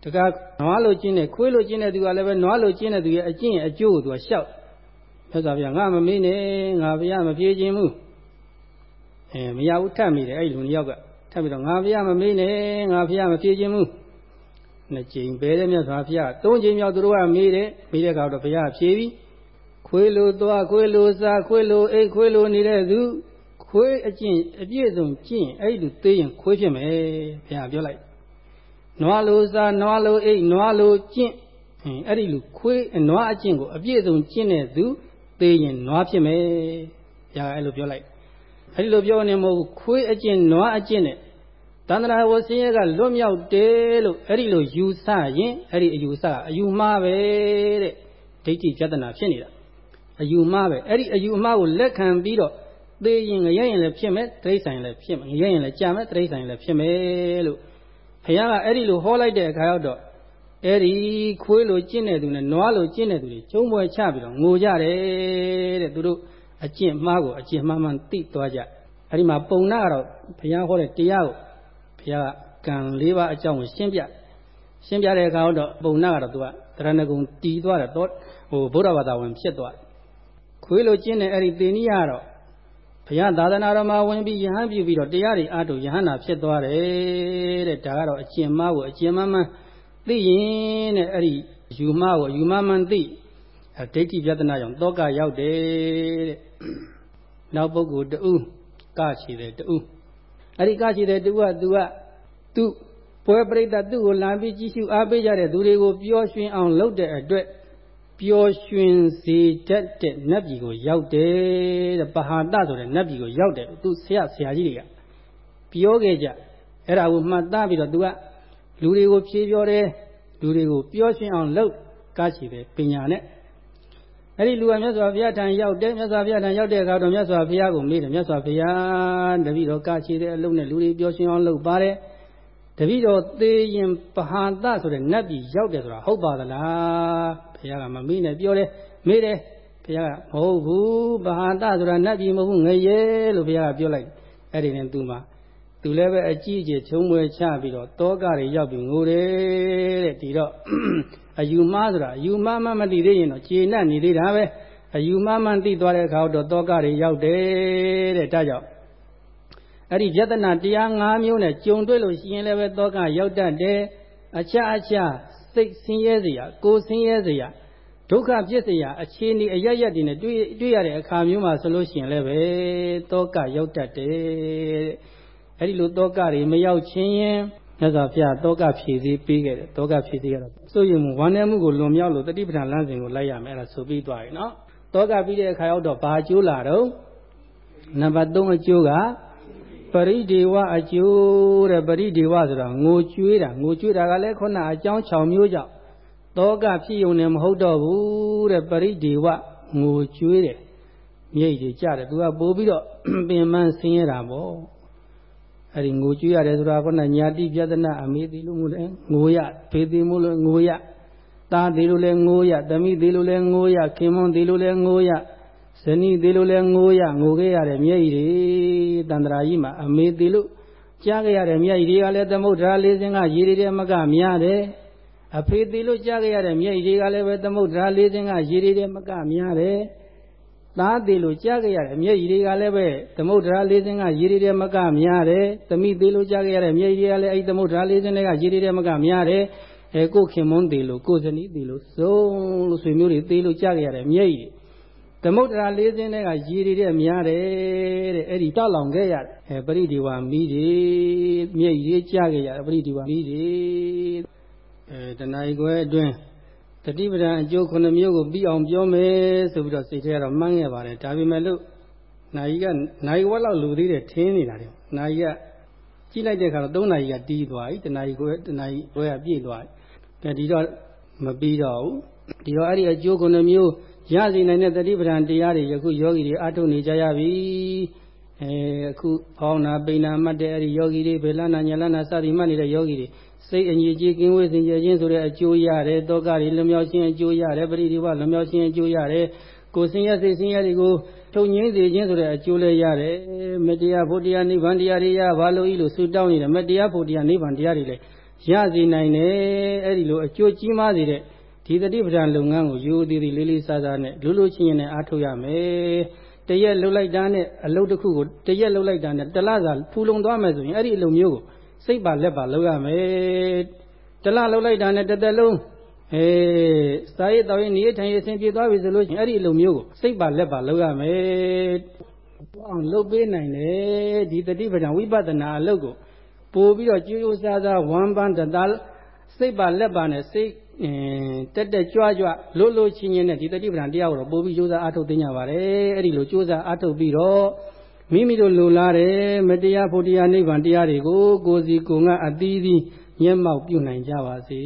[SPEAKER 1] တခါနွားလိုကျင့်တဲ့ခွေးလိုကျင့်တဲ့သူကလည်းပဲနွားလိုကျင့်တဲ့သူရဲ့အကျင့်ရဲ့အကျိုးကိုသူကလျှောက်မြတ်စွာဘုရားငါမမေးနဲ့ငါဘုရားမပြေခြင်းဘူးအဲမရဘူးထပ်မိတယ်အဲ့ဒီလူနှစ်ယောက်ကထပ်ပြီးတော့ငါဘုရားမမေးနဲ့ငါဘုရားမပြေခြင်းဘူး နှစ်ကြိမ်ပဲတဲ့မြတ်စွာဘုရားသုံးကြိမ်မြောက်သူတို့ကမေးတယ်မေးတဲ့အခါတော့ဘုရားဖြေပြီးခွေးလိုသွားခွေးလိုစားခွေးလိုအိတ်ခွေးလိုနေတဲ့သူခွေးအကျင့်အပြည့်စုံကျင့်အဲ့ဒီသေးရင်ခွေးဖြစ်မယ်ဘုရားပြောလိုက်နွားလိုစားနွားလိုအိတ်နွားလိုကျင့်အဲ့ဒီလူခွေးနွားအကျင့်ကိုအပြည့်စုံကျင့်တဲ့သူသေးရင်နွားဖြစ်မယ်ဘုရားအဲ့လိုပြောလိုက်အဲ့ဒီလိုပြောနေမဟုတ်ခွေးအကျင့်နွားအကျင့်နဲ့ တန္တရာဝဆင်းရဲကလွတ်မြောက်တယ်လို့အဲ့ဒီလိုယူဆရင်အဲ့ဒီအယူဆအယူမှားပဲတဲ့ဒိဋ္ဌိပြဿနာဖြစ်နေတာအယူမှားပဲအဲ့ဒီအယူမှားကိုလက်ခံပြီးတော့သေရင်ငရဲရင်လည်းဖြစ်မယ်တိရစ္ဆာန်လည်းဖြစ်မယ်ငရဲရင်လည်းကြာမယ်တိရစ္ဆာန်လည်းဖြစ်မယ်လို့ဘုရားကအဲ့ဒီလိုဟောလိုက်တဲ့အခါရောက်တော့အဲ့ဒီခွေးလိုကျင့်တဲ့သူနဲ့နွားလိုကျင့်တဲ့သူတွေကျုံးပွဲချပြီးတော့ငိုကြတယ်တဲ့သူတို့အကျင့်မှားကိုအကျင့်မှားမှန်သိသွားကြအဲ့ဒီမှာပုံနာကတော့ဘုရားဟောတဲ့တရားကို ဘုရားကံ၄ပါးအကြောင်းကိုရှင်းပြရှင်းပြတဲ့အခါတော့ပုံနာကတော့သူကတရဏဂုံတီးသွားတယ်တော့ဟိုဗုဒ္ဓဘာသာဝင်ဖြစ်သွားတယ်ခွေးလိုကျင့်တဲ့အဲ့ဒီသေနိယကတော့ဘုရားသာသနာတော်မှာဝင်ပြီးယဟန်ပြုပြီးတော့တရားတွေအားထုတ်ယဟန်နာဖြစ်သွားတယ်တဲ့ဒါကတော့အကျင့်မှားကိုအကျင့်မှန်မှန်သိရင်တဲ့အဲ့ဒီယူမှားကိုယူမှားမှန်သိဒိဋ္ဌိပြဒနာကြောင့်တောကရောက်တယ်တဲ့နောက်ပုဂ္ဂိုလ်တူကချီတယ်တူ အဲ့ဒီကချီတယ်တူကသူကသူပွဲပရိသတ်သူ့ကိုလာပြီးကြည့်ရှုအားပေးကြတဲ့သူတွေကိုပျော်ရွှင်အောင်လုပ်တဲ့အတွက်ပျော်ရွှင်စေတတ်တဲ့နတ်ပြည်ကိုရောက်တယ်တဲ့ပဟာတဆိုတဲ့နတ်ပြည်ကိုရောက်တယ်သူဆရာဆရာကြီးတွေကပြောခဲ့ကြအဲ့ဒါကိုမှတ်သားပြီးတော့သူကလူတွေကိုဖြေပြောတယ်လူတွေကိုပျော်ရွှင်အောင်လုပ်ကားချီတယ်ပညာနဲ့ အဲ့ဒီလူကမြတ်စွာဘုရားထံရောက်တယ်မြတ်စွာဘုရားထံရောက်တဲ့အခါတော့မြတ်စွာဘုရားကိုမေးတယ်မြတ်စွာဘုရားတပည့်တော်ကားချီတဲ့အလုပ်နဲ့လူတွေပျော်ရွှင်အောင်လုပ်ပါတယ်တပည့်တော်သေးရင်ပဟာတဆိုတဲ့နတ်ပြည်ရောက်တယ်ဆိုတာဟုတ်ပါသလားဘုရားကမမေးနဲ့ပြောတယ်မေးတယ်ဘုရားကမဟုတ်ဘူးပဟာတဆိုတာနတ်ပြည်မဟုတ်ငရဲလို့ဘုရားကပြောလိုက်အဲ့ဒီနဲ့သူမှ သူလည်းပဲအကြီးအကျယ်ချုံမွေချပြီးတော့တောကတွေရောက်ပြီးငိုတယ်တဲ့ဒီတော့အယူမားဆိုတာအယူမားမှမသိသေးရင်တော့ကျေနပ်နေသေးတာပဲအယူမားမှသိသွားတဲ့အခါတော့တောကတွေရောက်တယ်တဲ့ဒါကြောင့်အဲ့ဒီယတနာတရား၅မျိုးနဲ့ကြုံတွေ့လို့ရှိရင်လည်းပဲတောကရောက်တတ်တယ်အချအချစိတ်ဆင်းရဲစရာကိုယ်ဆင်းရဲစရာဒုက္ခဖြစ်စရာအခြေအနေအရရက်တွေနဲ့တွေ့တွေ့ရတဲ့အခါမျိုးမှာဆိုလို့ရှိရင်လည်းပဲတောကရောက်တတ်တယ်တဲ့ အဲ့ဒီလိုတောကတွေမရောက်ချင်းရင်မြတ်စွာဘုရားတောကဖြည့်စည်းပေးခဲ့တယ်တောကဖြည့်စည်းရတော့စိုးရင်ဝမ်းနည်းမှုကိုလွန်မြောက်လို့တတိပဌာန်လမ်းစဉ်ကိုလိုက်ရမယ်အဲ့ဒါဆိုပြီးသွားပြီနော်တောကပြီးတဲ့အခါရောက်တော့ဘာအကျိုးလာတော့နံပါတ်3အကျိုးကပရိဒေဝအကျိုးတဲ့ပရိဒေဝဆိုတာငိုကြွေးတာငိုကြွေးတာကလည်းခုနအကြောင်း6မျိုးကြောင့်တောကဖြစ်ုံနဲ့မဟုတ်တော့ဘူးတဲ့ပရိဒေဝငိုကြွေးတယ်မြိတ်ကြီးကြတယ်သူကပို့ပြီးတော့ပင်မဆင်းရတာပေါ့ အဲ့ဒီငိုကြွေးရတယ်ဆိုတာကညာတိပြဒနာအမေတိလို့ငိုတယ်ငိုရဖေးတိမို့လို့ငိုရသားသေးလို့လဲငိုရတမိသေးလို့လဲငိုရခင်မွန်သေးလို့လဲငိုရဇနီးသေးလို့လဲငိုရငိုခဲ့ရတဲ့မြိတ်ကြီးတန္တရာကြီးမှာအမေသေးလို့ကြားခဲ့ရတဲ့မြိတ်ကြီးကလည်းသမုဒ္ဒရာလေးစင်းကရေတွေမကများတယ်အဖေသေးလို့ကြားခဲ့ရတဲ့မြိတ်တွေကလည်းပဲသမုဒ္ဒရာလေးစင်းကရေတွေမကများတယ် သားသေးလို့ကြားခဲ့ရတဲ့မျက်ရည်တွေကလည်းပဲသမုဒ္ဒရာလေးစင်းကရေတွေမကများတယ်။သမီးသေးလို့ကြားခဲ့ရတဲ့မျက်ရည်တွေကလည်းအဲဒီသမုဒ္ဒရာလေးစင်းတွေကရေတွေမကများတယ်။အဲကိုခင်မွန်းသေးလို့ကိုဇနီးသေးလို့စုံလို့ဆွေမျိုးတွေသေးလို့ကြားခဲ့ရတဲ့မျက်ရည်သမုဒ္ဒရာလေးစင်းတွေကရေတွေများတယ်တဲ့အဲ့ဒီတောက်လောင်ခဲ့ရတယ်။အဲပရိဒီဝမီးတွေမျက်ရည်ကြားခဲ့ရတယ်ပရိဒီဝမီးတွေအဲတဏှာကြီးခွဲအတွင်း တတိပဒံအကျိုးခုနှစ်မျိုးကိုပြီးအောင်ပြောမယ်ဆိုပြီးတော့စိတ်ထဲကတော့မှန်းခဲ့ပါတယ်ဒါပေမဲ့လို့နိုင်ကနိုင်ဝက်လောက်လူသေးတယ်ထင်းနေတာတယ်နိုင်ကကြည့်လိုက်တဲ့အခါတော့၃နာရီကတီးသွားပြီတနာရီခွဲတနာရီခွဲကပြည့်သွားပြီကဲဒီတော့မပြီးတော့ဘူးဒီတော့အဲ့ဒီအကျိုးခုနှစ်မျိုးရစီနိုင်တဲ့တတိပဒံတရားတွေယခုယောဂီတွေအထုတ်နေကြရပြီအဲအခုဖောင်းနာပိန်နာမှတ်တဲ့အဲ့ဒီယောဂီတွေဗေလနာညာလနာစသည်မှတ်နေတဲ့ယောဂီတွေ စိတ်အညီကြီးကင်းဝေးစင်ကြယ်ခြင်းဆိုတဲ့အကျိုးရတယ်တောကတွေလွန်မြောက်ခြင်းအကျိုးရတယ်ပရိဒီဝလွန်မြောက်ခြင်းအကျိုးရတယ်ကိုယ်စင်ရစိတ်စင်ရတွေကိုထုတ်ငိမ့်စေခြင်းဆိုတဲ့အကျိုးလည်းရတယ်မတရားဖို့တရားနိဗ္ဗာန်တရားတွေရဘာလို့ဤလို့ဆူတောင်းနေတယ်မတရားဖို့တရားနိဗ္ဗာန်တရားတွေလည်းရစေနိုင်တယ်အဲ့ဒီလိုအကျိုးကြီးမားစေတဲ့ဒီတတိပဒံလုပ်ငန်းကိုယူသည်သည်လေးလေးစားစားနဲ့လူလူချင်းချင်းနဲ့အားထုတ်ရမယ်တရက်လှုပ်လိုက်တာနဲ့အလုပ်တစ်ခုကိုတရက်လှုပ်လိုက်တာနဲ့တလစာဖူလုံသွားမယ်ဆိုရင်အဲ့ဒီအလုပ်မျိုးကို စိတ်ပါလက်ပါလုပ်ရမယ်တလလှုပ်လိုက်တာနဲ့တစ်သက်လုံးအဲစာရေးတော်ရင်နေထိုင်ရေးအဆင်ပြေသွားပြီဆိုလို့ရှိရင်အဲ့ဒီအလုပ်မျိုးကိုစိတ်ပါလက်ပါလုပ်ရမယ်အောင်လုပ်ပေးနိုင်တယ်ဒီတတိပဒံဝိပဿနာအလုပ်ကိုပို့ပြီးတော့ကြိုးကြိုးစားစားဝမ်းပန်းတသားစိတ်ပါလက်ပါနဲ့စိတ်တက်တက်ကြွကြွလို့လို့ချင်းချင်းနဲ့ဒီတတိပဒံတရားကိုတော့ပို့ပြီးကြိုးစားအားထုတ်သိကြပါတယ်အဲ့ဒီလိုကြိုးစားအားထုတ်ပြီးတော့ မိမိတို့လိုလားတဲ့မတရားဖို့တရားနိဗ္ဗာန်တရားတွေကိုကိုယ်စီကိုယ်ငါအသီးသီးမျက်မှောက်ပြုနိုင်ကြပါစေ